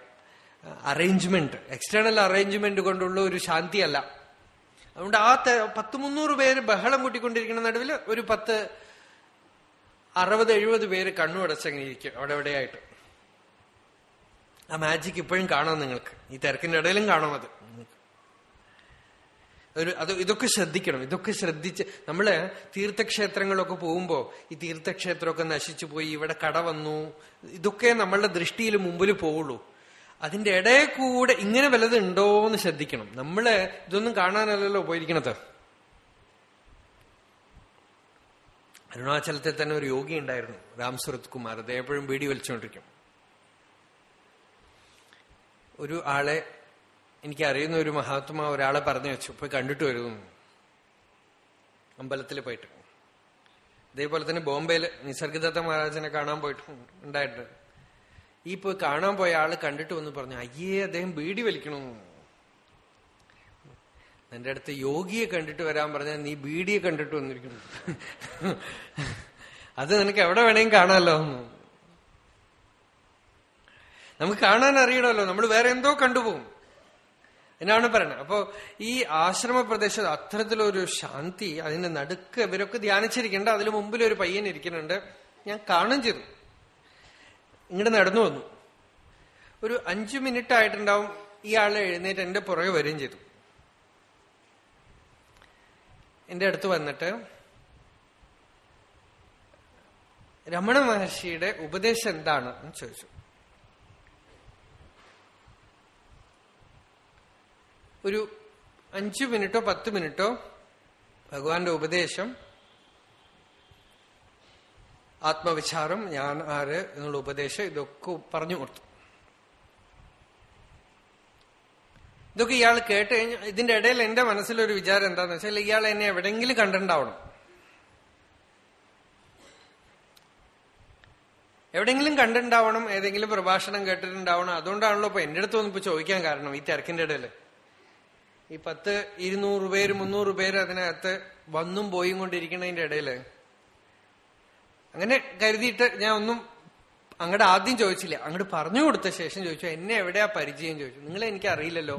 അറേഞ്ച്മെന്റ് എക്സ്റ്റേണൽ അറേഞ്ച്മെന്റ് കൊണ്ടുള്ള ഒരു ശാന്തിയല്ല. അതുകൊണ്ട് ആ പത്ത് മുന്നൂറ് പേര് ബഹളം കൂട്ടിക്കൊണ്ടിരിക്കുന്ന നടുവിൽ ഒരു പത്ത് അറുപത് എഴുപത് പേര് കണ്ണു ഇരിക്കും അവിടെ എവിടെയായിട്ട് ആ മാജിക് ഇപ്പോഴും കാണാം നിങ്ങൾക്ക്. ഈ തിരക്കിന്റെ ഇടയിലും കാണാം അത്. ഒരു അത് ഇതൊക്കെ ശ്രദ്ധിക്കണം. ഇതൊക്കെ ശ്രദ്ധിച്ച് നമ്മൾ തീർത്ഥക്ഷേത്രങ്ങളൊക്കെ പോകുമ്പോ ഈ തീർത്ഥക്ഷേത്രമൊക്കെ നശിച്ചു പോയി ഇവിടെ കട വന്നു ഇതൊക്കെ നമ്മളുടെ ദൃഷ്ടിയിൽ മുമ്പിൽ പോവുള്ളൂ. അതിന്റെ ഇടയിൽ കൂടെ ഇങ്ങനെ വല്ലത് ഉണ്ടോ എന്ന് ശ്രദ്ധിക്കണം. നമ്മൾ ഇതൊന്നും കാണാനല്ലല്ലോ പോയിരിക്കണത്. അരുണാചലത്തിൽ തന്നെ ഒരു യോഗി ഉണ്ടായിരുന്നു രാം സുരത് കുമാർ. അദ്ദേഹം എപ്പോഴും വീടി വലിച്ചുകൊണ്ടിരിക്കും. ഒരു ആളെ എനിക്ക് അറിയുന്ന ഒരു മഹാത്മാ ഒരാളെ പറഞ്ഞു വെച്ചു. പോയി കണ്ടിട്ട് വരുന്നു അമ്പലത്തിൽ പോയിട്ട്. ഇതേപോലെ തന്നെ ബോംബെയിൽ നിസർഗദത്ത മഹാരാജനെ കാണാൻ പോയിട്ട് ഉണ്ടായിട്ടുണ്ട്. ഈ പോയി കാണാൻ പോയ ആൾ കണ്ടിട്ട് വന്ന് പറഞ്ഞു അയ്യേ അദ്ദേഹം ബീഡി വലിക്കണു. എന്റെ അടുത്ത് യോഗിയെ കണ്ടിട്ട് വരാൻ പറഞ്ഞാൽ നീ ബീഡിയെ കണ്ടിട്ട് വന്നിരിക്കുന്നു. അത് നിനക്ക് എവിടെ വേണമെങ്കിലും കാണാമല്ലോ നമുക്ക് കാണാൻ അറിയണമല്ലോ. നമ്മൾ വേറെ എന്തോ കണ്ടുപോകും. എന്നാണ് പറയുന്നത് അപ്പോ ഈ ആശ്രമ പ്രദേശത്ത് അത്തരത്തിലൊരു ശാന്തി അതിന്റെ നടുക്ക് ഇവരൊക്കെ ധ്യാനിച്ചിരിക്കേണ്ട അതിന് മുമ്പിൽ ഒരു പയ്യൻ ഇരിക്കുന്നുണ്ട്. ഞാൻ കാണും ചെയ്തു. ഇങ്ങോട്ട് നടന്നു വന്നു. ഒരു അഞ്ചു മിനിറ്റ് ആയിട്ടുണ്ടാവും ഇയാൾ എഴുന്നേറ്റ് എന്റെ പുറകെ വരികയും ചെയ്തു. എന്റെ അടുത്ത് വന്നിട്ട് രമണ മഹർഷിയുടെ ഉപദേശം എന്താണ് എന്ന് ചോദിച്ചു. ഒരു അഞ്ചു മിനിറ്റോ പത്ത് മിനിറ്റോ ഭഗവാന്റെ ഉപദേശം ആത്മവിചാരം ഞാൻ ആര് എന്നുള്ള ഉപദേശം ഇതൊക്കെ പറഞ്ഞു കൊടുത്തു. ഇതൊക്കെ ഇയാൾ കേട്ട് കഴിഞ്ഞാൽ ഇതിന്റെ ഇടയിൽ എന്റെ മനസ്സിലൊരു വിചാരം എന്താന്ന് വെച്ചാൽ ഇയാൾ എന്നെ എവിടെങ്കിലും കണ്ടിട്ടുണ്ടാവണം. എവിടെങ്കിലും കണ്ടിട്ടുണ്ടാവണം ഏതെങ്കിലും പ്രഭാഷണം കേട്ടിട്ടുണ്ടാവണം. അതുകൊണ്ടാണല്ലോ ഇപ്പൊ എന്റെ അടുത്ത് വന്നിപ്പോ ചോദിക്കാൻ കാരണം ഈ തിരക്കിന്റെ ഇടയിൽ ഈ പത്ത് ഇരുന്നൂറ് പേര് മുന്നൂറ് പേര് അതിനകത്ത് വന്നും പോയും കൊണ്ടിരിക്കുന്നതിന്റെ ഇടയിൽ. അങ്ങനെ കരുതിയിട്ട് ഞാൻ ഒന്നും അങ്ങോട്ട് ആദ്യം ചോദിച്ചില്ല. അങ്ങോട്ട് പറഞ്ഞു കൊടുത്ത ശേഷം ചോദിച്ചു എന്നെ എവിടെയാ പരിചയം? ചോദിച്ചു. നിങ്ങളെ എനിക്ക് അറിയില്ലല്ലോ.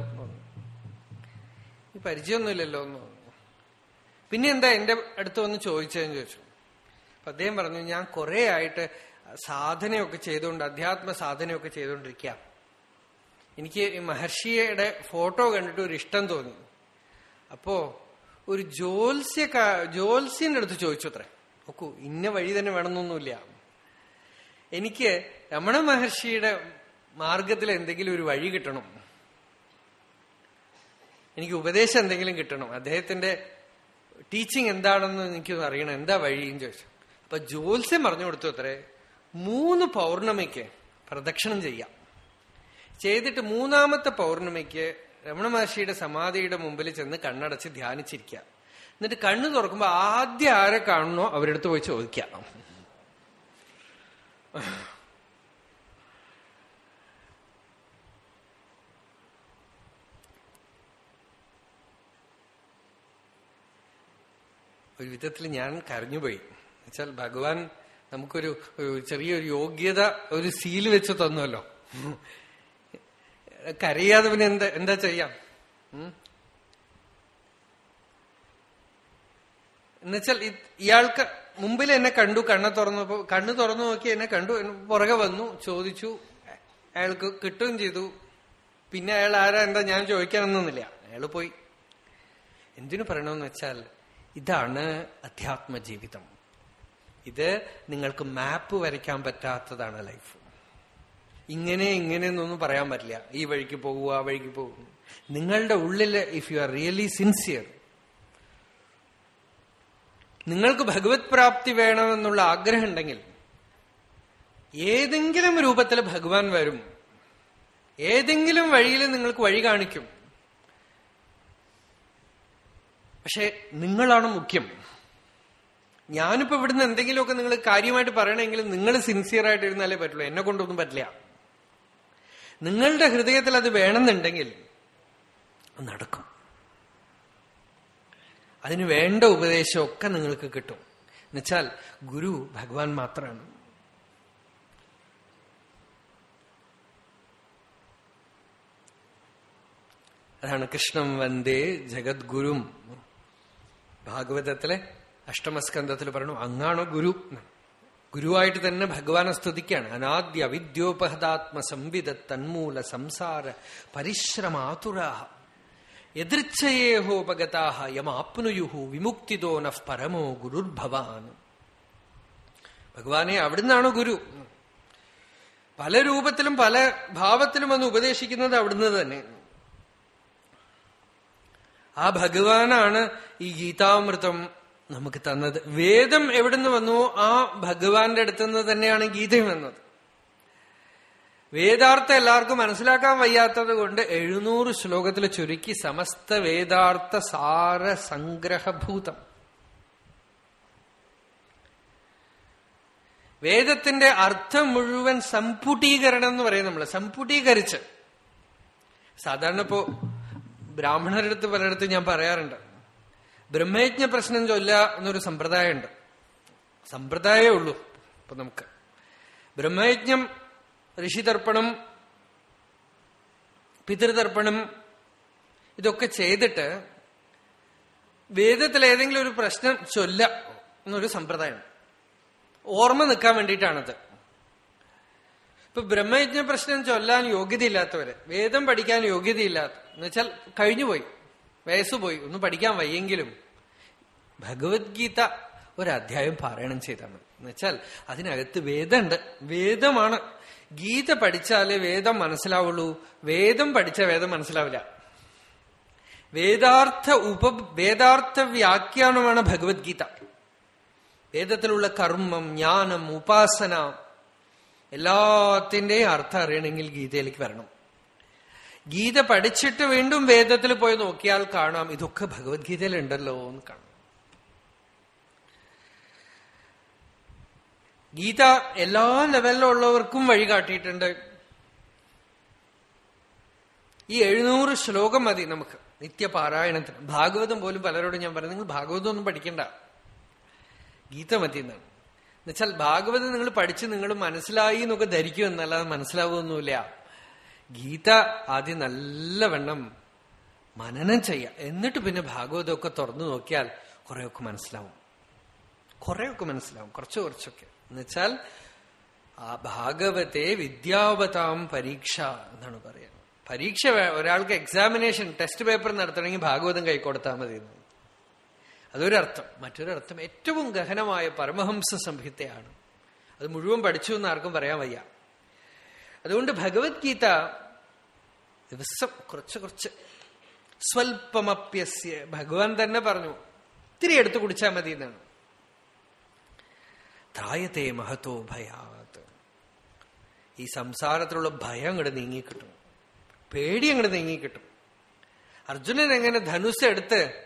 ഈ പരിചയമൊന്നുമില്ലല്ലോ എന്ന് പിന്നെ എന്താ എന്റെ അടുത്ത് വന്ന് ചോദിച്ചതെന്ന് ചോദിച്ചു. അപ്പൊ അദ്ദേഹം പറഞ്ഞു ഞാൻ കുറെ ആയിട്ട് സാധനയൊക്കെ ചെയ്തുകൊണ്ട് അധ്യാത്മ സാധനയൊക്കെ ചെയ്തുകൊണ്ടിരിക്കുക എനിക്ക് മഹർഷിയുടെ ഫോട്ടോ കണ്ടിട്ട് ഒരു ഇഷ്ടം തോന്നി. അപ്പോ ഒരു ജോത്സ്യ ജോത്സ്യന്റെ അടുത്ത് ചോദിച്ചു അത്രേ. നോക്കൂ ഇന്ന വഴി തന്നെ വേണമെന്നൊന്നുമില്ല. എനിക്ക് രമണ മഹർഷിയുടെ മാർഗത്തിൽ എന്തെങ്കിലും ഒരു വഴി കിട്ടണം. എനിക്ക് ഉപദേശം എന്തെങ്കിലും കിട്ടണം. അദ്ദേഹത്തിന്റെ ടീച്ചിങ് എന്താണെന്ന് എനിക്ക് അറിയണം. എന്താ വഴിയും ചോദിച്ചു. അപ്പൊ ജോത്സ്യം പറഞ്ഞു കൊടുത്തു അത്രേ. മൂന്ന് പൗർണമിക്ക് പ്രദക്ഷിണം ചെയ്യാം. ചെയ്തിട്ട് മൂന്നാമത്തെ പൗർണമിക്ക് രമണ മഹർഷിയുടെ സമാധിയുടെ മുമ്പിൽ ചെന്ന് കണ്ണടച്ച് ധ്യാനിച്ചിരിക്കുക എന്നിട്ട് കണ്ണു തുറക്കുമ്പോ ആദ്യം ആരെ കാണണോ അവരെടുത്ത് പോയി ചോദിക്കാം. ഒരു വിധത്തിൽ ഞാൻ കരഞ്ഞുപോയി. എന്നുവെച്ചാൽ ഭഗവാൻ നമുക്കൊരു ചെറിയൊരു യോഗ്യത ഒരു സീൽ വെച്ച് തന്നുവല്ലോ കരയാതെ പിന്നെ എന്താ എന്താ ചെയ്യാം? എന്നുവെച്ചാൽ ഇയാൾക്ക് മുമ്പിൽ എന്നെ കണ്ടു കണ്ണ തുറന്നപ്പോ കണ്ണ് തുറന്നു നോക്കി എന്നെ കണ്ടു പുറകെ വന്നു ചോദിച്ചു അയാൾക്ക് കിട്ടുകയും ചെയ്തു. പിന്നെ അയാൾ ആരാ എന്താ ഞാൻ ചോദിക്കാനൊന്നുമില്ല. അയാൾ പോയി. എന്തിനു പറയണമെന്ന് വെച്ചാൽ ഇതാണ് അധ്യാത്മ ജീവിതം ഇത് നിങ്ങൾക്ക് മാപ്പ് വരയ്ക്കാൻ പറ്റാത്തതാണ് ലൈഫ്. ഇങ്ങനെ ഇങ്ങനെ എന്നൊന്നും പറയാൻ പറ്റില്ല. ഈ വഴിക്ക് പോകുക ആ വഴിക്ക് പോകും നിങ്ങളുടെ ഉള്ളിൽ if you are really sincere നിങ്ങൾക്ക് ഭഗവത് പ്രാപ്തി വേണമെന്നുള്ള ആഗ്രഹം ഉണ്ടെങ്കിൽ ഏതെങ്കിലും രൂപത്തിൽ ഭഗവാൻ വരും. ഏതെങ്കിലും വഴിയിൽ നിങ്ങൾക്ക് വഴി കാണിക്കും. പക്ഷെ നിങ്ങളാണ് മുഖ്യം. ഞാനിപ്പോ ഇവിടുന്ന് എന്തെങ്കിലുമൊക്കെ നിങ്ങൾ കാര്യമായിട്ട് പറയണമെങ്കിൽ നിങ്ങൾ സിൻസിയർ ആയിട്ട് ഇരുന്നാലേ പറ്റുള്ളൂ. എന്നെ കൊണ്ടൊന്നും പറ്റില്ല. നിങ്ങളുടെ ഹൃദയത്തിൽ അത് വേണമെന്നുണ്ടെങ്കിൽ നടക്കും. അതിന് വേണ്ട ഉപദേശമൊക്കെ നിങ്ങൾക്ക് കിട്ടും. എന്നുവെച്ചാൽ ഗുരു ഭഗവാൻ മാത്രമാണ് അതാണ് കൃഷ്ണം വന്ദേ ജഗദ്ഗുരും. ഭാഗവതത്തിലെ അഷ്ടമസ്കന്ധത്തിൽ പറഞ്ഞു അങ്ങാണോ ഗുരു? ഗുരുവായിട്ട് തന്നെ ഭഗവാനെ സ്തുതിക്കാണ്. അനാദ്യ അവിദ്യോപഹതാത്മ സംവിധ തന്മൂല സംസാര പരിശ്രമാതുരാഹ എതിർച്ചയേഹോപഗതാഹ യമാപ്നുയുഹു വിമുക്തിദോ നഃ പരമോ ഗുരുർഭവാൻ. ഭഗവാനെ അവിടുന്നാണ് ഗുരു. പല രൂപത്തിലും പല ഭാവത്തിലും വന്ന് ഉപദേശിക്കുന്നത് അവിടുന്ന് തന്നെ. ആ ഭഗവാനാണ് ഈ ഗീതാമൃതം നമുക്ക് തന്നത്. വേദം എവിടുന്ന് വന്നു? ആ ഭഗവാന്റെ അടുത്തുനിന്ന് തന്നെയാണ് ഗീതയും വന്നത്. വേദാർത്ഥം എല്ലാവർക്കും മനസ്സിലാക്കാൻ വയ്യാത്തത് കൊണ്ട് എഴുന്നൂറ് ശ്ലോകത്തിൽ ചുരുക്കി സമസ്ത വേദാർത്ഥ സാര സംഗ്രഹഭൂതം. വേദത്തിന്റെ അർത്ഥം മുഴുവൻ സമ്പുടീകരണം എന്ന് പറയും നമ്മൾ സമ്പുടീകരിച്ച് സാധാരണ ഇപ്പോ ബ്രാഹ്മണരുടെ അടുത്ത് പലയിടത്തും ഞാൻ പറയാറുണ്ട്. ബ്രഹ്മയജ്ഞ പ്രശ്നം ചൊല്ല എന്നൊരു സമ്പ്രദായമുണ്ട്. സമ്പ്രദായമേ ഉള്ളൂ ഇപ്പൊ നമുക്ക്. ബ്രഹ്മയജ്ഞം ഋഷിതർപ്പണം പിതൃതർപ്പണം ഇതൊക്കെ ചെയ്തിട്ട് വേദത്തിൽ ഏതെങ്കിലും ഒരു പ്രശ്നം ചൊല്ല എന്നൊരു സമ്പ്രദായം. ഓർമ്മ നിൽക്കാൻ വേണ്ടിയിട്ടാണത്. ഇപ്പൊ ബ്രഹ്മയജ്ഞ പ്രശ്നം ചൊല്ലാൻ യോഗ്യതയില്ലാത്തവര് വേദം പഠിക്കാൻ യോഗ്യതയില്ലാത്ത എന്നുവെച്ചാൽ കഴിഞ്ഞുപോയി വയസ്സുപോയി ഒന്നും പഠിക്കാൻ വയ്യെങ്കിലും ഭഗവത്ഗീത ഒരധ്യായം പാരായണം ചെയ്താൽ മതി. എന്നുവെച്ചാൽ അതിനകത്ത് വേദമുണ്ട്. വേദമാണ്. ഗീത പഠിച്ചാലേ വേദം മനസ്സിലാവുള്ളൂ. വേദം പഠിച്ച വേദം മനസ്സിലാവില്ല. വേദാർത്ഥ ഉപ വേദാർത്ഥ വ്യാഖ്യാനമാണ് ഭഗവത്ഗീത. വേദത്തിലുള്ള കർമ്മം ജ്ഞാനം ഉപാസന എല്ലാത്തിന്റെയും അർത്ഥം അറിയണമെങ്കിൽ ഗീതയിലേക്ക് വരണം. ഗീത പഠിച്ചിട്ട് വീണ്ടും വേദത്തിൽ പോയി നോക്കിയാൽ കാണാം ഇതൊക്കെ ഭഗവത്ഗീതയിലുണ്ടല്ലോ എന്ന് കാണാം. ഗീത എല്ലാ ലെവലിലുള്ളവർക്കും വഴി കാട്ടിയിട്ടുണ്ട്. ഈ എഴുന്നൂറ് ശ്ലോകം മതി നമുക്ക്. നിത്യപാരായണത്തിന്. ഭാഗവതം പോലും പലരോടും ഞാൻ പറഞ്ഞു നിങ്ങൾ ഭാഗവതം ഒന്നും പഠിക്കണ്ട. ഗീത മതി എന്നാണ് എന്നുവെച്ചാൽ ഭാഗവതം നിങ്ങൾ പഠിച്ച് നിങ്ങൾ മനസ്സിലായി എന്നൊക്കെ ധരിക്കും എന്നല്ലാതെ മനസ്സിലാവുമൊന്നുമില്ല ഗീത ആദ്യം നല്ലവണ്ണം മനനം ചെയ്യാം എന്നിട്ട് പിന്നെ ഭാഗവതമൊക്കെ തുറന്നു നോക്കിയാൽ കുറെയൊക്കെ മനസ്സിലാവും. കുറെയൊക്കെ മനസ്സിലാവും. കുറച്ച് കുറച്ചൊക്കെ. എന്നുവെച്ചാൽ ആ ഭാഗവത്തെ വിദ്യാവതാം പരീക്ഷ എന്നാണ് പറയുന്നത്. പരീക്ഷ ഒരാൾക്ക് എക്സാമിനേഷൻ ടെസ്റ്റ് പേപ്പർ നടത്തണമെങ്കിൽ ഭാഗവതം കൈക്കൊടുത്താൽ മതി. അതൊരർത്ഥം. മറ്റൊരർത്ഥം ഏറ്റവും ഗഹനമായ പരമഹംസ സംഹിതയാണ്. അത് മുഴുവൻ പഠിച്ചു എന്ന് ആർക്കും പറയാൻ വയ്യ. അതുകൊണ്ട് ഭഗവത്ഗീത ദിവസം കുറച്ച് കുറച്ച് സ്വൽപ്പമപ്യസ്യ ഭഗവാൻ തന്നെ പറഞ്ഞു ഇത്തിരി എടുത്തു കുടിച്ചാൽ മതി എന്നാണ്. ത്രായത്തെ മഹത്തോ ഭയാത്. ഈ സംസാരത്തിലുള്ള ഭയം അങ്ങോട്ട് നീങ്ങിക്കിട്ടും. പേടി അങ്ങോട്ട് നീങ്ങിക്കിട്ടും. അർജുനൻ എങ്ങനെ ധനുസ് എടുത്ത്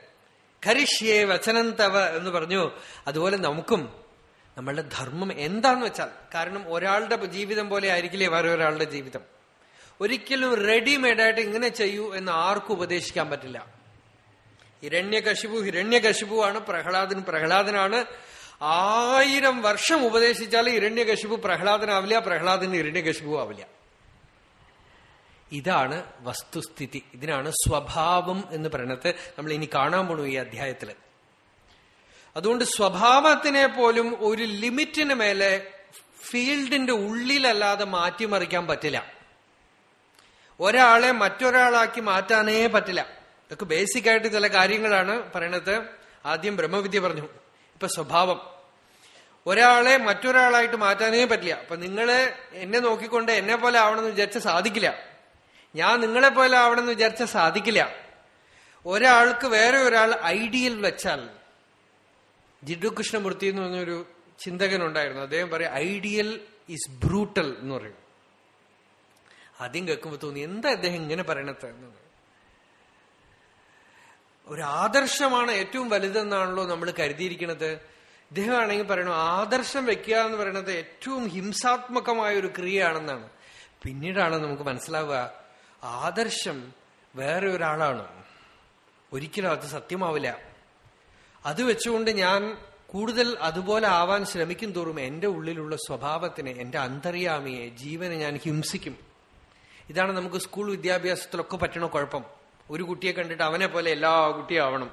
കരിഷ്യേ വചനം തവ എന്ന് പറഞ്ഞു അതുപോലെ നമുക്കും നമ്മളുടെ ധർമ്മം എന്താന്ന് വെച്ചാൽ കാരണം ഒരാളുടെ ജീവിതം പോലെ ആയിരിക്കില്ലേ വേറെ ഒരാളുടെ ജീവിതം. ഒരിക്കലും റെഡിമെയ്ഡായിട്ട് ഇങ്ങനെ ചെയ്യൂ എന്ന് ആർക്കും ഉപദേശിക്കാൻ പറ്റില്ല. ഹിരണ്യകശിപു ഹിരണ്യകശിപു ആണ് പ്രഹ്ലാദൻ പ്രഹ്ലാദനാണ് ആയിരം വർഷം ഉപദേശിച്ചാൽ ഇരണ്യകശിപു പ്രഹ്ലാദനാവില്ല പ്രഹ്ലാദന് ഇരണ്യകശിപു ആവില്ല. ഇതാണ് വസ്തുസ്ഥിതി. ഇതിനാണ് സ്വഭാവം എന്ന് പറയണത് നമ്മൾ ഇനി കാണാൻ പോണു ഈ അധ്യായത്തിൽ അതുകൊണ്ട് സ്വഭാവത്തിനെ പോലും ഒരു ലിമിറ്റിന് മേലെ ഫീൽഡിന്റെ ഉള്ളിലല്ലാതെ മാറ്റിമറിക്കാൻ പറ്റില്ല. ഒരാളെ മറ്റൊരാളാക്കി മാറ്റാനേ പറ്റില്ല. ഇതൊക്കെ ബേസിക് ആയിട്ട് ചില കാര്യങ്ങളാണ് പറയണത്. ആദ്യം ബ്രഹ്മവിദ്യ പറഞ്ഞു. ഇപ്പൊ സ്വഭാവം. ഒരാളെ മറ്റൊരാളായിട്ട് മാറ്റാനേ പറ്റില്ല. അപ്പൊ നിങ്ങൾ എന്നെ നോക്കിക്കൊണ്ട് എന്നെ പോലെ ആവണമെന്ന് വിചാരിച്ച സാധിക്കില്ല. ഞാൻ നിങ്ങളെ പോലെ ആവണമെന്ന് വിചാരിച്ച സാധിക്കില്ല. ഒരാൾക്ക് വേറെ ഒരാൾ ഐഡിയൽ വെച്ചാൽ ജിഡു കൃഷ്ണമൂർത്തി എന്ന് പറഞ്ഞൊരു ചിന്തകനുണ്ടായിരുന്നു. അദ്ദേഹം പറയും ഐഡിയൽ ഈസ് ബ്രൂട്ടൽ എന്ന് പറയും. ആദ്യം കേൾക്കുമ്പോൾ തോന്നി എന്താ അദ്ദേഹം ഇങ്ങനെ പറയണത്? എന്നത് ഒരു ആദർശമാണ് ഏറ്റവും വലുതെന്നാണല്ലോ നമ്മൾ കരുതിയിരിക്കുന്നത്. ഇദ്ദേഹം ആണെങ്കിൽ പറയണു ആദർശം വെക്കുക എന്ന് പറയുന്നത് ഏറ്റവും ഹിംസാത്മകമായ ഒരു ക്രിയയാണെന്നാണ്. പിന്നീടാണ് നമുക്ക് മനസ്സിലാവുക ആദർശം വേറെ ഒരാളാണ്. ഒരിക്കലും അത് സത്യമാവില്ല. അത് വെച്ചുകൊണ്ട് ഞാൻ കൂടുതൽ അതുപോലെ ആവാൻ ശ്രമിക്കും തോറും എന്റെ ഉള്ളിലുള്ള സ്വഭാവത്തിനെ എന്റെ അന്തര്യാമിയെ ജീവനെ ഞാൻ ഹിംസിക്കും. ഇതാണ് നമുക്ക് സ്കൂൾ വിദ്യാഭ്യാസത്തിലൊക്കെ പറ്റണ കുഴപ്പം. ഒരു കുട്ടിയെ കണ്ടിട്ട് അവനെ പോലെ എല്ലാ കുട്ടിയും ആവണം.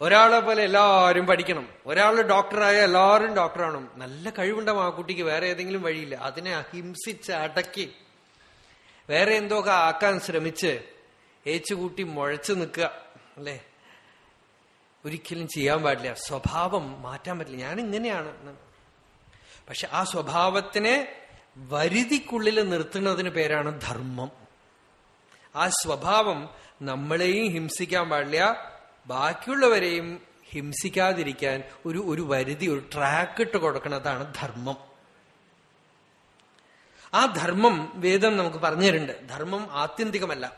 ഒരാളെ പോലെ എല്ലാവരും പഠിക്കണം. ഒരാൾ ഡോക്ടറായ എല്ലാവരും ഡോക്ടറാവണം. നല്ല കഴിവുണ്ടാവും ആ കുട്ടിക്ക്. വേറെ ഏതെങ്കിലും വഴിയില്ല. അതിനെ അഹിംസിച്ച് അടക്കി വേറെ എന്തൊക്കെ ആക്കാൻ ശ്രമിച്ച് ഏച്ചുകൂട്ടി മുഴച്ചു നിൽക്കുക അല്ലേ? ഒരിക്കലും ചെയ്യാൻ പാടില്ല. സ്വഭാവം മാറ്റാൻ പറ്റില്ല. ഞാൻ ഇങ്ങനെയാണ് പക്ഷെ ആ സ്വഭാവത്തിനെ വരുതിക്കുള്ളിൽ നിർത്തുന്നതിന് പേരാണ് ധർമ്മം. ആ സ്വഭാവം നമ്മളെയും ഹിംസിക്കാൻ പാടില്ല. ബാക്കിയുള്ളവരെയും ഹിംസിക്കാതിരിക്കാൻ ഒരു ഒരു വരുതി ഒരു ട്രാക്ക് ഇട്ട് കൊടുക്കുന്നതാണ് ധർമ്മം. ആ ധർമ്മം വേദം നമുക്ക് പറഞ്ഞു തരുന്നുണ്ട്. ധർമ്മം ആത്യന്തികമല്ല.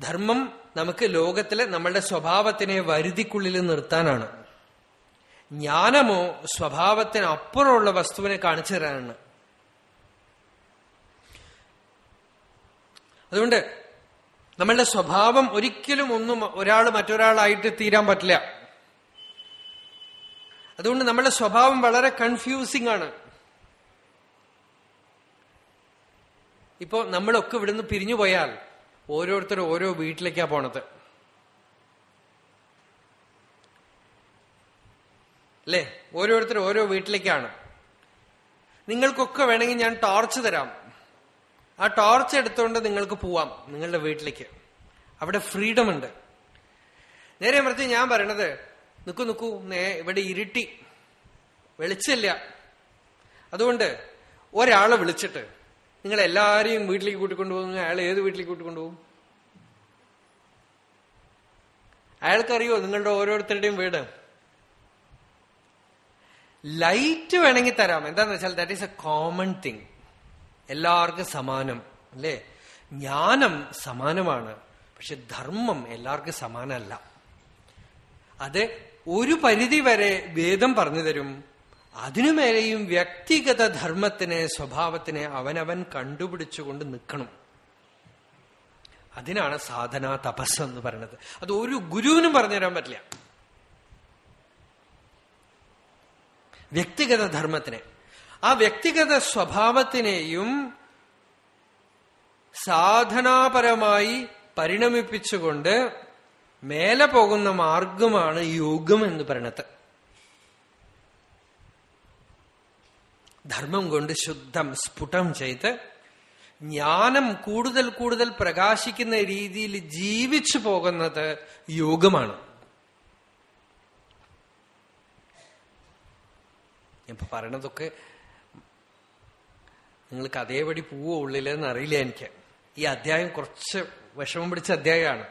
ധർമ്മം നമുക്ക് ലോകത്തിലെ നമ്മളുടെ സ്വഭാവത്തിനെ വരുതിക്കുള്ളിൽ നിർത്താനാണ്. ജ്ഞാനമോ സ്വഭാവത്തിനപ്പുറമുള്ള വസ്തുവിനെ കാണിച്ചു തരാനാണ്. അതുകൊണ്ട് നമ്മളുടെ സ്വഭാവം ഒരിക്കലും ഒന്നും ഒരാൾ മറ്റൊരാളായിട്ട് തീരാൻ പറ്റില്ല. അതുകൊണ്ട് നമ്മളുടെ സ്വഭാവം വളരെ കൺഫ്യൂസിംഗ് ആണ്. ഇപ്പോ നമ്മളൊക്കെ ഇവിടുന്ന് പിരിഞ്ഞു പോയാൽ ഓരോരുത്തരും ഓരോ വീട്ടിലേക്കാ പോണത്. അല്ലേ? ഓരോരുത്തരും ഓരോ വീട്ടിലേക്കാണ്. നിങ്ങൾക്കൊക്കെ വേണമെങ്കിൽ ഞാൻ ടോർച്ച് തരാം. ആ ടോർച്ച് എടുത്തുകൊണ്ട് നിങ്ങൾക്ക് പോവാം നിങ്ങളുടെ വീട്ടിലേക്ക്. അവിടെ ഫ്രീഡം ഉണ്ട്. നേരെ മറിച്ച് ഞാൻ പറയണത് നിക്കു നിക്കൂ നേ ഇവിടെ ഇരുട്ടി. വെളിച്ചില്ല. അതുകൊണ്ട് ഒരാളെ വിളിച്ചിട്ട് നിങ്ങൾ എല്ലാരെയും വീട്ടിലേക്ക് കൂട്ടിക്കൊണ്ടുപോകുന്നു അയാൾ ഏത് വീട്ടിലേക്ക് കൂട്ടിക്കൊണ്ടുപോകും അയാൾക്കറിയോ നിങ്ങളുടെ ഓരോരുത്തരുടെയും വീട്? ലൈറ്റ് വേണമെങ്കിൽ തരാം. എന്താന്ന് വെച്ചാൽ that is a common thing എല്ലാവർക്കും സമാനം അല്ലേ? ജ്ഞാനം സമാനമാണ് പക്ഷെ ധർമ്മം എല്ലാവർക്കും സമാനമല്ല. അത് ഒരു പരിധി വരെ വേദം പറഞ്ഞു തരും അതിനുമേലെയും വ്യക്തിഗത ധർമ്മത്തിനെ സ്വഭാവത്തിനെ അവനവൻ കണ്ടുപിടിച്ചുകൊണ്ട് നിൽക്കണം. അതിനാണ് സാധന തപസ് എന്ന് പറയുന്നത്. അത് ഒരു ഗുരുവിനും പറഞ്ഞു തരാൻ പറ്റില്ല. വ്യക്തിഗത ധർമ്മത്തിനെ. ആ വ്യക്തിഗത സ്വഭാവത്തിനെയും സാധനാപരമായി പരിണമിപ്പിച്ചുകൊണ്ട് മേലെ പോകുന്ന മാർഗമാണ് യോഗം എന്ന് പറയണത്. ധർമ്മം കൊണ്ട് ശുദ്ധം സ്ഫുടം ചെയ്ത് ജ്ഞാനം കൂടുതൽ കൂടുതൽ പ്രകാശിക്കുന്ന രീതിയിൽ ജീവിച്ചു പോകുന്നത് യോഗമാണ്. ഇപ്പൊ പറയണതൊക്കെ നിങ്ങൾക്ക് അതേപടി പോവോ ഉള്ളിലെന്ന് അറിയില്ല എനിക്ക്. ഈ അധ്യായം കുറച്ച് വിഷമം പിടിച്ച അധ്യായമാണ്.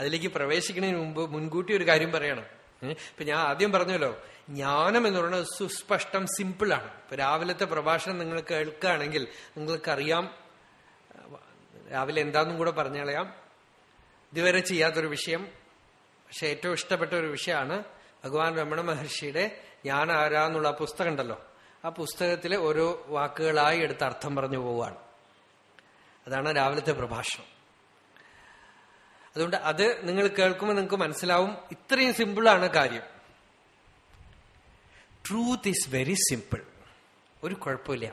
അതിലേക്ക് പ്രവേശിക്കുന്നതിന് മുമ്പ് മുൻകൂട്ടി ഒരു കാര്യം പറയണം. ഇപ്പൊ ഞാൻ ആദ്യം പറഞ്ഞല്ലോ ജ്ഞാനം എന്ന് പറയുന്നത് സുസ്പഷ്ടം സിമ്പിളാണ്. ഇപ്പൊ രാവിലത്തെ പ്രഭാഷണം നിങ്ങൾ കേൾക്കുകയാണെങ്കിൽ നിങ്ങൾക്കറിയാം രാവിലെ എന്താന്നും കൂടെ പറഞ്ഞളയാം. ഇതുവരെ ചെയ്യാത്തൊരു വിഷയം പക്ഷെ ഏറ്റവും ഇഷ്ടപ്പെട്ട ഒരു വിഷയമാണ് ഭഗവാൻ രമണ മഹർഷിയുടെ ഞാൻ ആരാന്നുള്ള പുസ്തകം ഉണ്ടല്ലോ. ആ പുസ്തകത്തിലെ ഓരോ വാക്കുകളായി എടുത്ത് അർത്ഥം പറഞ്ഞു പോവുകയാണ്. അതാണ് രാവിലത്തെ പ്രഭാഷണം. അതുകൊണ്ട് അത് നിങ്ങൾ കേൾക്കുമ്പോൾ നിങ്ങൾക്ക് മനസ്സിലാവും ഇത്രയും സിമ്പിളാണ് കാര്യം. ട്രൂത്ത് ഈസ് വെരി സിമ്പിൾ ഒരു കുഴപ്പമില്ല.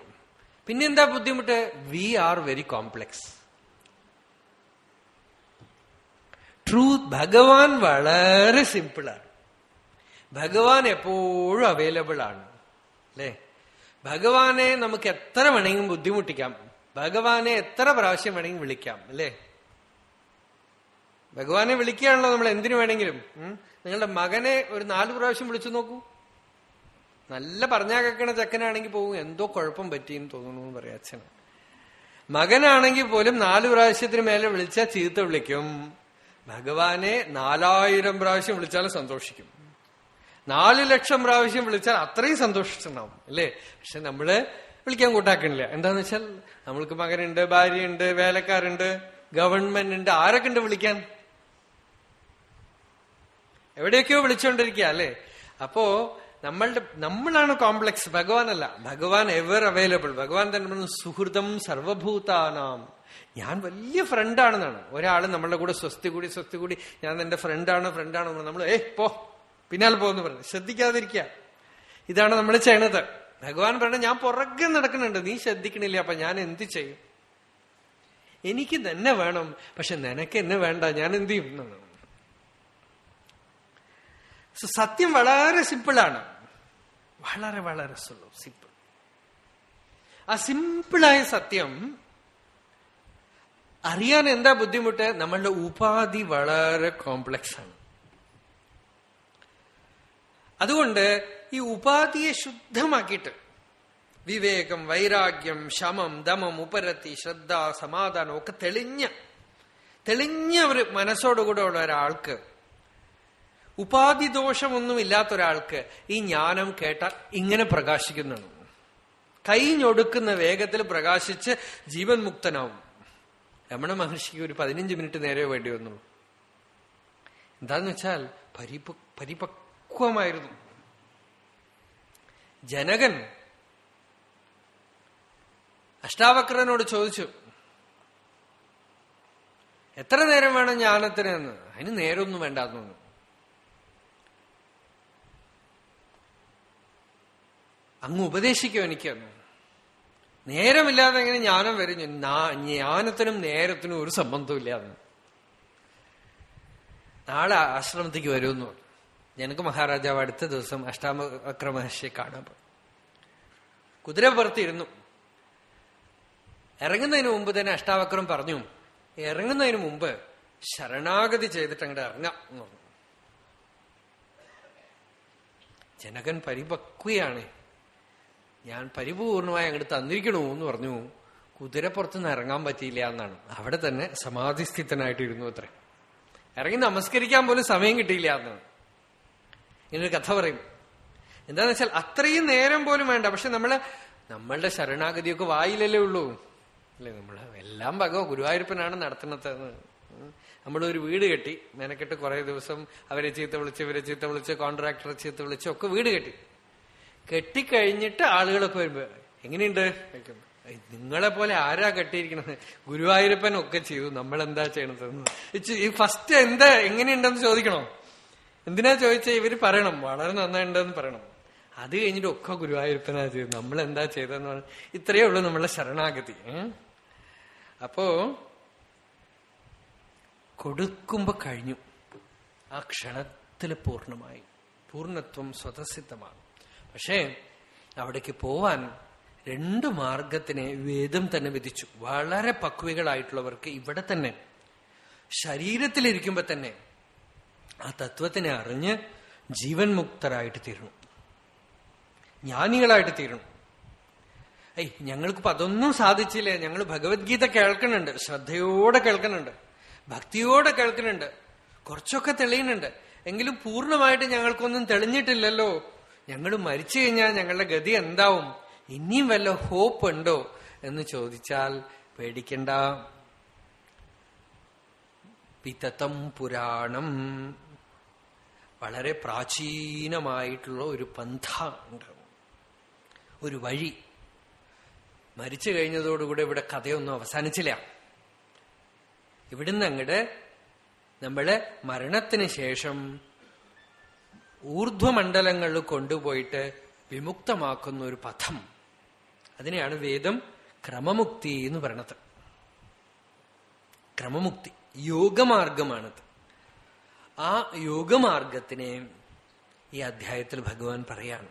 പിന്നെന്താ ബുദ്ധിമുട്ട്? We are very complex truth ഭഗവാൻ വളരെ സിമ്പിളാണ് ഭഗവാൻ എപ്പോഴും അവൈലബിൾ ആണ്. അല്ലേ? ഭഗവാനെ നമുക്ക് എത്ര വേണമെങ്കിലും ബുദ്ധിമുട്ടിക്കാം. ഭഗവാനെ എത്ര പ്രാവശ്യം വേണമെങ്കിലും വിളിക്കാം അല്ലേ? ഭഗവാനെ വിളിക്കുകയാണല്ലോ നമ്മൾ എന്തിനു വേണമെങ്കിലും. നിങ്ങളുടെ മകനെ ഒരു നാല് പ്രാവശ്യം വിളിച്ചു നോക്കൂ. നല്ല പറഞ്ഞാ കേൾക്കണ ചെക്കനാണെങ്കിൽ പോകും എന്തോ കുഴപ്പം പറ്റിയെന്ന് തോന്നുന്നു എന്ന് പറയാം അച്ഛന്. മകനാണെങ്കിൽ പോലും നാല് പ്രാവശ്യത്തിന് മേലെ വിളിച്ചാൽ ചീത്ത വിളിക്കും. ഭഗവാനെ നാലായിരം പ്രാവശ്യം വിളിച്ചാലും സന്തോഷിക്കും. നാല് ലക്ഷം പ്രാവശ്യം വിളിച്ചാൽ അത്രയും സന്തോഷിച്ചിട്ടുണ്ടാവും അല്ലേ? പക്ഷെ നമ്മൾ വിളിക്കാൻ കൂട്ടാക്കണില്ല. എന്താന്ന് വെച്ചാൽ നമ്മൾക്ക് മകനുണ്ട് ഭാര്യയുണ്ട് വേലക്കാരുണ്ട് ഗവൺമെന്റ് ഉണ്ട് ആരൊക്കെ ഉണ്ട് വിളിക്കാൻ? എവിടെയൊക്കെയോ വിളിച്ചുകൊണ്ടിരിക്കുക അല്ലേ? അപ്പോ നമ്മളുടെ നമ്മളാണ് കോംപ്ലക്സ് ഭഗവാനല്ല. ഭഗവാൻ എവർ അവൈലബിൾ ഭഗവാൻ തന്നെ സുഹൃതം സർവഭൂതാനാം. ഞാൻ വലിയ ഫ്രണ്ടാണെന്നാണ് ഒരാൾ നമ്മളുടെ കൂടെ സ്വസ്തി കൂടി സ്വസ്തി കൂടി ഞാൻ എന്റെ ഫ്രണ്ടാണ് ഫ്രണ്ടാണ് നമ്മൾ ഏ പോ. പിന്നാലെ പോകുന്നു പറഞ്ഞു. ശ്രദ്ധിക്കാതിരിക്കുക ഇതാണ് നമ്മൾ ചെയ്യണത്. ഭഗവാൻ പറഞ്ഞ ഞാൻ പുറകെ നടക്കുന്നുണ്ട്. നീ ശ്രദ്ധിക്കണില്ല അപ്പൊ ഞാൻ എന്ത് ചെയ്യും? എനിക്ക് തന്നെ വേണം പക്ഷെ നിനക്ക് എന്നെ വേണ്ട ഞാൻ എന്ത് ചെയ്യും? സത്യം വളരെ സിമ്പിളാണ്. വളരെ വളരെ സിമ്പിൾ. ആ സിമ്പിളായ സത്യം അറിയാൻ എന്താ ബുദ്ധിമുട്ട്? നമ്മളുടെ ഉപാധി വളരെ കോംപ്ലക്സ് ആണ് അതുകൊണ്ട് ഈ ഉപാധിയെ ശുദ്ധമാക്കിയിട്ട് വിവേകം വൈരാഗ്യം ശമം ദമം ഉപരത്തി ശ്രദ്ധ സമാധാനം ഒക്കെ തെളിഞ്ഞ തെളിഞ്ഞ ഒരു മനസ്സോടുകൂടെ ഉള്ള ഒരാൾക്ക് ഉപാധി ദോഷമൊന്നും ഇല്ലാത്ത ഒരാൾക്ക് ഈ ജ്ഞാനം കേട്ടാൽ ഇങ്ങനെ പ്രകാശിക്കുന്നതാണ്. കൈഞ്ഞൊടുക്കുന്ന വേഗത്തിൽ പ്രകാശിച്ച് ജീവൻ മുക്തനാവും. രമണ മഹർഷിക്ക് ഒരു പതിനഞ്ച് മിനിറ്റ് നേരെ വേണ്ടി വന്നു എന്താന്ന് വെച്ചാൽ പരിപ പരിപക്വമായിരുന്നു ജനകൻ അഷ്ടാവക്രനോട് ചോദിച്ചു എത്ര നേരം വേണം ജ്ഞാനത്തിന് എന്ന്? അതിന് നേരമൊന്നും വേണ്ടാന്ന് തോന്നുന്നു അങ്ങ് ഉപദേശിക്കും എനിക്കെന്ന് നേരമില്ലാതെ എങ്ങനെ ജ്ഞാനം വരും? ജ്ഞാനത്തിനും നേരത്തിനും ഒരു സംബന്ധവും എന്ന്. നാളെ ആശ്രമത്തേക്ക് വരുമെന്ന് പറഞ്ഞു. ജനക മഹാരാജാവ് അടുത്ത ദിവസം അഷ്ടാമക്ര മഹർഷിയെ കാണാൻ പോയി. കുതിര പുറത്തിരുന്നു. ഇറങ്ങുന്നതിന് മുമ്പ് തന്നെ അഷ്ടാവക്രം പറഞ്ഞു ഇറങ്ങുന്നതിന് മുമ്പ് ശരണാഗതി ചെയ്തിട്ട് അങ്ങോട്ട് ഇറങ്ങാം എന്ന് പറഞ്ഞു. ജനകൻ പരിപക്വയാണ്. ഞാൻ പരിപൂർണമായി അങ്ങോട്ട് തന്നിരിക്കണു എന്ന് പറഞ്ഞു കുതിരപ്പുറത്തുനിന്ന് ഇറങ്ങാൻ പറ്റിയില്ല എന്നാണ്. അവിടെ തന്നെ സമാധിസ്ഥിതനായിട്ടിരുന്നു അത്ര. ഇറങ്ങി നമസ്കരിക്കാൻ പോലും സമയം കിട്ടിയില്ല എന്നാണ്. ഇങ്ങനൊരു കഥ പറയും. എന്താന്ന് വെച്ചാൽ അത്രയും നേരം പോലും വേണ്ട. പക്ഷെ നമ്മൾ നമ്മളുടെ ശരണാഗതിയൊക്കെ വായിലല്ലേ ഉള്ളൂ. അല്ലേ നമ്മൾ എല്ലാം ഭഗവ ഗുരുവായൂരപ്പനാണ് നടത്തുന്നത്. നമ്മളൊരു വീട് കെട്ടി മെനക്കെട്ട് കുറെ ദിവസം അവരെ ചീത്ത വിളിച്ച് ഇവരെ ചീത്ത വിളിച്ച് കോൺട്രാക്ടറെ ചീത്ത വിളിച്ച് ഒക്കെ വീട് കെട്ടി. കെട്ടിക്കഴിഞ്ഞിട്ട് ആളുകളൊക്കെ വരുമ്പോ എങ്ങനെയുണ്ട്. നിങ്ങളെ പോലെ ആരാ കെട്ടിയിരിക്കണത്? ഗുരുവായൂരപ്പൻ ഒക്കെ ചെയ്തു. നമ്മൾ എന്താ ചെയ്യണത് ഫസ്റ്റ് എന്താ എങ്ങനെയുണ്ടെന്ന് ചോദിക്കണോ? എന്തിനാ ചോദിച്ചാൽ ഇവർ പറയണം. വളരെ നന്നായിട്ടുണ്ടെന്ന് പറയണം. അത് കഴിഞ്ഞിട്ട് ഒക്കെ ഗുരുവായൂരപ്പനാ ചെയ്തു നമ്മൾ എന്താ ചെയ്തതെന്ന് പറഞ്ഞു ഇത്രയേ ഉള്ളൂ നമ്മളെ ശരണാഗതി? അപ്പോ കൊടുക്കുമ്പോ കഴിഞ്ഞു. ആ ക്ഷണത്തിൽ പൂർണമായി. പൂർണത്വം സ്വതസിദ്ധമാണ്. പക്ഷേ അവിടേക്ക് പോവാൻ രണ്ട് മാർഗത്തിനെ വേദം തന്നെ വിധിച്ചു. വളരെ പക്വികളായിട്ടുള്ളവർക്ക് ഇവിടെ തന്നെ ശരീരത്തിലിരിക്കുമ്പോ തന്നെ ആ തത്വത്തിനെ അറിഞ്ഞ് ജീവൻ മുക്തരായിട്ട് തീരണം. ജ്ഞാനികളായിട്ട് തീരണം. ഏയ് ഞങ്ങൾക്കിപ്പോ അതൊന്നും സാധിച്ചില്ലേ? ഞങ്ങൾ ഭഗവത്ഗീത കേൾക്കുന്നുണ്ട്. ശ്രദ്ധയോടെ കേൾക്കുന്നുണ്ട്. ഭക്തിയോടെ കേൾക്കുന്നുണ്ട്. കുറച്ചൊക്കെ തെളിയുന്നുണ്ട്. എങ്കിലും പൂർണമായിട്ട് ഞങ്ങൾക്കൊന്നും തെളിഞ്ഞിട്ടില്ലല്ലോ. ഞങ്ങൾ മരിച്ചു കഴിഞ്ഞാൽ ഞങ്ങളുടെ ഗതി എന്താവും? ഇനിയും വല്ല ഹോപ്പ് ഉണ്ടോ? എന്ന് ചോദിച്ചാൽ പേടിക്കണ്ട. പിതത്തം പുരാണം. വളരെ പ്രാചീനമായിട്ടുള്ള ഒരു പന്ഥ ഉണ്ട്. ഒരു വഴി. മരിച്ചു കഴിഞ്ഞതോടുകൂടെ ഇവിടെ കഥയൊന്നും അവസാനിച്ചില്ല. ഇവിടുന്ന് അങ്ങട് നമ്മൾ മരണത്തിന് ശേഷം ഊർധ്വമണ്ഡലങ്ങളിൽ കൊണ്ടുപോയിട്ട് വിമുക്തമാക്കുന്ന ഒരു പഥം. അതിനെയാണ് വേദം ക്രമമുക്തി എന്ന് പറയണത്. ക്രമമുക്തി യോഗമാർഗമാണത്. ആ യോഗമാർഗത്തിനെ ഈ അധ്യായത്തിൽ ഭഗവാൻ പറയാണ്.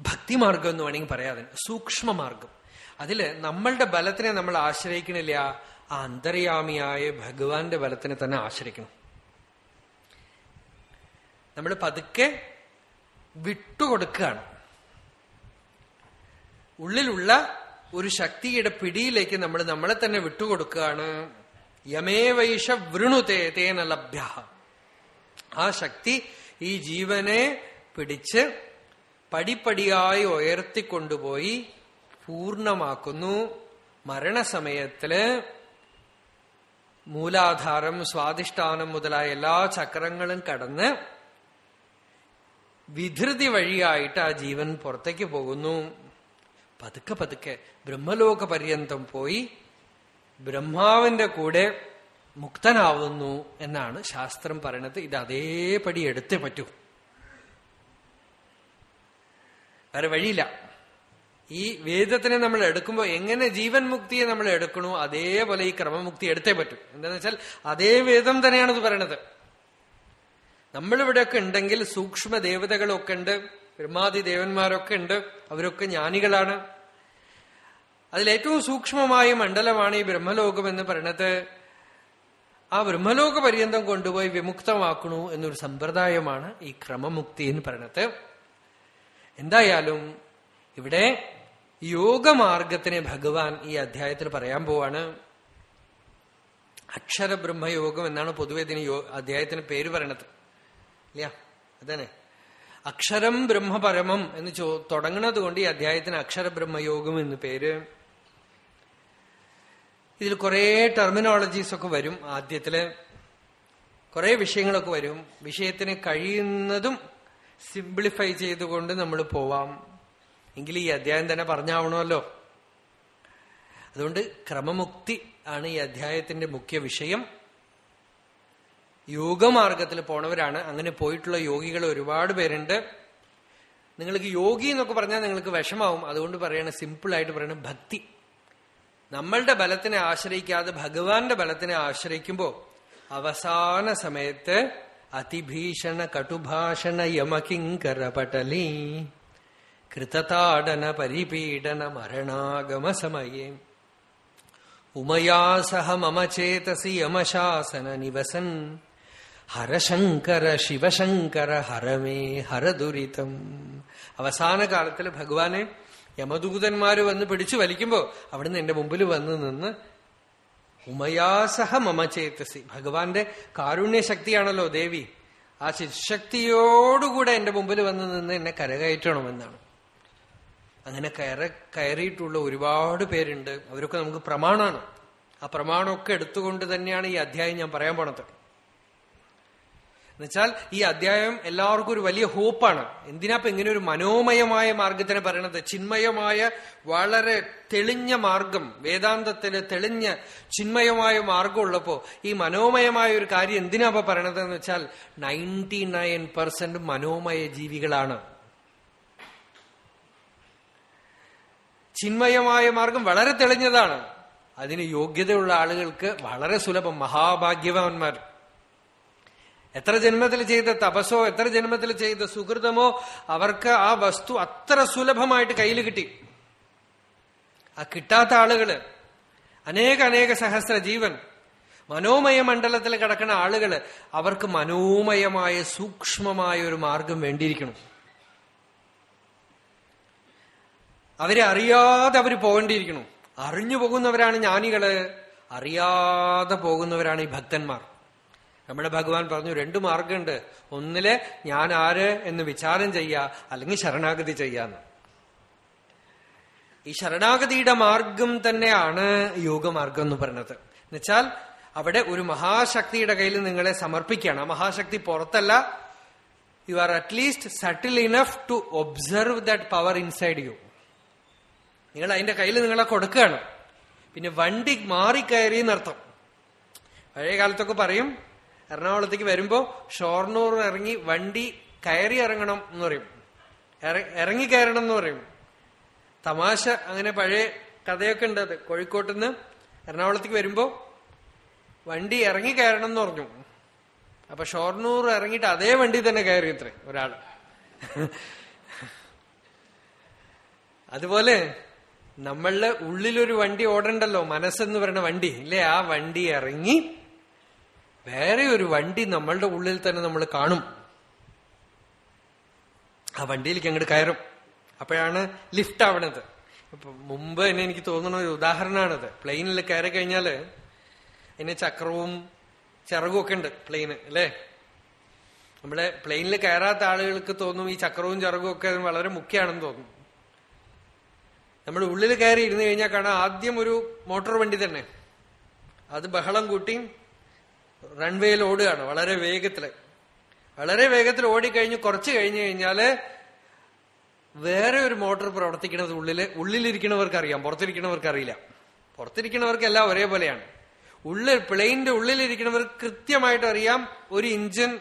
ഭക്തിമാർഗം എന്ന് വേണമെങ്കിൽ പറയാതെ സൂക്ഷ്മമാർഗം. അതിൽ നമ്മളുടെ ബലത്തിനെ നമ്മൾ ആശ്രയിക്കണില്ല ആ അന്തര്യാമിയായ ഭഗവാന്റെ ബലത്തിനെ തന്നെ ആശ്രയിക്കണം. നമ്മൾ പതുക്കെ വിട്ടുകൊടുക്കുകയാണ്. ഉള്ളിലുള്ള ഒരു ശക്തിയുടെ പിടിയിലേക്ക് നമ്മൾ നമ്മളെ തന്നെ വിട്ടുകൊടുക്കുകയാണ്. യമേവൈഷ വൃണുതേ തേന ലഭ്യ. ആ ശക്തി ഈ ജീവനെ പിടിച്ച് പടിപ്പടിയായി ഉയർത്തിക്കൊണ്ടുപോയി പൂർണമാക്കുന്നു. മരണസമയത്തിൽ മൂലാധാരം സ്വാധിഷ്ഠാനം മുതലായ എല്ലാ ചക്രങ്ങളും കടന്ന് വിധൃതി വഴിയായിട്ട് ആ ജീവൻ പുറത്തേക്ക് പോകുന്നു. പതുക്കെ പതുക്കെ ബ്രഹ്മലോക പര്യന്തം പോയി ബ്രഹ്മാവിന്റെ കൂടെ മുക്തനാവുന്നു എന്നാണ് ശാസ്ത്രം പറയണത്. ഇത് അതേപടി എടുത്തേ പറ്റൂ. വേറെ വഴിയില്ല. ഈ വേദത്തിനെ നമ്മൾ എടുക്കുമ്പോൾ എങ്ങനെ ജീവൻ മുക്തിയെ നമ്മൾ എടുക്കണോ അതേപോലെ ഈ ക്രമമുക്തി എടുത്തേ പറ്റും. എന്താണെന്ന് വെച്ചാൽ അതേ വേദം തന്നെയാണ് ഇത് പറയണത്. നമ്മളിവിടെയൊക്കെ ഉണ്ടെങ്കിൽ സൂക്ഷ്മ ദേവതകളൊക്കെ ഉണ്ട് ബ്രഹ്മാദി ദേവന്മാരൊക്കെ ഉണ്ട് അവരൊക്കെ ജ്ഞാനികളാണ്. അതിലേറ്റവും സൂക്ഷ്മമായ മണ്ഡലമാണ് ഈ ബ്രഹ്മലോകം എന്ന് പറയണത്. ആ ബ്രഹ്മലോക പര്യന്തം കൊണ്ടുപോയി വിമുക്തമാക്കണു എന്നൊരു സമ്പ്രദായമാണ് ഈ ക്രമമുക്തി എന്ന് പറയണത്. എന്തായാലും ഇവിടെ യോഗമാർഗത്തിനെ ഭഗവാൻ ഈ അധ്യായത്തിൽ പറയാൻ പോവാണ്. അക്ഷരബ്രഹ്മയോഗം എന്നാണ് പൊതുവെ ഇതിന് അധ്യായത്തിന് പേര് പറയണത്. ഇല്ല അതന്നെ. അക്ഷരം ബ്രഹ്മപരമം എന്ന് തുടങ്ങുന്നത് കൊണ്ട് ഈ അധ്യായത്തിന് അക്ഷരബ്രഹ്മയോഗം എന്ന് പേര്. ഇതിൽ കുറേ ടെർമിനോളജീസ് ഒക്കെ വരും. ആദ്യത്തിൽ കുറേ വിഷയങ്ങളൊക്കെ വരും. വിഷയത്തിന് കഴിയുന്നതും സിംപ്ലിഫൈ ചെയ്തുകൊണ്ട് നമ്മൾ പോവാം. എങ്കിൽ ഈ അധ്യായം തന്നെ പറഞ്ഞാവണമല്ലോ. അതുകൊണ്ട് ക്രമമുക്തി ആണ് ഈ അധ്യായത്തിന്റെ മുഖ്യ വിഷയം. യോഗമാർഗത്തിൽ പോണവരാണ്. അങ്ങനെ പോയിട്ടുള്ള യോഗികൾ ഒരുപാട് പേരുണ്ട്. നിങ്ങൾക്ക് യോഗി എന്നൊക്കെ പറഞ്ഞാൽ നിങ്ങൾക്ക് വിഷമാവും. അതുകൊണ്ട് പറയണ സിമ്പിളായിട്ട് പറയണ ഭക്തി. നമ്മളുടെ ബലത്തിനെ ആശ്രയിക്കാതെ ഭഗവാന്റെ ബലത്തിനെ ആശ്രയിക്കുമ്പോ അവസാന സമയത്ത് അതിഭീഷണ കടുഭാഷണ യമകിങ്കര പടലി കൃതതാടന പരിപീഡന മരണാഗമ സമയേ. ഉമയാ സഹ മമ ചേതസി യമശാസന നിവസൻ ഹരശങ്കര ശിവശങ്കര ഹരമേ ഹരദുരിതം. അവസാന കാലത്തിൽ ഭഗവാനെ യമദൂതന്മാര് വന്ന് പിടിച്ചു വലിക്കുമ്പോ അവിടുന്ന് എന്റെ മുമ്പിൽ വന്ന് നിന്ന് ഉമയാസഹ മമ ചേതസി. ഭഗവാന്റെ കാരുണ്യ ശക്തിയാണല്ലോ ദേവി. ആ ശക്തിയോടുകൂടെ എന്റെ മുമ്പിൽ വന്ന് നിന്ന് എന്നെ കരകയറ്റണമെന്നാണ്. അങ്ങനെ കയറ കയറിയിട്ടുള്ള ഒരുപാട് പേരുണ്ട്. അവരൊക്കെ നമുക്ക് പ്രമാണമാണ് ആ പ്രമാണമൊക്കെ എടുത്തുകൊണ്ട് തന്നെയാണ് ഈ അധ്യായം ഞാൻ പറയാൻ പോണത്. എന്നുവെച്ചാൽ ഈ അധ്യായം എല്ലാവർക്കും ഒരു വലിയ ഹോപ്പാണ്. എന്തിനാപ്പ ഇങ്ങനെ ഒരു മനോമയമായ മാർഗത്തിനെ പറയണത്? ചിന്മയമായ വളരെ തെളിഞ്ഞ മാർഗം വേദാന്തത്തിന് തെളിഞ്ഞ ചിന്മയമായ മാർഗം ഉള്ളപ്പോ ഈ മനോമയമായ ഒരു കാര്യം എന്തിനാപ്പ പറയണത് എന്ന് വെച്ചാൽ നയന്റി നയൻ പെർസെന്റ് മനോമയ ജീവികളാണ്. ചിന്മയമായ മാർഗം വളരെ തെളിഞ്ഞതാണ്. അതിന് യോഗ്യതയുള്ള ആളുകൾക്ക് വളരെ സുലഭം മഹാഭാഗ്യവാന്മാർ. എത്ര ജന്മത്തിൽ ചെയ്ത തപസോ എത്ര ജന്മത്തിൽ ചെയ്ത സുഹൃതമോ അവർക്ക് ആ വസ്തു അത്ര സുലഭമായിട്ട് കയ്യിൽ കിട്ടി. ആ കിട്ടാത്ത ആളുകൾ അനേക അനേക സഹസ്ര ജീവൻ മനോമയ മണ്ഡലത്തിൽ കിടക്കുന്ന ആളുകൾ അവർക്ക് മനോമയമായ സൂക്ഷ്മമായ ഒരു മാർഗം വേണ്ടിയിരിക്കണം. അവരെ അറിയാതെ അവർ പോകേണ്ടിയിരിക്കണം. അറിഞ്ഞു പോകുന്നവരാണ് ജ്ഞാനികൾ. അറിയാതെ പോകുന്നവരാണ് ഈ ഭക്തന്മാർ. നമ്മുടെ ഭഗവാൻ പറഞ്ഞു രണ്ടു മാർഗമുണ്ട് ഒന്നിലെ ഞാൻ ആര് എന്ന് വിചാരം ചെയ്യുക അല്ലെങ്കിൽ ശരണാഗതി ചെയ്യാന്ന്. ഈ ശരണാഗതിയുടെ മാർഗം തന്നെയാണ് യോഗമാർഗം എന്ന് പറയുന്നത്. എന്നുവെച്ചാൽ അവിടെ ഒരു മഹാശക്തിയുടെ കയ്യിൽ നിങ്ങളെ സമർപ്പിക്കുകയാണ്. മഹാശക്തി പുറത്തല്ല. You are at least subtle enough to observe that power inside you നിങ്ങൾ അതിന്റെ കയ്യിൽ നിങ്ങളെ കൊടുക്കുകയാണ്. പിന്നെ വണ്ടി മാറിക്കയറി എന്നർത്ഥം. പഴയ കാലത്തൊക്കെ പറയും എറണാകുളത്തേക്ക് വരുമ്പോ ഷോർണൂർ ഇറങ്ങി വണ്ടി കയറി ഇറങ്ങണം എന്ന് പറയും. ഇറങ്ങി കയറണം എന്ന് പറയും. തമാശ അങ്ങനെ പഴയ കഥയൊക്കെ ഉണ്ട് അത്. കോഴിക്കോട്ട് നിന്ന് എറണാകുളത്തേക്ക് വരുമ്പോ വണ്ടി ഇറങ്ങി കയറണം എന്ന് പറഞ്ഞു. അപ്പൊ ഷോർണൂർ ഇറങ്ങിയിട്ട് അതേ വണ്ടി തന്നെ കയറി ഇത്രേ ഒരാൾ. അതുപോലെ നമ്മളുടെ ഉള്ളിലൊരു വണ്ടി ഓടണ്ടല്ലോ മനസ്സെന്ന് പറയുന്ന വണ്ടി. ഇല്ലേ? ആ വണ്ടി ഇറങ്ങി വേറെ ഒരു വണ്ടി നമ്മളുടെ ഉള്ളിൽ തന്നെ നമ്മൾ കാണും. ആ വണ്ടിയിലേക്ക് അങ്ങോട്ട് കയറും. അപ്പോഴാണ് ലിഫ്റ്റ് ആവണത്. ഇപ്പൊ മുമ്പ് തന്നെ എനിക്ക് തോന്നുന്ന ഒരു ഉദാഹരണമാണത് പ്ലെയിനിൽ കയറി കഴിഞ്ഞാൽ അതിന് ചക്രവും ചിറകും ഒക്കെ ഉണ്ട് പ്ലെയിന് അല്ലേ? നമ്മളെ പ്ലെയിനിൽ കയറാത്ത ആളുകൾക്ക് തോന്നും ഈ ചക്രവും ചിറകും ഒക്കെ വളരെ മുഖ്യമാണെന്ന് തോന്നും. നമ്മൾ ഉള്ളിൽ കയറി ഇരുന്ന് കഴിഞ്ഞാൽ കാണാം ആദ്യം ഒരു മോട്ടോർ വണ്ടി തന്നെ. അത് ബഹളം കൂട്ടി റൺവേയിൽ ഓടുകയാണ് വളരെ വേഗത്തിൽ. വളരെ വേഗത്തിൽ ഓടിക്കഴിഞ്ഞ് കുറച്ച് കഴിഞ്ഞു കഴിഞ്ഞാൽ വേറെ ഒരു മോട്ടോർ പ്രവർത്തിക്കുന്നത് ഉള്ളിൽ ഉള്ളിലിരിക്കണവർക്ക് അറിയാം പുറത്തിരിക്കണവർക്ക് അറിയില്ല. പുറത്തിരിക്കണവർക്ക് എല്ലാം ഒരേപോലെയാണ്. ഉള്ളിൽ പ്ലെയിനിന്റെ ഉള്ളിലിരിക്കുന്നവർക്ക് കൃത്യമായിട്ട് അറിയാം ഒരു ഇഞ്ചിൻ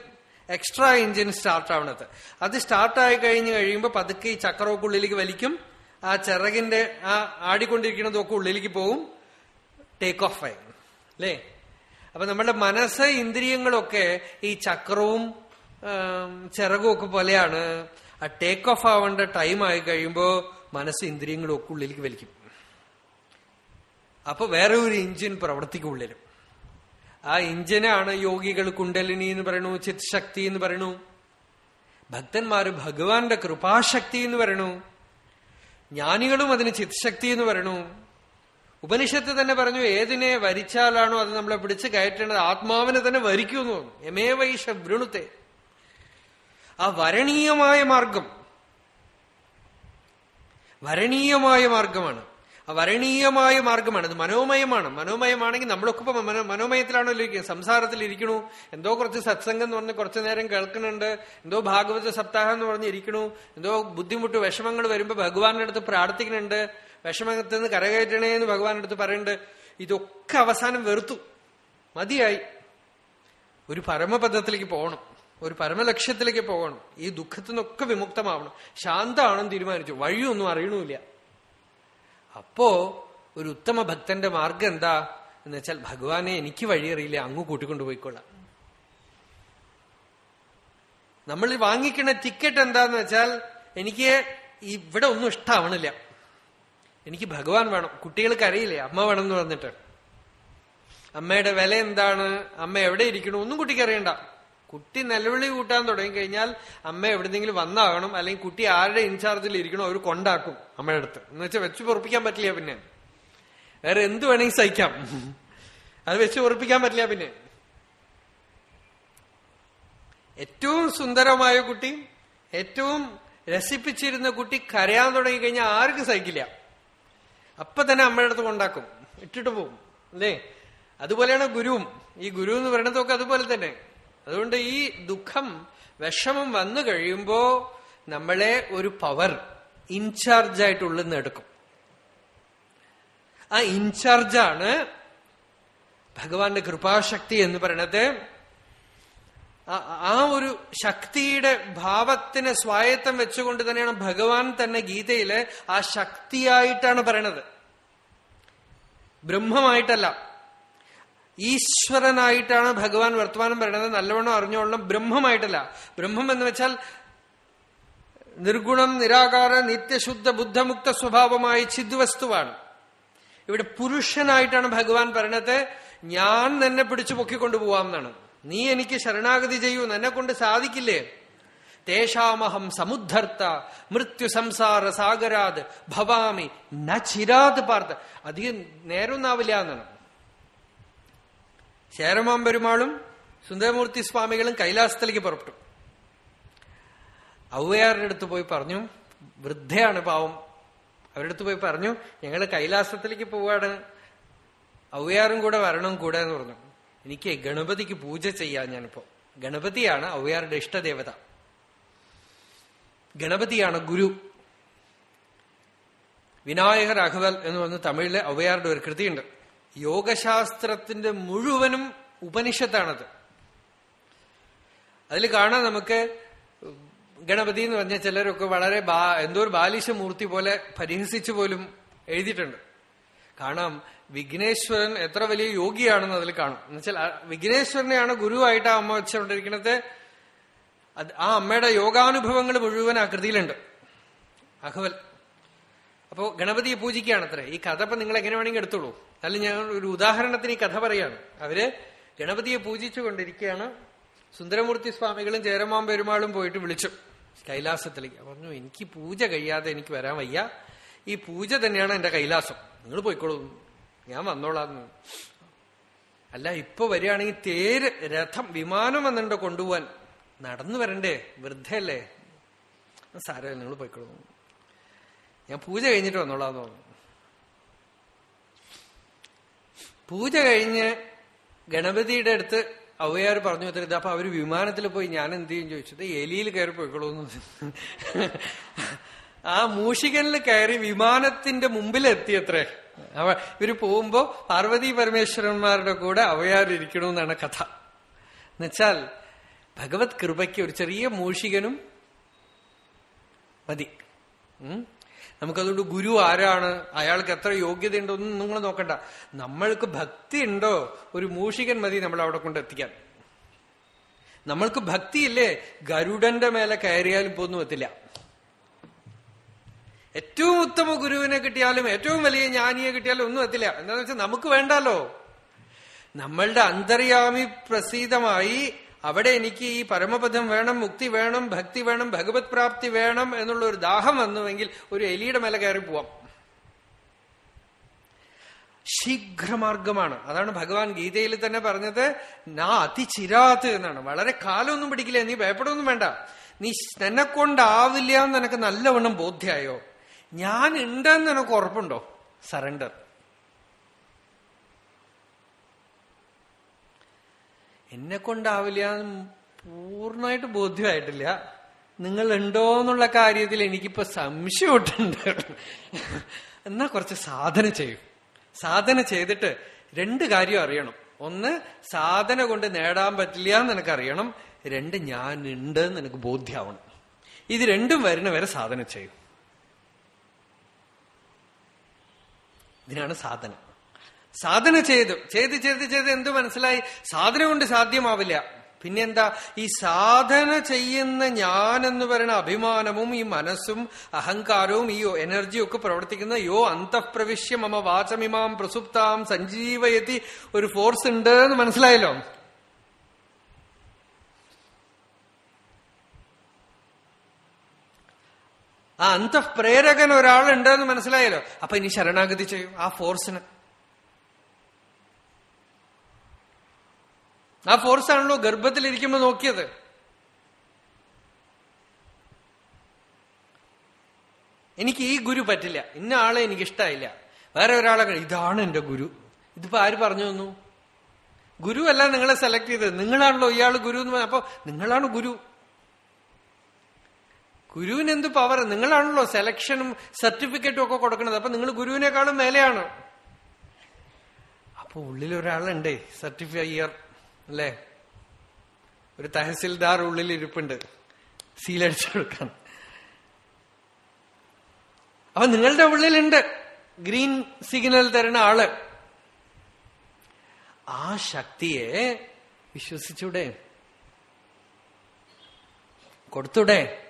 എക്സ്ട്രാ ഇഞ്ചിൻ സ്റ്റാർട്ട് ആവണത് അത് സ്റ്റാർട്ടായി കഴിഞ്ഞ് കഴിയുമ്പോൾ പതുക്കെ ഈ ചക്രമൊക്കെ ഉള്ളിലേക്ക് വലിക്കും. ആ ചിറകിന്റെ ആ ആടിക്കൊണ്ടിരിക്കുന്നതൊക്കെ ഉള്ളിലേക്ക് പോവും. ടേക്ക് ഓഫ് ആയി. അല്ലേ? അപ്പൊ നമ്മുടെ മനസ്സ് ഇന്ദ്രിയങ്ങളൊക്കെ ഈ ചക്രവും ചിറകും ഒക്കെ പോലെയാണ്. ആ ടേക്ക് ഓഫ് ആവേണ്ട ടൈം ആയി കഴിയുമ്പോൾ മനസ്സ് ഇന്ദ്രിയങ്ങളും ഒക്കെ ഉള്ളിലേക്ക് വലിക്കും. അപ്പൊ വേറെ ഒരു എഞ്ചിൻ പ്രവർത്തിക്കും ആ എഞ്ചിനാണ് യോഗികൾ കുണ്ടലിനി എന്ന് പറയണു ചിത് ശക്തി എന്ന് പറയണു ഭക്തന്മാര് ഭഗവാന്റെ കൃപാശക്തി എന്ന് പറയണു ജ്ഞാനികളും അതിന് ചിത്ശക്തി എന്ന് പറയണു ഉപനിഷത്ത് തന്നെ പറഞ്ഞു ഏതിനെ വരിച്ചാലാണോ അത് നമ്മളെ പിടിച്ച് കയറ്റേണ്ടത് ആത്മാവിനെ തന്നെ വരിക്കുമെന്ന് തോന്നുന്നു എമേ വൈഷ വൃണുത്തെ. ആ വരണീയമായ മാർഗം. വരണീയമായ മാർഗമാണ്. ആ വരണീയമായ മാർഗമാണ്. അത് മനോമയമാണ്. മനോമയമാണെങ്കിൽ നമ്മളൊക്കെ ഇപ്പൊ മനോ മനോമയത്തിലാണല്ലോ ഇരിക്കുന്നത്. സംസാരത്തിൽ ഇരിക്കണു. എന്തോ കുറച്ച് സത്സംഗം എന്ന് പറഞ്ഞ് കുറച്ചു നേരം കേൾക്കുന്നുണ്ട്. എന്തോ ഭാഗവത സപ്താഹം എന്ന് പറഞ്ഞ് ഇരിക്കണു. എന്തോ ബുദ്ധിമുട്ട് വിഷമങ്ങൾ വരുമ്പോൾ ഭഗവാന്റെ അടുത്ത് പ്രാർത്ഥിക്കുന്നുണ്ട്. വിഷമത്തിൽ നിന്ന് കരകയറ്റണേ എന്ന് ഭഗവാനെടുത്ത് പറയുന്നുണ്ട് ഇതൊക്കെ അവസാനം വെറുത്തു. മതിയായി. ഒരു പരമപദത്തിലേക്ക് പോകണം. ഒരു പരമലക്ഷ്യത്തിലേക്ക് പോകണം. ഈ ദുഃഖത്തിൽ നിന്നൊക്കെ വിമുക്തമാവണം. ശാന്തമാണെന്ന് തീരുമാനിച്ചു. വഴിയൊന്നും അറിയണമില്ല. അപ്പോ ഒരു ഉത്തമ ഭക്തന്റെ മാർഗം എന്താ എന്ന് വെച്ചാൽ ഭഗവാനെ എനിക്ക് വഴിയറിയില്ല അങ്ങ് കൂട്ടിക്കൊണ്ടുപോയിക്കൊള്ളാം നമ്മൾ ഈ വാങ്ങിക്കുന്ന ടിക്കറ്റ് എന്താന്ന് വെച്ചാൽ എനിക്ക് ഇവിടെ ഒന്നും ഇഷ്ടാവണില്ല. എനിക്ക് ഭഗവാൻ വേണം. കുട്ടികൾക്ക് അറിയില്ലേ? അമ്മ വേണം എന്ന് പറഞ്ഞിട്ട്. അമ്മയുടെ വില എന്താണ്? അമ്മ എവിടെ ഇരിക്കണു? ഒന്നും കുട്ടിക്ക് അറിയണ്ട. കുട്ടി നിലവിളി കൂട്ടാൻ തുടങ്ങി കഴിഞ്ഞാൽ അമ്മ എവിടെന്നെങ്കിലും വന്നാകണം. അല്ലെങ്കിൽ കുട്ടി ആരുടെ ഇൻചാർജിൽ ഇരിക്കണോ അവർ കൊണ്ടാക്കും അമ്മയുടെ അടുത്ത്. എന്ന് വെച്ചാൽ വെച്ച് പൊറപ്പിക്കാൻ പറ്റില്ല പിന്നെ. വേറെ എന്ത് വേണമെങ്കിൽ സഹിക്കാം. അത് വെച്ച് പൊറപ്പിക്കാൻ പറ്റില്ല പിന്നെ. ഏറ്റവും സുന്ദരമായ കുട്ടി ഏറ്റവും രസിപ്പിച്ചിരുന്ന കുട്ടി കരയാൻ തുടങ്ങി കഴിഞ്ഞാൽ ആർക്കും സഹിക്കില്ല. അപ്പൊ തന്നെ അമ്മയുടെ അടുത്ത് കൊണ്ടാക്കും. ഇട്ടിട്ട് പോകും അല്ലേ? അതുപോലെയാണ് ഗുരുവും. ഈ ഗുരു എന്ന് പറയുന്നതൊക്കെ അതുപോലെ തന്നെ. അതുകൊണ്ട് ഈ ദുഃഖം വിഷമം വന്നു കഴിയുമ്പോ നമ്മളെ ഒരു പവർ ഇൻചാർജായിട്ട് ഉള്ളിൽ നിന്ന് എടുക്കും. ആ ഇൻചാർജാണ് ഭഗവാന്റെ കൃപാശക്തി എന്ന് പറയണത്. ആ- ഒരു ശക്തിയുടെ ഭാവത്തിന് സ്വായത്തം വെച്ചുകൊണ്ട് തന്നെയാണ് ഭഗവാൻ തന്നെ ഗീതയിൽ ആ ശക്തിയായിട്ടാണ് പറയണത്. ബ്രഹ്മമായിട്ടല്ല. ഈശ്വരനായിട്ടാണ് ഭഗവാൻ വർത്തമാനം പറയണത്. നല്ലവണ്ണം അറിഞ്ഞോളണം. ബ്രഹ്മമായിട്ടല്ല. ബ്രഹ്മം എന്ന് വെച്ചാൽ നിർഗുണം നിരാകാര നിത്യശുദ്ധ ബുദ്ധമുക്ത സ്വഭാവമായ ചിദ്വസ്തുവാണ്. ഇവിടെ പുരുഷനായിട്ടാണ് ഭഗവാൻ പറയണത്. ഞാൻ തന്നെ പിടിച്ചു പൊക്കിക്കൊണ്ടു പോവാം എന്നാണ്. നീ എനിക്ക് ശരണാഗതി ചെയ്യൂ എന്നെ കൊണ്ട് സാധിക്കില്ലേ? തേഷാമഹം സമുദ്ധർത്ത മൃത്യു സംസാര സാഗരാത് ഭവാമി ന ചിരാത് പാർത്ത അധികം നേരമൊന്നാവില്ല എന്നാണ്. ശേരമാം പെരുമാളും സുന്ദരമൂർത്തി സ്വാമികളും കൈലാസത്തിലേക്ക് പുറപ്പെട്ടു. ഔവയാരുടെ അടുത്ത് പോയി പറഞ്ഞു വൃദ്ധയാണ് പാവം. അവരുടെ അടുത്ത് പോയി പറഞ്ഞു ഞങ്ങൾ കൈലാസത്തിലേക്ക് പോവാണ്. ഔവയാറും കൂടെ വരണം കൂടെ എന്ന് പറഞ്ഞു. എനിക്ക് ഗണപതിക്ക് പൂജ ചെയ്യാൻ ഞാനിപ്പോ. ഗണപതിയാണ് ഔയാറുടെ ഇഷ്ടദേവത. ഗണപതിയാണ് ഗുരു. വിനായക രാഘവൽ എന്ന് പറഞ്ഞ തമിഴിലെ ഔയാറുടെ ഒരു കൃതിയുണ്ട്. യോഗശാസ്ത്രത്തിന്റെ മുഴുവനും ഉപനിഷത്താണത്. അതിൽ കാണാൻ നമുക്ക് ഗണപതി എന്ന് പറഞ്ഞ ചിലരൊക്കെ വളരെ എന്തോ ഒരു ബാലിശ മൂർത്തി പോലെ പരിഹസിച്ചു പോലും എഴുതിയിട്ടുണ്ട്. കാണാം. വിഘ്നേശ്വരൻ എത്ര വലിയ യോഗിയാണെന്ന് അതിൽ കാണും. എന്നുവെച്ചാൽ വിഘ്നേശ്വരനെയാണ് ഗുരുവായിട്ട് ആ അമ്മ വെച്ചുകൊണ്ടിരിക്കുന്നത്. ആ അമ്മയുടെ യോഗാനുഭവങ്ങൾ മുഴുവൻ ആ കൃതിയിലുണ്ട്. അഹവൽ. അപ്പോ ഗണപതിയെ പൂജിക്കുകയാണ് അത്ര ഈ കഥ ഇപ്പൊ നിങ്ങൾ എങ്ങനെ വേണമെങ്കിൽ എടുത്തോളൂ. അല്ല ഞാൻ ഒരു ഉദാഹരണത്തിന് ഈ കഥ പറയാണ്. അവർ ഗണപതിയെ പൂജിച്ചു കൊണ്ടിരിക്കുകയാണ് സുന്ദരമൂർത്തി സ്വാമികളും ചേരമാൻ പെരുമാളും പോയിട്ട് വിളിച്ചു. കൈലാസത്തിലേക്ക്. പറഞ്ഞു എനിക്ക് പൂജ കഴിയാതെ എനിക്ക് വരാൻ വയ്യ. ഈ പൂജ തന്നെയാണ് എന്റെ കൈലാസം. നിങ്ങൾ പോയിക്കോളൂ. ഞാൻ വന്നോളാന്ന്. അല്ല ഇപ്പൊ വരികയാണെങ്കിൽ തേര് രഥം വിമാനം വന്നിട്ടുണ്ടോ കൊണ്ടുപോവാൻ. നടന്നു വരണ്ടേ? വൃദ്ധയല്ലേ? സാരമില്ല നിങ്ങൾ പോയിക്കോളൂ. ഞാൻ പൂജ കഴിഞ്ഞിട്ട് വന്നോളാന്ന് പറഞ്ഞു പൂജ കഴിഞ്ഞ് ഗണപതിയുടെ അടുത്ത് അവയാർ പറഞ്ഞു അത്ര അപ്പൊ അവർ വിമാനത്തിൽ പോയി ഞാൻ എന്ത് ചെയ്യും? ചോദിച്ചത് എലിയിൽ കയറി പോയിക്കോളൂ ആ മൂഷികനിൽ കയറി വിമാനത്തിന്റെ മുമ്പിൽ എത്തിയത്രേ അവ ഇവർ പോകുമ്പോ പാർവതി പരമേശ്വരന്മാരുടെ കൂടെ അവയാറിരിക്കണമെന്നാണ് കഥ. എന്നുവെച്ചാൽ ഭഗവത് കൃപയ്ക്ക് ഒരു ചെറിയ മൂഷികനും മതി. നമുക്കതുകൊണ്ട് ഗുരു ആരാണ്? അയാൾക്ക് എത്ര യോഗ്യതയുണ്ടോ ഒന്നും നിങ്ങൾ നോക്കണ്ട. നമ്മൾക്ക് ഭക്തി ഉണ്ടോ? ഒരു മൂഷികൻ മതി നമ്മൾ അവിടെ കൊണ്ട് എത്തിക്കാൻ. നമ്മൾക്ക് ഭക്തിയില്ലേ? ഗരുഡന്റെ മേലെ കയറിയാലും പോന്നും എത്തില്ല. ഏറ്റവും ഉത്തമ ഗുരുവിനെ കിട്ടിയാലും ഏറ്റവും വലിയ ജ്ഞാനിയെ കിട്ടിയാലും ഒന്നും എത്തില്ല. എന്താണെന്ന് വെച്ചാൽ നമുക്ക് വേണ്ടല്ലോ. നമ്മളുടെ അന്തര്യാമി പ്രസീതമായി അവിടെ എനിക്ക് ഈ പരമപദം വേണം മുക്തി വേണം ഭക്തി വേണം ഭഗവത് പ്രാപ്തി വേണം എന്നുള്ള ഒരു ദാഹം വന്നുവെങ്കിൽ ഒരു എലിയുടെ മേലെ കയറി പോവാം. ശീഘ്രമാർഗമാണ്. അതാണ് ഭഗവാൻ ഗീതയിൽ തന്നെ പറഞ്ഞത് നാ അതിചിരാത്ത് എന്നാണ്. വളരെ കാലമൊന്നും പിടിക്കില്ല? നീ ഭയപ്പെടൊന്നും വേണ്ട. നീ നിന്നെ കൊണ്ടാവില്ല എന്ന് നിനക്ക് നല്ലവണ്ണം ബോധ്യായോ? ഞാൻ ഉണ്ടെന്ന് നിനക്ക് ഉറപ്പുണ്ടോ? സറണ്ടർ എന്നെ കൊണ്ടാവില്ല പൂർണമായിട്ട് ബോധ്യമായിട്ടില്ല. നിങ്ങൾ ഉണ്ടോ എന്നുള്ള കാര്യത്തിൽ എനിക്കിപ്പോ സംശയമുട്ടുണ്ട്. എന്നാ കുറച്ച് സാധന ചെയ്യും. സാധന ചെയ്തിട്ട് രണ്ട് കാര്യം അറിയണം. ഒന്ന് സാധന കൊണ്ട് നേടാൻ പറ്റില്ല എന്ന് നിനക്കറിയണം. രണ്ട് ഞാൻ ഉണ്ട് എന്ന് നിനക്ക് ബോധ്യമാവണം ഇത് രണ്ടും വരുന്ന വരെ സാധന ചെയ്യും. ഇതിനാണ് സാധന. സാധന ചെയ്തു. ചെയ്ത് ചെയ്ത് ചെയ്ത് എന്ത് മനസ്സിലായി? സാധന കൊണ്ട് സാധ്യമാവില്ല. പിന്നെന്താ? ഈ സാധന ചെയ്യുന്ന ഞാൻ എന്ന് പറയുന്ന അഭിമാനവും ഈ മനസ്സും അഹങ്കാരവും ഈ എനർജിയും ഒക്കെ പ്രവർത്തിക്കുന്ന യോ അന്തഃപ്രവിശ്യ മമ വാചമിമാം പ്രസുപ്താം സഞ്ജീവയതി ഒരു ഫോഴ്സ് ഉണ്ട് എന്ന് മനസ്സിലായല്ലോ? ആ അന്തഃപ്രേരകൻ ഒരാൾ ഉണ്ടെന്ന് മനസ്സിലായല്ലോ. അപ്പൊ ഇനി ശരണാഗതി ചെയ്യും. ആ ഫോഴ്സിന്. ആ ആണല്ലോ ഗർഭത്തിലിരിക്കുമ്പോ നോക്കിയത്. എനിക്ക് ഈ ഗുരു പറ്റില്ല. ഇന്ന ആളെ എനിക്ക് ഇഷ്ടമായില്ല വേറെ ഒരാളെ ഇതാണ് എന്റെ ഗുരു. ഇതിപ്പോ ആര് പറഞ്ഞു തന്നു? ഗുരു അല്ല നിങ്ങളെ സെലക്ട് ചെയ്തത്. നിങ്ങളാണല്ലോ ഇയാൾ ഗുരു എന്ന് അപ്പൊ നിങ്ങളാണ് ഗുരു. ഗുരുവിന് എന്ത് പവർ നിങ്ങളാണല്ലോ സെലക്ഷനും സർട്ടിഫിക്കറ്റും ഒക്കെ കൊടുക്കുന്നത്. അപ്പൊ നിങ്ങൾ ഗുരുവിനേക്കാളും മേലെയാണ്. അപ്പൊ ഉള്ളിൽ ഒരാളുണ്ടേ സർട്ടിഫൈയർ അല്ലേ? ഒരു തഹസിൽദാർ ഉള്ളിൽ ഇരിപ്പുണ്ട്. സീലടിച്ചു കൊടുക്കാൻ. അപ്പൊ നിങ്ങളുടെ ഉള്ളിലുണ്ട്. ഗ്രീൻ സിഗ്നൽ തരുന്ന ആൾ. ആ ശക്തിയെ വിശ്വസിച്ചൂടെ? കൊടുത്തൂടെ?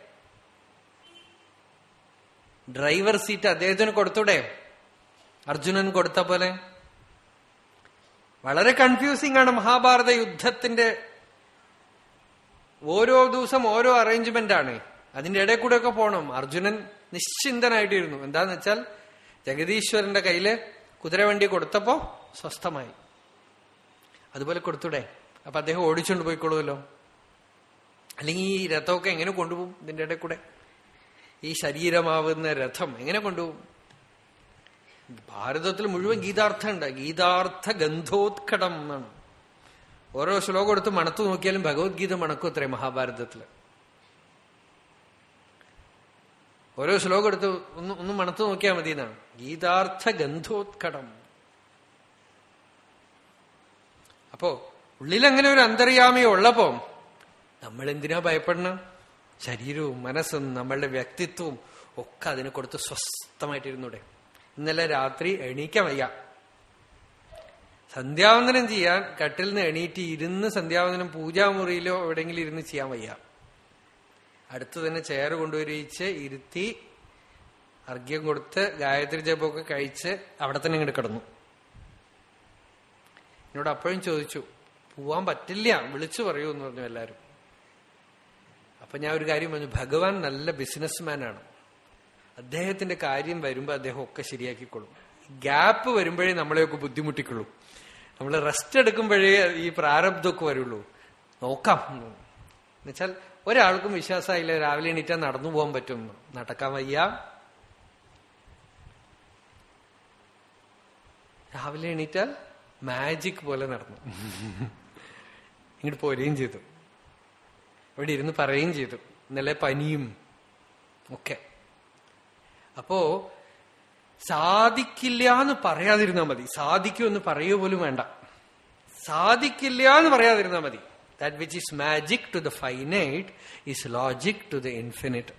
ഡ്രൈവർ സീറ്റ് അദ്ദേഹത്തിന് കൊടുത്തൂടെ? അർജുനൻ കൊടുത്ത പോലെ. വളരെ കൺഫ്യൂസിംഗ് ആണ് മഹാഭാരത യുദ്ധത്തിന്റെ ഓരോ ദിവസം ഓരോ അറേഞ്ച്മെന്റ് ആണ്. അതിന്റെ ഇടയിൽ കൂടെ ഒക്കെ പോണം. അർജുനൻ നിശ്ചിന്തനായിട്ടിരുന്നു. എന്താന്ന് വെച്ചാൽ ജഗദീശ്വരന്റെ കയ്യിൽ കുതിരവണ്ടി കൊടുത്തപ്പോ സ്വസ്ഥമായി. അതുപോലെ കൊടുത്തൂടെ? അപ്പൊ അദ്ദേഹം ഓടിച്ചുകൊണ്ട് പോയിക്കൊള്ളുമല്ലോ അല്ലെങ്കിൽ ഈ രഥമൊക്കെ എങ്ങനെ കൊണ്ടുപോകും ഇതിന്റെ ഇടയിൽ കൂടെ? ഈ ശരീരമാവുന്ന രഥം എങ്ങനെ കൊണ്ടുപോകും? ഭാരതത്തിൽ മുഴുവൻ ഗീതാർത്ഥമുണ്ട്. ഗീതാർത്ഥ ഗന്ധോത്കടം എന്നാണ്. ഓരോ ശ്ലോകം എടുത്ത് മണത്തു നോക്കിയാലും ഭഗവത്ഗീത മണക്കും അത്രേ മഹാഭാരതത്തിൽ. ഓരോ ശ്ലോകം എടുത്ത് ഒന്ന് ഒന്ന് മണത്തു നോക്കിയാൽ മതി എന്നാണ്. ഗീതാർത്ഥ ഗന്ധോത്കടം. അപ്പോ ഉള്ളിലങ്ങനെ ഒരു അന്തര്യാമി ഉള്ളപ്പോ നമ്മൾ എന്തിനാ ഭയപ്പെടണം? ശരീരവും മനസ്സും നമ്മളുടെ വ്യക്തിത്വവും ഒക്കെ അതിനെ കൊടുത്ത് സ്വസ്ഥമായിട്ടിരുന്നൂടെ. ഇന്നലെ രാത്രി എണീക്കാൻ വയ്യ. സന്ധ്യാവന്തനം ചെയ്യാൻ കട്ടിൽ നിന്ന് എണീറ്റ് ഇരുന്ന് സന്ധ്യാവന്തനം പൂജാമുറിയിലോ എവിടെയെങ്കിലും ഇരുന്ന് ചെയ്യാൻ വയ്യ. അടുത്ത് തന്നെ ചെയർ കൊണ്ടുവരിച്ച് ഇരുത്തി അർഘ്യം കൊടുത്ത് ഗായത്രി ജപമൊക്കെ കഴിച്ച് അവിടെ തന്നെ ഇങ്ങോട്ട് കിടന്നു. എന്നോട് അപ്പോഴും ചോദിച്ചു പോവാൻ പറ്റില്ല വിളിച്ചു പറയൂ എന്ന് പറഞ്ഞു എല്ലാരും അപ്പൊ ഞാൻ ഒരു കാര്യം പറഞ്ഞു ഭഗവാൻ നല്ല ബിസിനസ്മാനാണ് അദ്ദേഹത്തിന്റെ കാര്യം വരുമ്പോൾ അദ്ദേഹം ഒക്കെ ശരിയാക്കിക്കൊള്ളും ഗ്യാപ്പ് വരുമ്പോഴേ നമ്മളെയൊക്കെ ബുദ്ധിമുട്ടിക്കുള്ളൂ. നമ്മൾ റെസ്റ്റ് എടുക്കുമ്പോഴേ ഈ പ്രാരബ്ധമൊക്കെ വരുള്ളൂ. നോക്കാം. എന്നുവെച്ചാൽ ഒരാൾക്കും വിശ്വാസമായില്ല രാവിലെ എണീറ്റാൽ നടന്നു പോകാൻ പറ്റും. നടക്കാൻ വയ്യ. രാവിലെ എണീറ്റാൽ മാജിക് പോലെ നടന്നു. ഇങ്ങോട്ട് പോരുകയും ചെയ്തു. ഇവിടെ ഇരുന്ന് പറയുകയും ചെയ്തു. ഇന്നലെ പനിയും ഒക്കെ. അപ്പോ സാധിക്കില്ല എന്ന് പറയാതിരുന്നാ മതി. സാധിക്കുമെന്ന് പറയുക പോലും വേണ്ട. സാധിക്കില്ല എന്ന് പറയാതിരുന്നാ മതി. That which is magic to the finite is logic to the infinite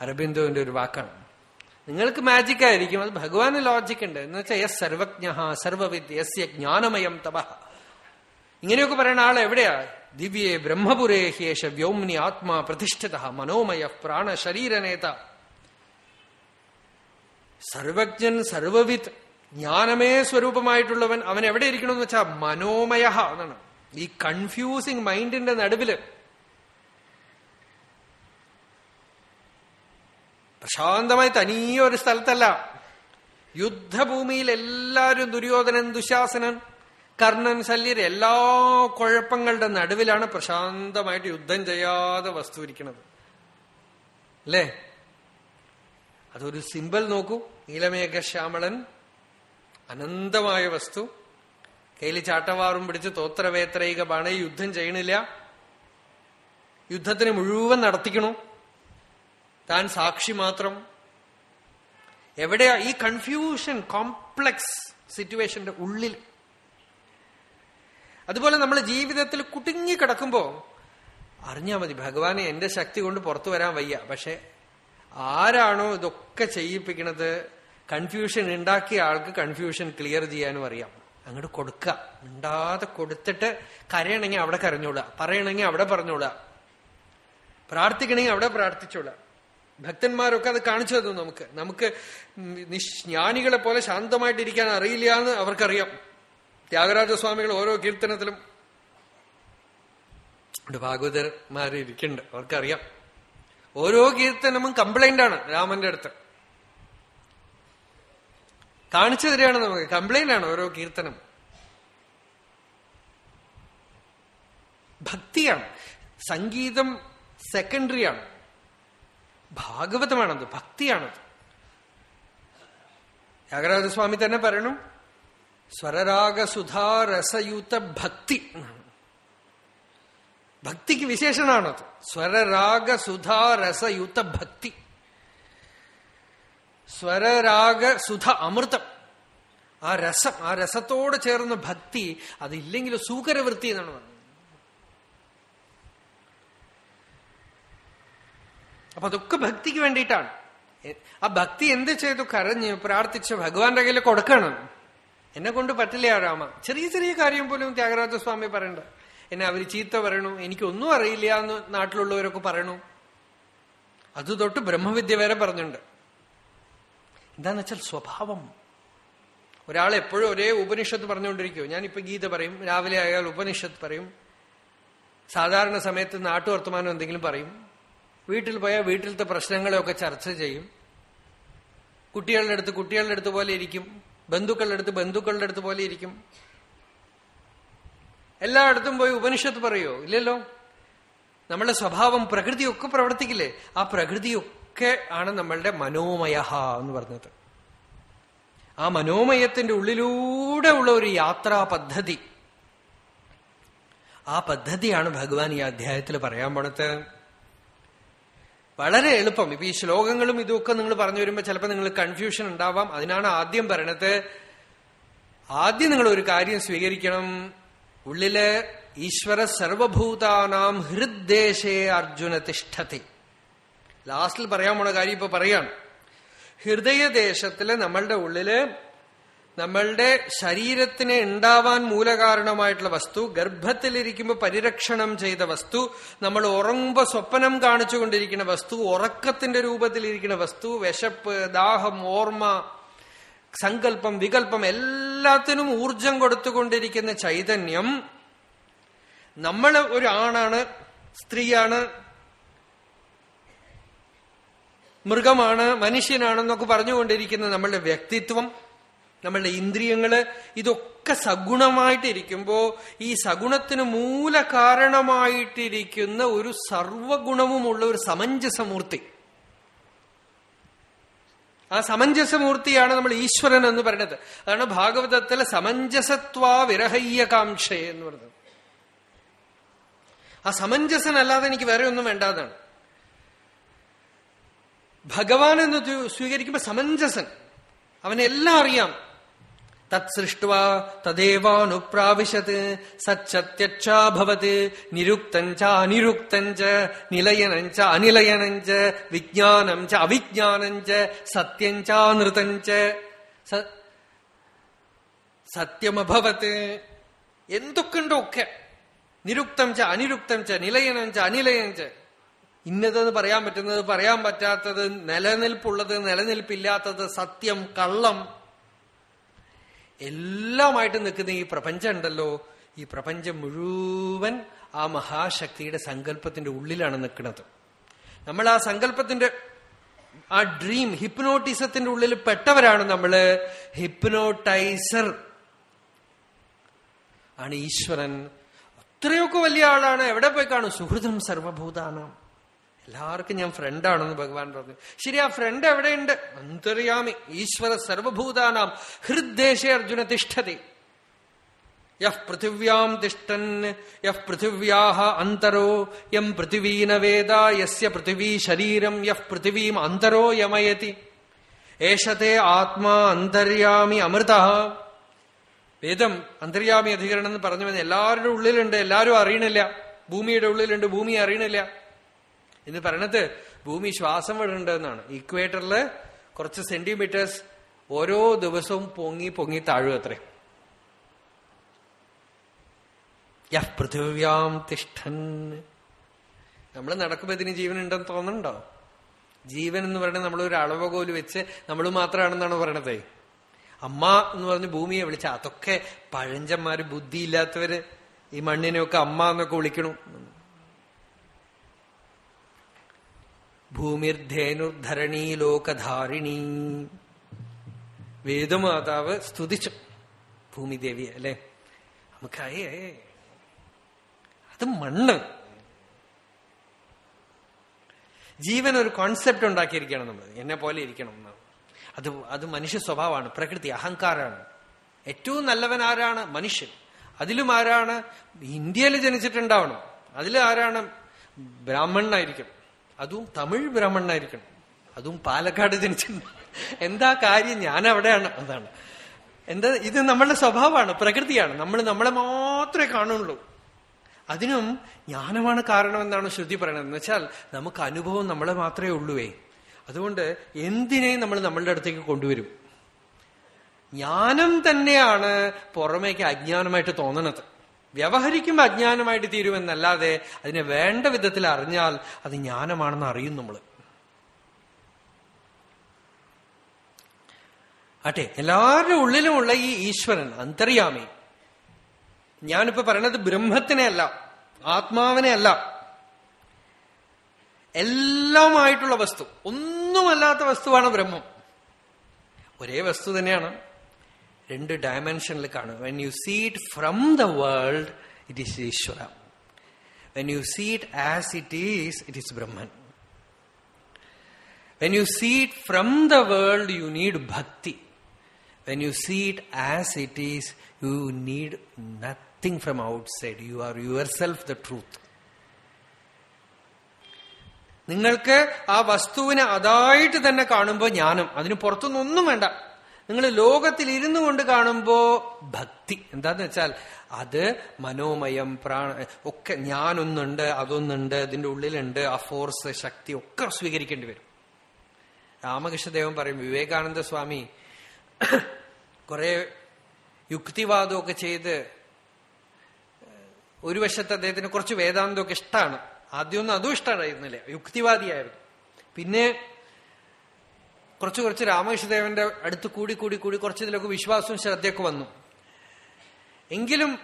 അരബിന്ദുവിന്റെ ഒരു വാക്കാണ്. നിങ്ങൾക്ക് മാജിക് ആയിരിക്കും. അത് ഭഗവാന് ലോജിക് ഉണ്ട്. എന്ന് വെച്ചാൽ യസ് സർവജ്ഞ സർവവിദ് യസ്യ ജ്ഞാനമയം തപ. ഇങ്ങനെയൊക്കെ പറയുന്ന ആൾ എവിടെയാ ദിവ്യേ ബ്രഹ്മപുരേ ഹ്യേഷ വ്യോംനി ആത്മാ പ്രതിഷ്ഠിത മനോമയ പ്രാണ ശരീരനേത. സർവജ്ഞൻ സർവവിത്ത് ജ്ഞാനമേ സ്വരൂപമായിട്ടുള്ളവൻ അവൻ എവിടെ ഇരിക്കണമെന്ന് വെച്ചാൽ മനോമയ എന്നാണ്. ഈ കൺഫ്യൂസിങ് മൈൻഡിന്റെ നടുവിൽ. പ്രശാന്തമായി തനിയൊരു സ്ഥലത്തല്ല. യുദ്ധഭൂമിയിൽ എല്ലാവരും ദുര്യോധനൻ ദുശാസനൻ കർണൻ ശല്യർ എല്ലാ കുഴപ്പങ്ങളുടെ നടുവിലാണ് പ്രശാന്തമായിട്ട് യുദ്ധം ചെയ്യാതെ വസ്തു ഇരിക്കുന്നത് അല്ലേ? അതൊരു സിമ്പൽ നോക്കൂ. നീലമേഘ ശ്യാമളൻ അനന്തമായ വസ്തു. കയ്യിൽ ചാട്ടവാറും പിടിച്ച് തോത്രവേത്രയിക ബാണ യുദ്ധം ചെയ്യണില്ല. യുദ്ധത്തിന് മുഴുവൻ നടത്തിക്കണു. താൻ സാക്ഷി മാത്രം. എവിടെയാ ഈ കൺഫ്യൂഷൻ കോംപ്ലക്സ് സിറ്റുവേഷന്റെ ഉള്ളിൽ അതുപോലെ നമ്മൾ ജീവിതത്തിൽ കുടുങ്ങി കിടക്കുമ്പോ അറിഞ്ഞാ മതി ഭഗവാനെ എന്റെ ശക്തി കൊണ്ട് പുറത്തു വരാൻ വയ്യ. പക്ഷെ ആരാണോ ഇതൊക്കെ ചെയ്യിപ്പിക്കണത് കൺഫ്യൂഷൻ ഉണ്ടാക്കിയ ആൾക്ക് കൺഫ്യൂഷൻ ക്ലിയർ ചെയ്യാനും അറിയാം. അങ്ങോട്ട് കൊടുക്കുക ഉണ്ടാതെ കൊടുത്തിട്ട് കരയണമെങ്കിൽ അവിടെ കരഞ്ഞോളുക. പറയണമെങ്കിൽ അവിടെ പറഞ്ഞോളുക. പ്രാർത്ഥിക്കണമെങ്കിൽ അവിടെ പ്രാർത്ഥിച്ചോളുക. ഭക്തന്മാരൊക്കെ അത് കാണിച്ചു തന്നു നമുക്ക്. നമുക്ക് ജ്ഞാനികളെ പോലെ ശാന്തമായിട്ടിരിക്കാൻ അറിയില്ല എന്ന് അവർക്കറിയാം. ത്യാഗരാജസ്വാമികൾ ഓരോ കീർത്തനത്തിലും ഭാഗവതന്മാര് ഇരിക്കുന്നുണ്ട്. അവർക്കറിയാം. ഓരോ കീർത്തനവും കംപ്ലൈന്റ് ആണ് രാമന്റെ അടുത്ത്. കാണിച്ചു തരികയാണ് നമുക്ക്. കംപ്ലൈന്റ് ആണ് ഓരോ കീർത്തനം. ഭക്തിയാണ്. സംഗീതം സെക്കൻഡറിയാണ് ഭാഗവതമാണത്. ഭക്തിയാണത്. ത്യാഗരാജസ്വാമി തന്നെ പറയണം. സ്വരരാഗസുധാരസയുത ഭക്തി ഭക്തിക്ക് വിശേഷണാണത്. സ്വരരാഗസുധാരസയുത ഭക്തി സ്വരരാഗസുധ അമൃതം. ആ രസം ആ രസത്തോട് ചേർന്ന ഭക്തി അതില്ലെങ്കിൽ സൂകരവൃത്തി എന്നാണ് പറഞ്ഞത് അപ്പൊ അതൊക്കെ ഭക്തിക്ക് വേണ്ടിയിട്ടാണ്. ആ ഭക്തി എന്ത് ചെയ്തു? കരഞ്ഞ് പ്രാർത്ഥിച്ച് ഭഗവാന്റെ കയ്യിൽ കൊടുക്കണം. എന്നെ കൊണ്ട് പറ്റില്ല രാമ. ചെറിയ ചെറിയ കാര്യം പോലും ത്യാഗരാജസ്വാമി പറയണ്ട. എന്നെ അവർ ചീത്ത പറയണു എനിക്കൊന്നും അറിയില്ല എന്ന് നാട്ടിലുള്ളവരൊക്കെ പറയണു. അത് തൊട്ട് ബ്രഹ്മവിദ്യ വരെ പറഞ്ഞിട്ടുണ്ട്. എന്താന്ന് വെച്ചാൽ സ്വഭാവം. ഒരാൾ എപ്പോഴും ഒരേ ഉപനിഷത്ത് പറഞ്ഞുകൊണ്ടിരിക്കുമോ ഞാനിപ്പോ ഗീത പറയും രാവിലെ ആയാൽ ഉപനിഷത്ത് പറയും. സാധാരണ സമയത്ത് നാട്ടു വർത്തമാനം എന്തെങ്കിലും പറയും. വീട്ടിൽ പോയാൽ വീട്ടിലത്തെ പ്രശ്നങ്ങളെയൊക്കെ ചർച്ച ചെയ്യും. കുട്ടികളുടെ അടുത്ത് കുട്ടികളുടെ അടുത്ത് പോലെ ഇരിക്കും. ബന്ധുക്കളുടെ അടുത്ത് ബന്ധുക്കളുടെ അടുത്ത് പോലെ ഇരിക്കും. എല്ലായിടത്തും പോയി ഉപനിഷത്ത് പറയോ? ഇല്ലല്ലോ. നമ്മളുടെ സ്വഭാവം പ്രകൃതിയൊക്കെ പ്രവർത്തിക്കില്ലേ? ആ പ്രകൃതിയൊക്കെ ആണ് നമ്മളുടെ മനോമയ എന്ന് പറഞ്ഞത്. ആ മനോമയത്തിന്റെ ഉള്ളിലൂടെ ഉള്ള ഒരു യാത്രാ പദ്ധതി. ആ പദ്ധതിയാണ് ഭഗവാൻ ഈ അധ്യായത്തിൽ പറയാൻ പോണത്. വളരെ എളുപ്പം. ഇപ്പൊ ഈ ശ്ലോകങ്ങളും ഇതൊക്കെ നിങ്ങൾ പറഞ്ഞു വരുമ്പോൾ ചിലപ്പോൾ നിങ്ങൾ കൺഫ്യൂഷൻ ഉണ്ടാവാം. അതിനാണ് ആദ്യം പറയണത് ആദ്യം നിങ്ങൾ ഒരു കാര്യം സ്വീകരിക്കണം. ഉള്ളിൽ ഈശ്വര സർവഭൂതാനാം ഹൃദ്ദേശേ അർജുന തിഷ്ഠതി. ലാസ്റ്റിൽ പറയാൻ പോണ കാര്യം ഇപ്പൊ പറയാണ്. ഹൃദയദേശത്തിൽ നമ്മളുടെ ഉള്ളിൽ നമ്മളുടെ ശരീരത്തിന് ഉണ്ടാവാൻ മൂലകാരണമായിട്ടുള്ള വസ്തു ഗർഭത്തിലിരിക്കുമ്പോൾ പരിരക്ഷണം ചെയ്ത വസ്തു നമ്മൾ ഉറങ്ങുമ്പോൾ സ്വപ്നം കാണിച്ചുകൊണ്ടിരിക്കുന്ന വസ്തു ഉറക്കത്തിന്റെ രൂപത്തിലിരിക്കുന്ന വസ്തു വിശപ്പ് ദാഹം ഓർമ്മ സങ്കല്പം വികല്പം എല്ലാത്തിനും ഊർജം കൊടുത്തുകൊണ്ടിരിക്കുന്ന ചൈതന്യം നമ്മൾ ഒരു ആണാണ് സ്ത്രീയാണ് മൃഗമാണ് മനുഷ്യനാണെന്നൊക്കെ പറഞ്ഞുകൊണ്ടിരിക്കുന്ന നമ്മളുടെ വ്യക്തിത്വം. നമ്മളുടെ ഇന്ദ്രിയങ്ങൾ ഇതൊക്കെ സഗുണമായിട്ടിരിക്കുമ്പോ ഈ സഗുണത്തിന് മൂല കാരണമായിട്ടിരിക്കുന്ന ഒരു സർവഗുണവുമുള്ള ഒരു സമഞ്ജസമൂർത്തി. ആ സമഞ്ജസമൂർത്തിയാണ് നമ്മൾ ഈശ്വരൻ എന്ന് പറയുന്നത്. അതാണ് ഭാഗവതത്തിലെ സമഞ്ജസത്വാ വിരഹയ്യകാംക്ഷ എന്ന് പറയുന്നത്. ആ സമഞ്ജസനല്ലാതെ എനിക്ക് വേറെ ഒന്നും വേണ്ടാതാണ്. ഭഗവാൻ എന്ന് സ്വീകരിക്കുമ്പോ സമഞ്ജസൻ. അവനെല്ലാം അറിയാം. തത്സൃഷ്ടുവാ തദേവാനുപ്രാവിശത് സച്ചത്യക്ഷാഭവത് നിരുക്തം ച നിലയനം ച അനിലയനം ച വിജ്ഞാനം ച അവിജ്ഞാനം ച സത്യം ചാനൃതം ച. സത്യമഭവത്. എന്തൊക്കെയുണ്ടോ ഒക്കെ നിരുക്തം ച അനിരുക്തം ച നിലയനം ച അനിലയം ച. ഇന്നതെന്ന് പറയാൻ പറ്റുന്നത് പറയാൻ പറ്റാത്തത് നിലനിൽപ്പുള്ളത് നിലനിൽപ്പില്ലാത്തത് സത്യം കള്ളം എല്ലാമായിട്ട് നിൽക്കുന്ന ഈ പ്രപഞ്ചം ഉണ്ടല്ലോ ഈ പ്രപഞ്ചം മുഴുവൻ ആ മഹാശക്തിയുടെ സങ്കല്പത്തിന്റെ ഉള്ളിലാണ് നിൽക്കുന്നത്. നമ്മൾ ആ സങ്കല്പത്തിന്റെ ആ ഡ്രീം ഹിപ്നോട്ടിസത്തിന്റെ ഉള്ളിൽ പെട്ടവരാണ് നമ്മൾ ഹിപ്നോട്ടൈസർ ആണ് ഈശ്വരൻ. അത്രയൊക്കെ വലിയ ആളാണ്. എവിടെ പോയി കാണും? സുഹൃതം സർവഭൂതാണ് എല്ലാവർക്കും ഞാൻ ഫ്രണ്ടാണെന്ന് ഭഗവാൻ പറഞ്ഞു. ശരി ആ ഫ്രണ്ട് എവിടെയുണ്ട്? അന്തര്യാമി ഈശ്വര സർവഭൂതാനാം ഹൃദ്ദേശേ അർജുന തിഷ്ഠതി. യഹ് പൃഥിവ്യാം തിഷ്ടൻ യഹ് പൃഥിവ്യാഹ അന്തരോ യം പൃഥിവീന വേദ യസ്യ പൃഥിവീ ശരീരം യഹ് പൃഥിവീം അന്തരോ യമയതി. ഏഷത്തെ ആത്മാ അന്തര്യാമി അമൃത. വേദം അന്തര്യാമി അധികരണം എന്ന് പറഞ്ഞു എല്ലാവരുടെ ഉള്ളിലുണ്ട് എല്ലാവരും അറിയണില്ല. ഭൂമിയുടെ ഉള്ളിലുണ്ട് ഭൂമി അറിയണില്ല. എന്ന് പറയണത് ഭൂമി ശ്വാസം വിടേണ്ട എന്നാണ്. ഇക്വേറ്ററിൽ കുറച്ച് സെന്റിമീറ്റേഴ്സ് ഓരോ ദിവസവും പൊങ്ങി പൊങ്ങി താഴും അത്രേ. പൃഥിവ്യാം തിഷ്ഠൻ. നമ്മൾ നടക്കുമ്പോ ഇതിന് ജീവൻ ഉണ്ടെന്ന് തോന്നുന്നുണ്ടോ ജീവൻ എന്ന് പറയുന്നത് നമ്മളൊരു അളവകോൽ വെച്ച് നമ്മൾ മാത്രമാണെന്നാണ് പറയണത്? അമ്മ എന്ന് പറഞ്ഞ് ഭൂമിയെ വിളിച്ച അതൊക്കെ പഴഞ്ചന്മാര് ബുദ്ധിയില്ലാത്തവര് ഈ മണ്ണിനെയൊക്കെ അമ്മ എന്നൊക്കെ വിളിക്കണു. ഭൂമിർധേനുർധരണീ ലോകധാരിണി വേദമാതാവ് സ്തുതിച്ചു. ഭൂമിദേവിയെ അല്ലെ? നമുക്കായേ അത് മണ്ണ്. ജീവൻ ഒരു കോൺസെപ്റ്റ് ഉണ്ടാക്കിയിരിക്കണം നമ്മൾ എന്നെ പോലെ ഇരിക്കണം എന്ന്. അത് അത് മനുഷ്യ സ്വഭാവമാണ് പ്രകൃതി അഹങ്കാരമാണ് ഏറ്റവും നല്ലവൻ ആരാണ്? മനുഷ്യൻ. അതിലും ആരാണ്? ഇന്ത്യയിൽ ജനിച്ചിട്ടുണ്ടാവണം. അതിൽ ആരാണ്? ബ്രാഹ്മണനായിരിക്കും. അതും തമിഴ് ബ്രാഹ്മണനായിരിക്കണം. അതും പാലക്കാട് ജനിച്ചിട്ടുണ്ട്. എന്താ കാര്യം? ഞാൻ അവിടെയാണ്. അതാണ്. എന്താ ഇത് നമ്മളുടെ സ്വഭാവമാണ് പ്രകൃതിയാണ്. നമ്മൾ നമ്മളെ മാത്രമേ കാണുള്ളൂ. അതിനും ജ്ഞാനമാണ് കാരണം എന്നാണ് ശ്രുതി പറയുന്നത്. എന്ന് വെച്ചാൽ നമുക്ക് അനുഭവം നമ്മളെ മാത്രമേ ഉള്ളൂവേ. അതുകൊണ്ട് എന്തിനേയും നമ്മൾ നമ്മളുടെ അടുത്തേക്ക് കൊണ്ടുവരും? ജ്ഞാനം തന്നെയാണ് പുറമേക്ക് അജ്ഞാനമായിട്ട് തോന്നണത്. വ്യവഹരിക്കുമ്പോൾ അജ്ഞാനമായിട്ട് തീരുമെന്നല്ലാതെ അതിനെ വേണ്ട വിധത്തിൽ അറിഞ്ഞാൽ അത് ജ്ഞാനമാണെന്ന് അറിയും നമ്മൾ ആട്ടെ എല്ലാവരുടെ ഉള്ളിലുമുള്ള ഈ ഈശ്വരൻ അന്തര്യാമി. ഞാനിപ്പോ പറയണത് ബ്രഹ്മത്തിനെ അല്ല ആത്മാവിനെ അല്ല എല്ലാമായിട്ടുള്ള വസ്തു ഒന്നുമല്ലാത്ത വസ്തുവാണ് ബ്രഹ്മം. ഒരേ വസ്തു തന്നെയാണ്. രണ്ട് ഡയമെൻഷനിൽ കാണും. When you see it from the world it is Ishwara when you see it as it is it is Brahman when you see it from the world you need bhakti when you see it as it is you need nothing from outside you are yourself the truth നിങ്ങൾക്ക് ആ വസ്തുവിനെ അതായിട്ട് തന്നെ കാണുമ്പോൾ ജ്ഞാനം. അതിന് പുറത്തുനിന്നൊന്നും വേണ്ട. നിങ്ങൾ ലോകത്തിൽ ഇരുന്നു കൊണ്ട് കാണുമ്പോ ഭക്തി. എന്താന്ന് വെച്ചാൽ അത് മനോമയം പ്രാണ ഒക്കെ ഞാനൊന്നുണ്ട് അതൊന്നുണ്ട് ഇതിന്റെ ഉള്ളിലുണ്ട് ആ ഫോഴ്സ് ശക്തി ഒക്കെ സ്വീകരിക്കേണ്ടി വരും. രാമകൃഷ്ണദേവൻ പറയും വിവേകാനന്ദ സ്വാമി കുറെ യുക്തിവാദമൊക്കെ ചെയ്ത് ഒരു വശത്ത് അദ്ദേഹത്തിന് കുറച്ച് വേദാന്തമൊക്കെ ഇഷ്ടമാണ് ആദ്യമൊന്നും അതും ഇഷ്ടമായിരുന്നില്ല യുക്തിവാദിയായിരുന്നു. പിന്നെ കുറച്ച് കുറച്ച് രാമകൃഷ്ണദേവന്റെ അടുത്ത് കൂടി കൂടി കൂടി കുറച്ച് ഇതിലൊക്കെ വിശ്വാസവും ശ്രദ്ധയൊക്കെ വന്നു. എങ്കിലും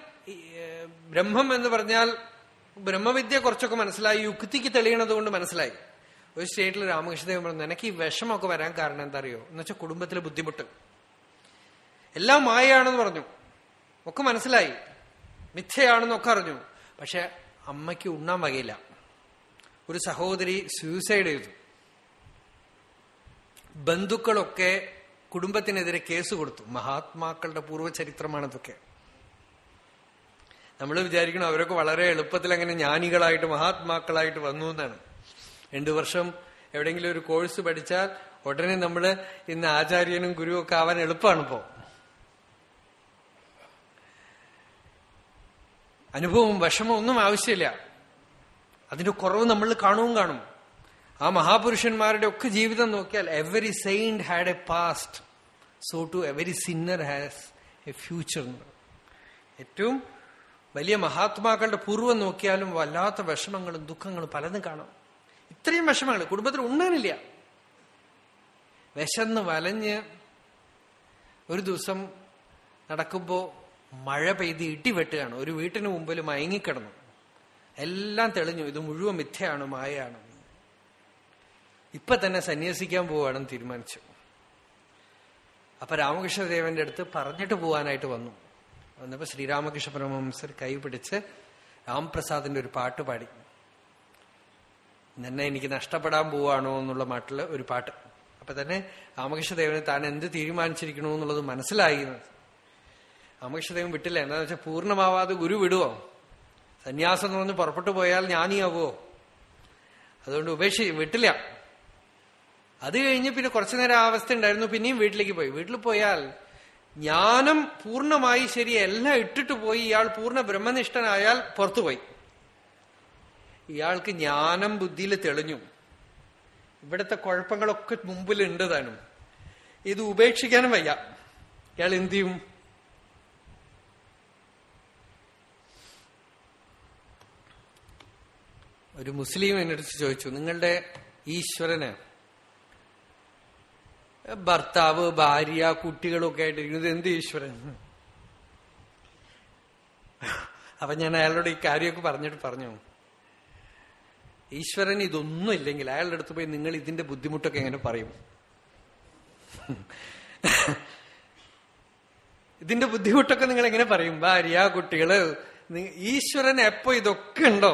ബ്രഹ്മം എന്ന് പറഞ്ഞാൽ ബ്രഹ്മവിദ്യ കുറച്ചൊക്കെ മനസ്സിലായി യുക്തിക്ക് തെളിയണത് കൊണ്ട് മനസ്സിലായി. ഒരു സ്റ്റേറ്റിൽ രാമകൃഷ്ണദേവൻ പറഞ്ഞു എനിക്ക് ഈ വിഷമൊക്കെ വരാൻ കാരണം എന്താ അറിയോ എന്ന് വെച്ചാൽ കുടുംബത്തിലെ ബുദ്ധിമുട്ട്. എല്ലാം മായയാണെന്ന് പറഞ്ഞു. ഒക്കെ മനസ്സിലായി. മിഥ്യയാണെന്നൊക്കെ അറിഞ്ഞു. പക്ഷെ അമ്മയ്ക്ക് ഉണ്ണാൻ വകയില്ല. ഒരു സഹോദരി സൂയിസൈഡ് ചെയ്തു. ബന്ധുക്കളൊക്കെ കുടുംബത്തിനെതിരെ കേസ് കൊടുത്തു. മഹാത്മാക്കളുടെ പൂർവചരിത്രമാണതൊക്കെ. നമ്മൾ വിചാരിക്കണം അവരൊക്കെ വളരെ എളുപ്പത്തിൽ അങ്ങനെ ജ്ഞാനികളായിട്ട് മഹാത്മാക്കളായിട്ട് വന്നു എന്നാണ്. രണ്ടു വർഷം എവിടെയെങ്കിലും ഒരു കോഴ്സ് പഠിച്ചാൽ ഉടനെ നമ്മൾ ഇന്ന് ആചാര്യനും ഗുരുവും ഒക്കെ ആവാൻ എളുപ്പമാണ് ഇപ്പോ. അനുഭവവും വിഷമവും ഒന്നും ആവശ്യമില്ല. അതിന്റെ കുറവ് നമ്മൾ കാണുകയും കാണും. ആ മഹാപുരുഷന്മാരുടെ ഒക്കെ ജീവിതം നോക്കിയാൽ every saint had a past so too every sinner has a future ഏറ്റവും വലിയ മഹാത്മാക്കളുടെ പൂർവം നോക്കിയാലും വല്ലാത്ത വിഷമങ്ങളും ദുഃഖങ്ങളും പലതും കാണാം. ഇത്രയും വിഷമങ്ങൾ കുടുംബത്തിൽ ഉണ്ണാനില്ല. വിശന്ന് വലഞ്ഞ് ഒരു ദിവസം നടക്കുമ്പോൾ മഴ പെയ്ത് ഇടിവെട്ടുകയാണ് ഒരു വീട്ടിന് മുമ്പിൽ മയങ്ങിക്കിടന്നു. എല്ലാം തെളിഞ്ഞു. ഇത് മുഴുവൻ മിഥ്യയാണ് മായയാണ്. ഇപ്പൊ തന്നെ സന്യസിക്കാൻ പോവാണെന്ന് തീരുമാനിച്ചു. അപ്പൊ രാമകൃഷ്ണദേവന്റെ അടുത്ത് പറഞ്ഞിട്ട് പോവാനായിട്ട് വന്നു. വന്നപ്പോ ശ്രീരാമകൃഷ്ണ പരമഹംസർ കൈ പിടിച്ച് രാംപ്രസാദിന്റെ ഒരു പാട്ട് പാടി. നിന്നെ എനിക്ക് നഷ്ടപ്പെടാൻ പോവാണോ എന്നുള്ള മാട്ടിൽ ഒരു പാട്ട്. അപ്പൊ തന്നെ രാമകൃഷ്ണദേവന് താൻ എന്ത് തീരുമാനിച്ചിരിക്കണോ എന്നുള്ളത് മനസ്സിലായി. രാമകൃഷ്ണദേവൻ വിട്ടില്ല. എന്താണെന്ന് വെച്ചാൽ പൂർണമാവാതെ ഗുരു വിടുവോ? സന്യാസം എന്ന് പറഞ്ഞ് പുറപ്പെട്ടു പോയാൽ ജ്ഞാനിയാവോ അതുകൊണ്ട് ഉപേക്ഷി വിട്ടില്ല. അത് കഴിഞ്ഞ് പിന്നെ കുറച്ചു നേരം ആ അവസ്ഥ ഉണ്ടായിരുന്നു. പിന്നെയും വീട്ടിലേക്ക് പോയി. വീട്ടിൽ പോയാൽ ജ്ഞാനം പൂർണമായി ശരി എല്ലാം ഇട്ടിട്ട് പോയി. ഇയാൾ പൂർണ ബ്രഹ്മനിഷ്ഠനായാൽ പുറത്തുപോയി. ഇയാൾക്ക് ജ്ഞാനം ബുദ്ധിയിൽ തെളിഞ്ഞു. ഇവിടുത്തെ കുഴപ്പങ്ങളൊക്കെ മുമ്പിൽ ഉണ്ടതാണ് ഇത് ഉപേക്ഷിക്കാനും വയ്യ. ഇയാൾ എന്ത് ചെയ്യും? ഒരു മുസ്ലിം എന്നെടുത്ത് ചോദിച്ചു നിങ്ങളുടെ ഈശ്വരന് ഭർത്താവ് ഭാര്യ കുട്ടികളൊക്കെ ആയിട്ടിരിക്കുന്നത് എന്ത് ഈശ്വരൻ? അപ്പൊ ഞാൻ അയാളോട് ഈ കാര്യമൊക്കെ പറഞ്ഞിട്ട് പറഞ്ഞു. ഈശ്വരൻ ഇതൊന്നും ഇല്ലെങ്കിൽ അയാളുടെ അടുത്ത് പോയി നിങ്ങൾ ഇതിന്റെ ബുദ്ധിമുട്ടൊക്കെ എങ്ങനെ പറയും? ഇതിന്റെ ബുദ്ധിമുട്ടൊക്കെ നിങ്ങൾ എങ്ങനെ പറയും? ഭാര്യ കുട്ടികൾ ഈശ്വരൻ എപ്പോ ഇതൊക്കെ ഉണ്ടോ?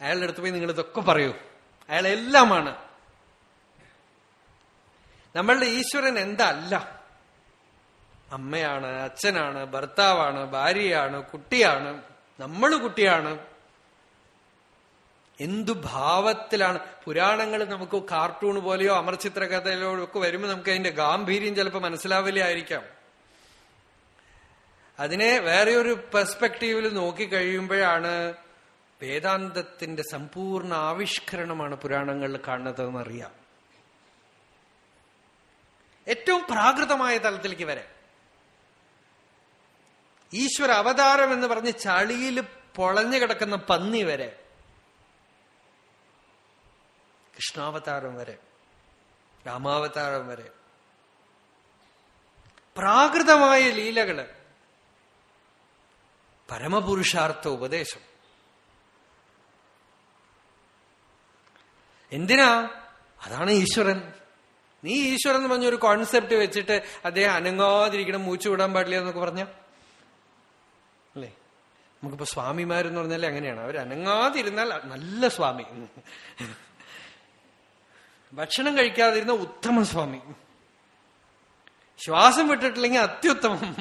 അയാളുടെ അടുത്ത് പോയി നിങ്ങൾ ഇതൊക്കെ പറയൂ. അയാൾ എല്ലാമാണ് നമ്മളുടെ ഈശ്വരൻ എന്തല്ല? അമ്മയാണ് അച്ഛനാണ് ഭർത്താവാണ് ഭാര്യയാണ് കുട്ടിയാണ്. നമ്മൾ കുട്ടിയാണ്. എന്തു ഭാവത്തിലാണ്? പുരാണങ്ങൾ നമുക്ക് കാർട്ടൂൺ പോലെയോ അമർചിത്ര കഥയിലോ ഒക്കെ വരുമ്പോൾ നമുക്ക് അതിന്റെ ഗാംഭീര്യം ചിലപ്പോൾ മനസ്സിലാവില്ലായിരിക്കാം അതിനെ വേറെ ഒരു പെർസ്പെക്റ്റീവിൽ നോക്കിക്കഴിയുമ്പോഴാണ് വേദാന്തത്തിന്റെ സമ്പൂർണ ആവിഷ്കരണമാണ് പുരാണങ്ങളിൽ കാണുന്നതെന്ന് അറിയാം. ഏറ്റവും പ്രാകൃതമായ തലത്തിലേക്ക് വരെ. ഈശ്വര അവതാരം എന്ന് പറഞ്ഞ് ചളിയിൽ പൊളഞ്ഞു കിടക്കുന്ന പന്നി വരെ കൃഷ്ണാവതാരം വരെ രാമാവതാരം വരെ പ്രാകൃതമായ ലീലകൾ പരമപുരുഷാർത്ഥ ഉപദേശം. എന്തിനാ? അതാണ് ഈശ്വരൻ. നീ ഈശ്വരൻ എന്ന് പറഞ്ഞൊരു കോൺസെപ്റ്റ് വെച്ചിട്ട് അദ്ദേഹം അനങ്ങാതിരിക്കണം മൂച്ചു വിടാൻ പാടില്ല എന്നൊക്കെ പറഞ്ഞ? അല്ലേ? നമുക്കിപ്പോ സ്വാമിമാരെന്ന് പറഞ്ഞാൽ അങ്ങനെയാണ്. അവർ അനങ്ങാതിരുന്നാൽ നല്ല സ്വാമി. ഭക്ഷണം കഴിക്കാതിരുന്ന ഉത്തമ സ്വാമി. ശ്വാസം വിട്ടിട്ടില്ലെങ്കിൽ അത്യുത്തമം.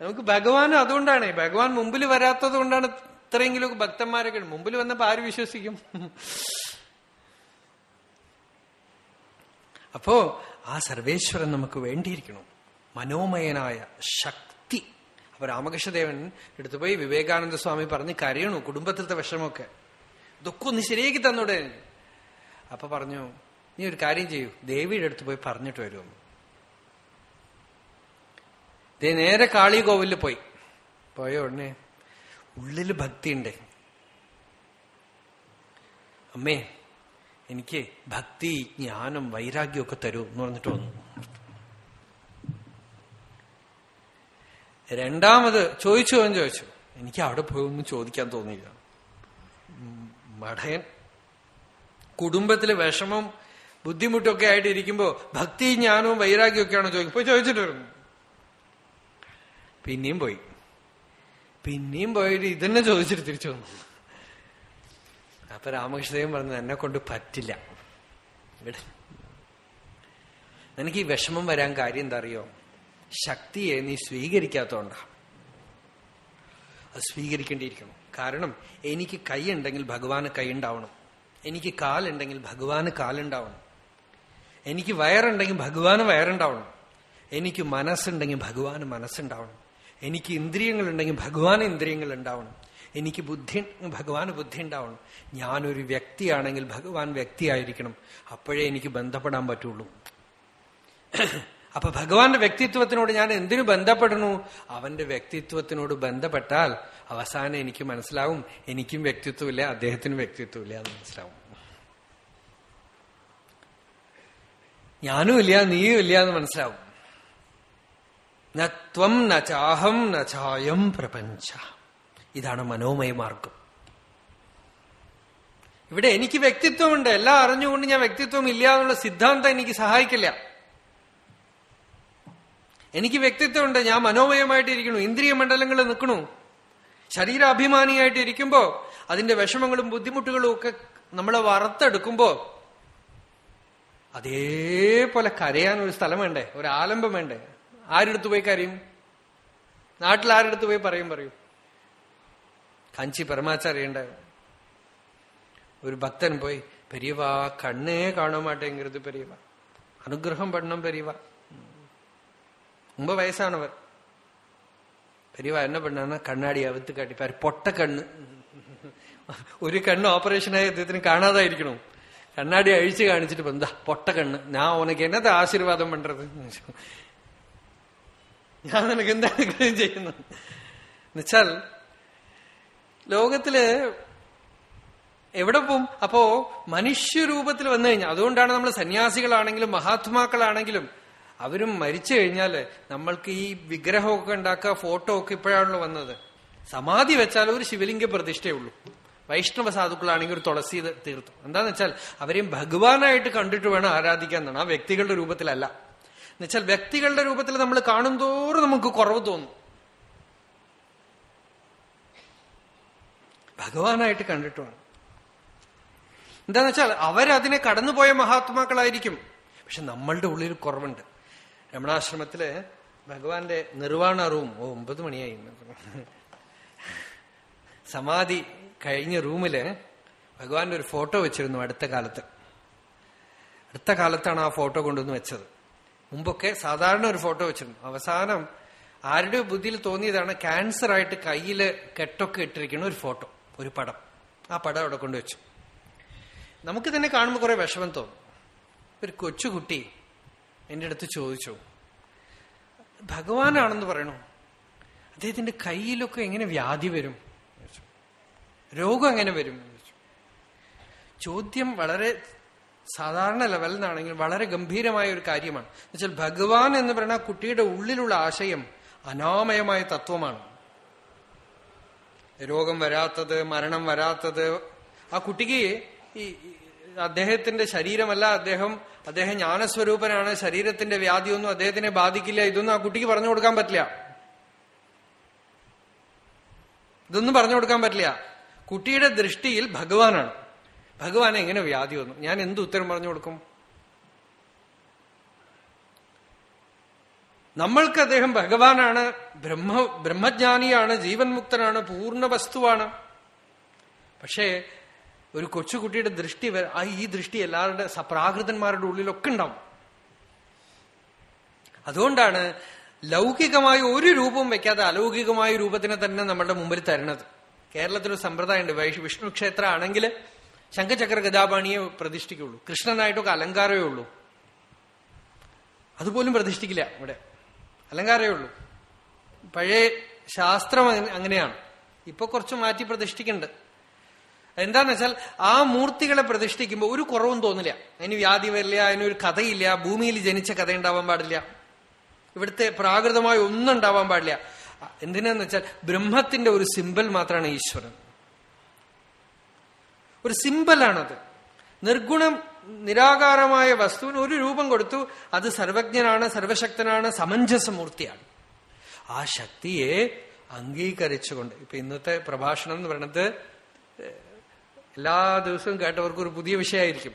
നമുക്ക് ഭഗവാൻ അതുകൊണ്ടാണ്. ഭഗവാൻ മുമ്പിൽ വരാത്തത് കൊണ്ടാണ് ഇത്രയെങ്കിലും ഭക്തന്മാരൊക്കെ മുമ്പിൽ വന്നപ്പോ ആര് വിശ്വസിക്കും? അപ്പോ ആ സർവേശ്വരൻ നമുക്ക് വേണ്ടിയിരിക്കണം മനോമയനായ ശക്തി. അപ്പൊ രാമകൃഷ്ണദേവൻ എടുത്തുപോയി വിവേകാനന്ദ സ്വാമി പറഞ്ഞ് കരയണു കുടുംബത്തിലത്തെ വിഷമമൊക്കെ. ഇതൊക്കെ ഒന്ന് ശരിയാക്കി തന്നൂടെ. അപ്പൊ പറഞ്ഞു നീ ഒരു കാര്യം ചെയ്യൂ. ദേവിയുടെ അടുത്ത് പോയി പറഞ്ഞിട്ട് വരുമോ ദേ നേരെ കാളി കോവിലിൽ പോയി. പോയ ഉടനെ ഉള്ളിൽ ഭക്തിയുണ്ട്. അമ്മേ എനിക്ക് ഭക്തി ജ്ഞാനം വൈരാഗ്യമൊക്കെ തരൂ എന്ന് പറഞ്ഞിട്ട് വന്നു. രണ്ടാമത് ചോദിച്ചു എന്ന് ചോദിച്ചു. എനിക്ക് അവിടെ പോയി ഒന്നും ചോദിക്കാൻ തോന്നിയില്ല. മടയൻ കുടുംബത്തിലെ വിഷമം ബുദ്ധിമുട്ടൊക്കെ ആയിട്ട് ഇരിക്കുമ്പോ ഭക്തി ജ്ഞാനവും വൈരാഗ്യമൊക്കെയാണോ ചോദിക്കും പോയി ചോദിച്ചിട്ട് വരുന്നു. പിന്നെയും പോയി. പിന്നെയും പോയിട്ട് ഇതന്നെ ചോദിച്ചിട്ട് തിരിച്ചു വന്നു. അപ്പൊ രാമകൃഷ്ണദേവൻ പറഞ്ഞു എന്നെ കൊണ്ട് പറ്റില്ല. ഇവിടെ. എനിക്ക് ഈ വിഷമം വരാൻ കാര്യം എന്താ അറിയോ? ശക്തിയെ നീ സ്വീകരിക്കാത്തോണ്ടാ. അത് സ്വീകരിക്കേണ്ടിയിരിക്കണം കാരണം എനിക്ക് കൈ ഉണ്ടെങ്കിൽ ഭഗവാന് കൈ ഉണ്ടാവണം എനിക്ക് കാലുണ്ടെങ്കിൽ ഭഗവാന് കാലുണ്ടാവണം. എനിക്ക് വയറുണ്ടെങ്കിൽ ഭഗവാന് വയറുണ്ടാവണം. എനിക്ക് മനസ്സുണ്ടെങ്കിൽ ഭഗവാന് മനസ്സുണ്ടാവണം. എനിക്ക് ഇന്ദ്രിയങ്ങളുണ്ടെങ്കിൽ ഭഗവാന് ഇന്ദ്രിയങ്ങൾ ഉണ്ടാവണം എനിക്ക് ബുദ്ധി ഭഗവാന് ബുദ്ധി ഉണ്ടാവണം ഞാനൊരു വ്യക്തിയാണെങ്കിൽ ഭഗവാൻ വ്യക്തിയായിരിക്കണം. അപ്പോഴേ എനിക്ക് ബന്ധപ്പെടാൻ പറ്റുള്ളൂ. അപ്പൊ ഭഗവാന്റെ വ്യക്തിത്വത്തിനോട് ഞാൻ എന്തിനു ബന്ധപ്പെടണു അവന്റെ വ്യക്തിത്വത്തിനോട് ബന്ധപ്പെട്ടാൽ അവസാനം എനിക്ക് മനസ്സിലാവും എനിക്കും വ്യക്തിത്വമില്ല അദ്ദേഹത്തിനും വ്യക്തിത്വമില്ല എന്ന് മനസ്സിലാവും. ഞാനും ഇല്ല നീയും ഇല്ല എന്ന് മനസ്സിലാവും. നത്വം നചാഹം നചായം പ്രപഞ്ചം പ്രപഞ്ച. ഇതാണ് മനോമയ മാർഗം. ഇവിടെ എനിക്ക് വ്യക്തിത്വമുണ്ട്. എല്ലാം അറിഞ്ഞുകൊണ്ട് ഞാൻ വ്യക്തിത്വം ഇല്ല എന്നുള്ള സിദ്ധാന്തം എനിക്ക് സഹായിക്കില്ല. എനിക്ക് വ്യക്തിത്വമുണ്ട്. ഞാൻ മനോമയമായിട്ടിരിക്കണു ഇന്ദ്രിയ മണ്ഡലങ്ങൾ നിൽക്കണു ശരീരാഭിമാനിയായിട്ട് ഇരിക്കുമ്പോ അതിന്റെ വിഷമങ്ങളും ബുദ്ധിമുട്ടുകളും ഒക്കെ നമ്മളെ വറുത്തെടുക്കുമ്പോ അതേപോലെ കരയാൻ ഒരു സ്ഥലം വേണ്ടേ? ഒരു ആലംബം വേണ്ടേ? ആരെടുത്ത് പോയി കരയും? നാട്ടിൽ ആരെടുത്ത് പോയി പറയും പറയും? കാഞ്ചി പരമാചാര്യണ്ട ഒരു ഭക്തൻ പോയി പെരിയവാ കണ്ണേ കാണാൻ മാട്ടേങ്കരുത് പെരിയവാ. അനുഗ്രഹം പെണ്ണം പെരിയവാ. മുമ്പ് വയസ്സാണവർ. പെരിയവാ എന്നെ പെണ്ണാണ് കണ്ണാടി അവത്ത് കാട്ടി പൊട്ട കണ്ണ്. ഒരു കണ്ണ് ഓപ്പറേഷനായി അദ്ദേഹത്തിന് കാണാതായിരിക്കണോ. കണ്ണാടി അഴിച്ചു കാണിച്ചിട്ട് എന്താ പൊട്ട കണ്ണ്. ഞാൻ ഉനക്ക് എന്നത്തെ ആശീർവാദം പണ്ടത്? ഞാൻ നിനക്ക് എന്താ ചെയ്യുന്നു എന്നുവെച്ചാൽ ലോകത്തിൽ എവിടെ പോവും? അപ്പോ മനുഷ്യരൂപത്തിൽ വന്നു കഴിഞ്ഞാൽ അതുകൊണ്ടാണ് നമ്മൾ സന്യാസികളാണെങ്കിലും മഹാത്മാക്കളാണെങ്കിലും അവരും മരിച്ചു കഴിഞ്ഞാൽ നമ്മൾക്ക് ഈ വിഗ്രഹമൊക്കെ ഉണ്ടാക്കുക ഫോട്ടോ ഒക്കെ ഇപ്പോഴാണല്ലോ വന്നത്. സമാധി വെച്ചാൽ ഒരു ശിവലിംഗ പ്രതിഷ്ഠയേ ഉള്ളൂ. വൈഷ്ണവ സാധുക്കളാണെങ്കിൽ ഒരു തുളസി തീർത്തു. എന്താന്ന് വെച്ചാൽ അവരെയും ഭഗവാനായിട്ട് കണ്ടിട്ട് വേണം ആരാധിക്കാൻ എന്നാണ്. ആ വ്യക്തികളുടെ രൂപത്തിലല്ല. എന്നുവെച്ചാൽ വ്യക്തികളുടെ രൂപത്തിൽ നമ്മൾ കാണും തോറും നമുക്ക് കുറവ് തോന്നും. ഭഗവാനായിട്ട് കണ്ടിട്ടുമാണ്. എന്താന്ന് വെച്ചാൽ അവരതിനെ കടന്നുപോയ മഹാത്മാക്കളായിരിക്കും. പക്ഷെ നമ്മളുടെ ഉള്ളിൽ കുറവുണ്ട്. രമണാശ്രമത്തിൽ ഭഗവാന്റെ നിർവാണ റൂം ഓ ഒമ്പത് മണിയായി. സമാധി കഴിഞ്ഞ റൂമിൽ ഭഗവാന്റെ ഒരു ഫോട്ടോ വെച്ചിരുന്നു അടുത്ത കാലത്ത്. അടുത്ത കാലത്താണ് ആ ഫോട്ടോ കൊണ്ടുവന്ന് വെച്ചത്. മുമ്പൊക്കെ സാധാരണ ഒരു ഫോട്ടോ വെച്ചിരുന്നു. അവസാനം ആരുടെ ബുദ്ധിയിൽ തോന്നിയതാണ് ക്യാൻസർ ആയിട്ട് കയ്യിൽ കെട്ടൊക്കെ ഇട്ടിരിക്കുന്ന ഒരു ഫോട്ടോ. ഒരു പടം. ആ പടം അവിടെ കൊണ്ടുവച്ചു നമുക്ക് തന്നെ കാണുമ്പോൾ കുറെ വിഷമം തോന്നും. ഒരു കൊച്ചുകുട്ടി എന്റെ അടുത്ത് ചോദിച്ചു ഭഗവാനാണെന്ന് പറയണു? അദ്ദേഹത്തിന്റെ കയ്യിലൊക്കെ എങ്ങനെ വ്യാധി വരും? രോഗം എങ്ങനെ വരും? ചോദ്യം വളരെ സാധാരണ ലെവലിൽ നിന്നാണെങ്കിൽ വളരെ ഗംഭീരമായ ഒരു കാര്യമാണ്. എന്നുവെച്ചാൽ ഭഗവാൻ എന്ന് പറയുന്ന കുട്ടിയുടെ ഉള്ളിലുള്ള ആശയം അനാമയമായ തത്വമാണ്. രോഗം വരാത്തത് മരണം വരാത്തത്. ആ കുട്ടിക്ക് ഈ അദ്ദേഹത്തിന്റെ ശരീരമല്ല അദ്ദേഹം അദ്ദേഹം ജ്ഞാനസ്വരൂപനാണ് ശരീരത്തിന്റെ വ്യാധിയൊന്നും അദ്ദേഹത്തിനെ ബാധിക്കില്ല. ഇതൊന്നും ആ കുട്ടിക്ക് പറഞ്ഞു കൊടുക്കാൻ പറ്റില്ല. ഇതൊന്നും പറഞ്ഞു കൊടുക്കാൻ പറ്റില്ല. കുട്ടിയുടെ ദൃഷ്ടിയിൽ ഭഗവാനാണ്. ഭഗവാൻ എങ്ങനെ വ്യാധി വന്നു? ഞാൻ എന്ത് ഉത്തരം പറഞ്ഞു കൊടുക്കും? നമ്മൾക്ക് അദ്ദേഹം ഭഗവാനാണ് ബ്രഹ്മ ബ്രഹ്മജ്ഞാനിയാണ് ജീവൻ മുക്തനാണ് പൂർണ വസ്തുവാണ്. പക്ഷേ ഒരു കൊച്ചുകുട്ടിയുടെ ദൃഷ്ടി ഈ ദൃഷ്ടി എല്ലാവരുടെ സപ്രാകൃതന്മാരുടെ ഉള്ളിലൊക്കെ ഉണ്ടാവും. അതുകൊണ്ടാണ് ലൗകികമായ ഒരു രൂപവും വെക്കാതെ അലൗകികമായ രൂപത്തിനെ തന്നെ നമ്മളുടെ മുമ്പിൽ തരണത്. കേരളത്തിലൊരു സമ്പ്രദായമുണ്ട്. വൈഷ് വിഷ്ണു ക്ഷേത്രം ആണെങ്കിൽ ശംഖചക്ര ഗതാപാണിയെ പ്രതിഷ്ഠിക്കുള്ളൂ കൃഷ്ണനായിട്ടൊക്കെ അലങ്കാരമേ ഉള്ളൂ. അതുപോലും പ്രതിഷ്ഠിക്കില്ല ഇവിടെ. അലങ്കാരമേ ഉള്ളൂ പഴയ ശാസ്ത്രം അങ്ങനെയാണ്. ഇപ്പൊ കുറച്ച് മാറ്റി പ്രതിഷ്ഠിക്കുന്നുണ്ട്. എന്താന്ന് വെച്ചാൽ ആ മൂർത്തികളെ പ്രതിഷ്ഠിക്കുമ്പോൾ ഒരു കുറവും തോന്നില്ല. അതിന് വ്യാധി വരില്ല അതിനൊരു കഥയില്ല ഭൂമിയിൽ ജനിച്ച കഥ ഉണ്ടാവാൻ പാടില്ല. ഇവിടുത്തെ പ്രാകൃതമായ ഒന്നും ഉണ്ടാവാൻ പാടില്ല. എന്തിനാന്ന് വെച്ചാൽ ബ്രഹ്മത്തിന്റെ ഒരു സിമ്പൽ മാത്രമാണ് ഈശ്വരൻ. ഒരു സിമ്പലാണത്. നിർഗുണം നിരാകാരമായ വസ്തുവിന് ഒരു രൂപം കൊടുത്തു. അത് സർവജ്ഞനാണ് സർവശക്തനാണ് സമഞ്ജസമൂർത്തിയാണ്. ആ ശക്തിയെ അംഗീകരിച്ചുകൊണ്ട് ഇപ്പൊ ഇന്നത്തെ പ്രഭാഷണം എന്ന് പറയുന്നത് എല്ലാ ദിവസവും കേട്ടവർക്കും ഒരു പുതിയ വിഷയമായിരിക്കും.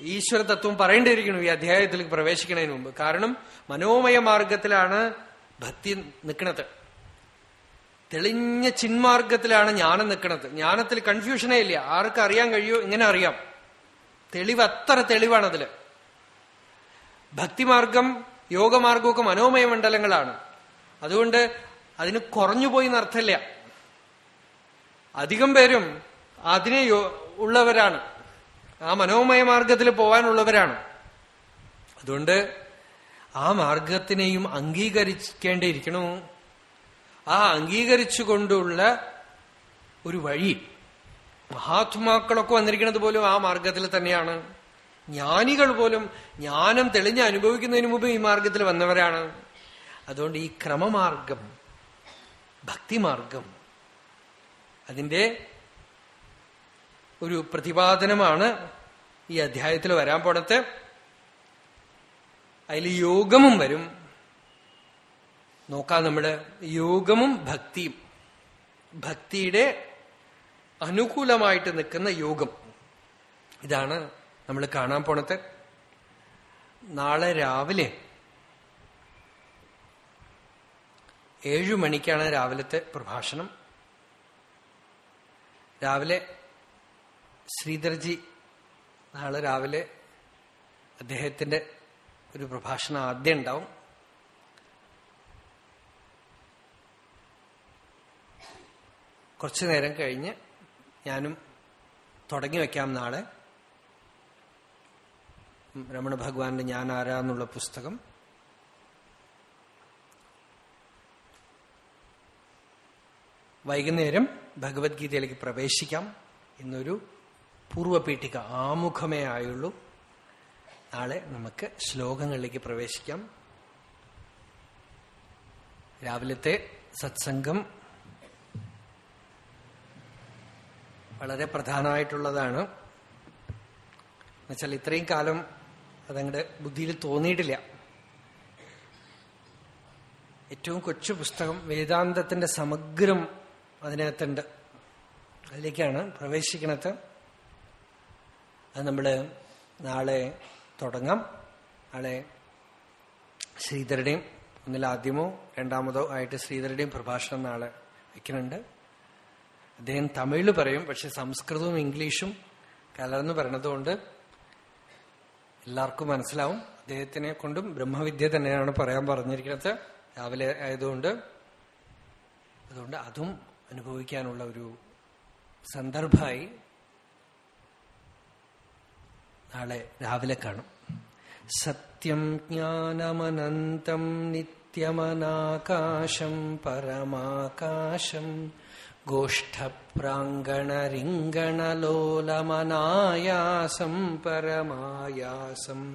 ഈശ്വര തത്വം പറയേണ്ടിയിരിക്കണം ഈ അധ്യായത്തിലേക്ക് പ്രവേശിക്കുന്നതിന് മുമ്പ്. കാരണം മനോമയ മാർഗത്തിലാണ് ഭക്തി നിൽക്കുന്നത്. തെളിഞ്ഞ ചിന്മാർഗത്തിലാണ് ജ്ഞാനം നിൽക്കുന്നത്. ജ്ഞാനത്തിൽ കൺഫ്യൂഷനേ ഇല്ല. ആർക്ക് അറിയാൻ കഴിയോ ഇങ്ങനെ അറിയാം. തെളിവ് അത്ര തെളിവാണ് അതിൽ. ഭക്തിമാർഗം യോഗമാർഗമൊക്കെ മനോമയ മണ്ഡലങ്ങളാണ്. അതുകൊണ്ട് അതിന് കുറഞ്ഞുപോയി എന്നർത്ഥമില്ല അധികം പേരും അതിനെ ഉള്ളവരാണ്. ആ മനോമയ മാർഗത്തിൽ പോവാനുള്ളവരാണ്. അതുകൊണ്ട് ആ മാർഗത്തിനെയും അംഗീകരിക്കേണ്ടിയിരിക്കണു. ആ അംഗീകരിച്ചുകൊണ്ടുള്ള ഒരു വഴി. മഹാത്മാക്കളൊക്കെ വന്നിരിക്കുന്നത് പോലും ആ മാർഗത്തിൽ തന്നെയാണ്. ജ്ഞാനികൾ പോലും ജ്ഞാനം തെളിഞ്ഞ് അനുഭവിക്കുന്നതിന് മുമ്പ് ഈ മാർഗത്തിൽ വന്നവരാണ്. അതുകൊണ്ട് ഈ ക്രമമാർഗം ഭക്തിമാർഗം അതിന്റെ ഒരു പ്രതിപാദനമാണ് ഈ അധ്യായത്തിൽ വരാൻ പോണത്തെ അതിൽ യോഗമും വരും. നോക്കാം നമ്മുടെ യോഗമും ഭക്തിയും. ഭക്തിയുടെ അനുകൂലമായിട്ട് നിൽക്കുന്ന യോഗം. ഇതാണ് നമ്മൾ കാണാൻ പോണത്. നാളെ രാവിലെ ഏഴു മണിക്കാണ് രാവിലത്തെ പ്രഭാഷണം. രാവിലെ ശ്രീധർജി നാളെ രാവിലെ അദ്ദേഹത്തിന്റെ ഒരു പ്രഭാഷണം ആദ്യം ഉണ്ടാവും. കുറച്ചു നേരം കഴിഞ്ഞ് ഞാനും തുടങ്ങി വെക്കാം നാളെ. രമണ ഭഗവാന്റെ ഞാൻ ആരാന്നുള്ള പുസ്തകം. വൈകുന്നേരം ഭഗവത്ഗീതയിലേക്ക് പ്രവേശിക്കാം എന്നൊരു പൂർവപീഠിക ആമുഖമേ ആയുള്ളൂ. നാളെ നമുക്ക് ശ്ലോകങ്ങളിലേക്ക് പ്രവേശിക്കാം. രാവിലത്തെ സത്സംഗം വളരെ പ്രധാനമായിട്ടുള്ളതാണ്. എന്നുവെച്ചാൽ ഇത്രയും കാലം അതങ്ങടെ ബുദ്ധിയിൽ തോന്നിയിട്ടില്ല. ഏറ്റവും കൊച്ചു പുസ്തകം വേദാന്തത്തിന്റെ സമഗ്രം അതിനകത്തുണ്ട്. അതിലേക്കാണ് പ്രവേശിക്കണത്. അത് നമ്മൾ നാളെ തുടങ്ങാം. നാളെ ശ്രീധരുടെയും ഒന്നിലാദ്യമോ രണ്ടാമതോ ആയിട്ട് ശ്രീധരുടെയും പ്രഭാഷണം നാളെ വയ്ക്കുന്നുണ്ട് അദ്ദേഹം തമിഴിൽ പറയും പക്ഷെ സംസ്കൃതവും ഇംഗ്ലീഷും കലർന്ന് പറയണതുകൊണ്ട് എല്ലാവർക്കും മനസ്സിലാവും. അദ്ദേഹത്തിനെ കൊണ്ടും ബ്രഹ്മവിദ്യ തന്നെയാണ് പറയാൻ പറഞ്ഞിരിക്കുന്നത് രാവിലെ ആയതുകൊണ്ട്. അതുകൊണ്ട് അതും അനുഭവിക്കാനുള്ള ഒരു സന്ദർഭമായി നാളെ രാവിലെ കാണും. സത്യം ജ്ഞാനമനന്തം നിത്യമനാകാശം പരമാകാശം गोष्ठप्राङ्गणरिङ्गणलोलमनायासम् परमायासम्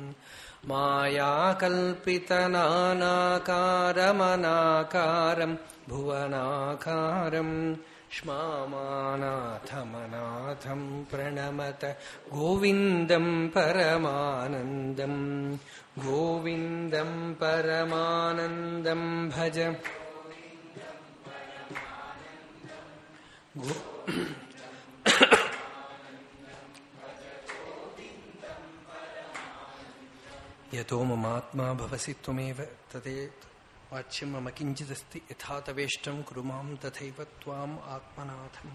मायाकल्पितनानाकारमनाकारम् भुवनाकारम् श्मामानाथमनाथम् प्रणमत गोविन्दम् परमानन्दम् गोविन्दम् परमानन्दम् भज [COUGHS] यतो ममात्मा भवसि त्वमेव तदेत् वाच्यं मम किञ्चिदस्ति यथा तवेष्टं कुरु माँ तथैव त्वाम् आत्मनाथं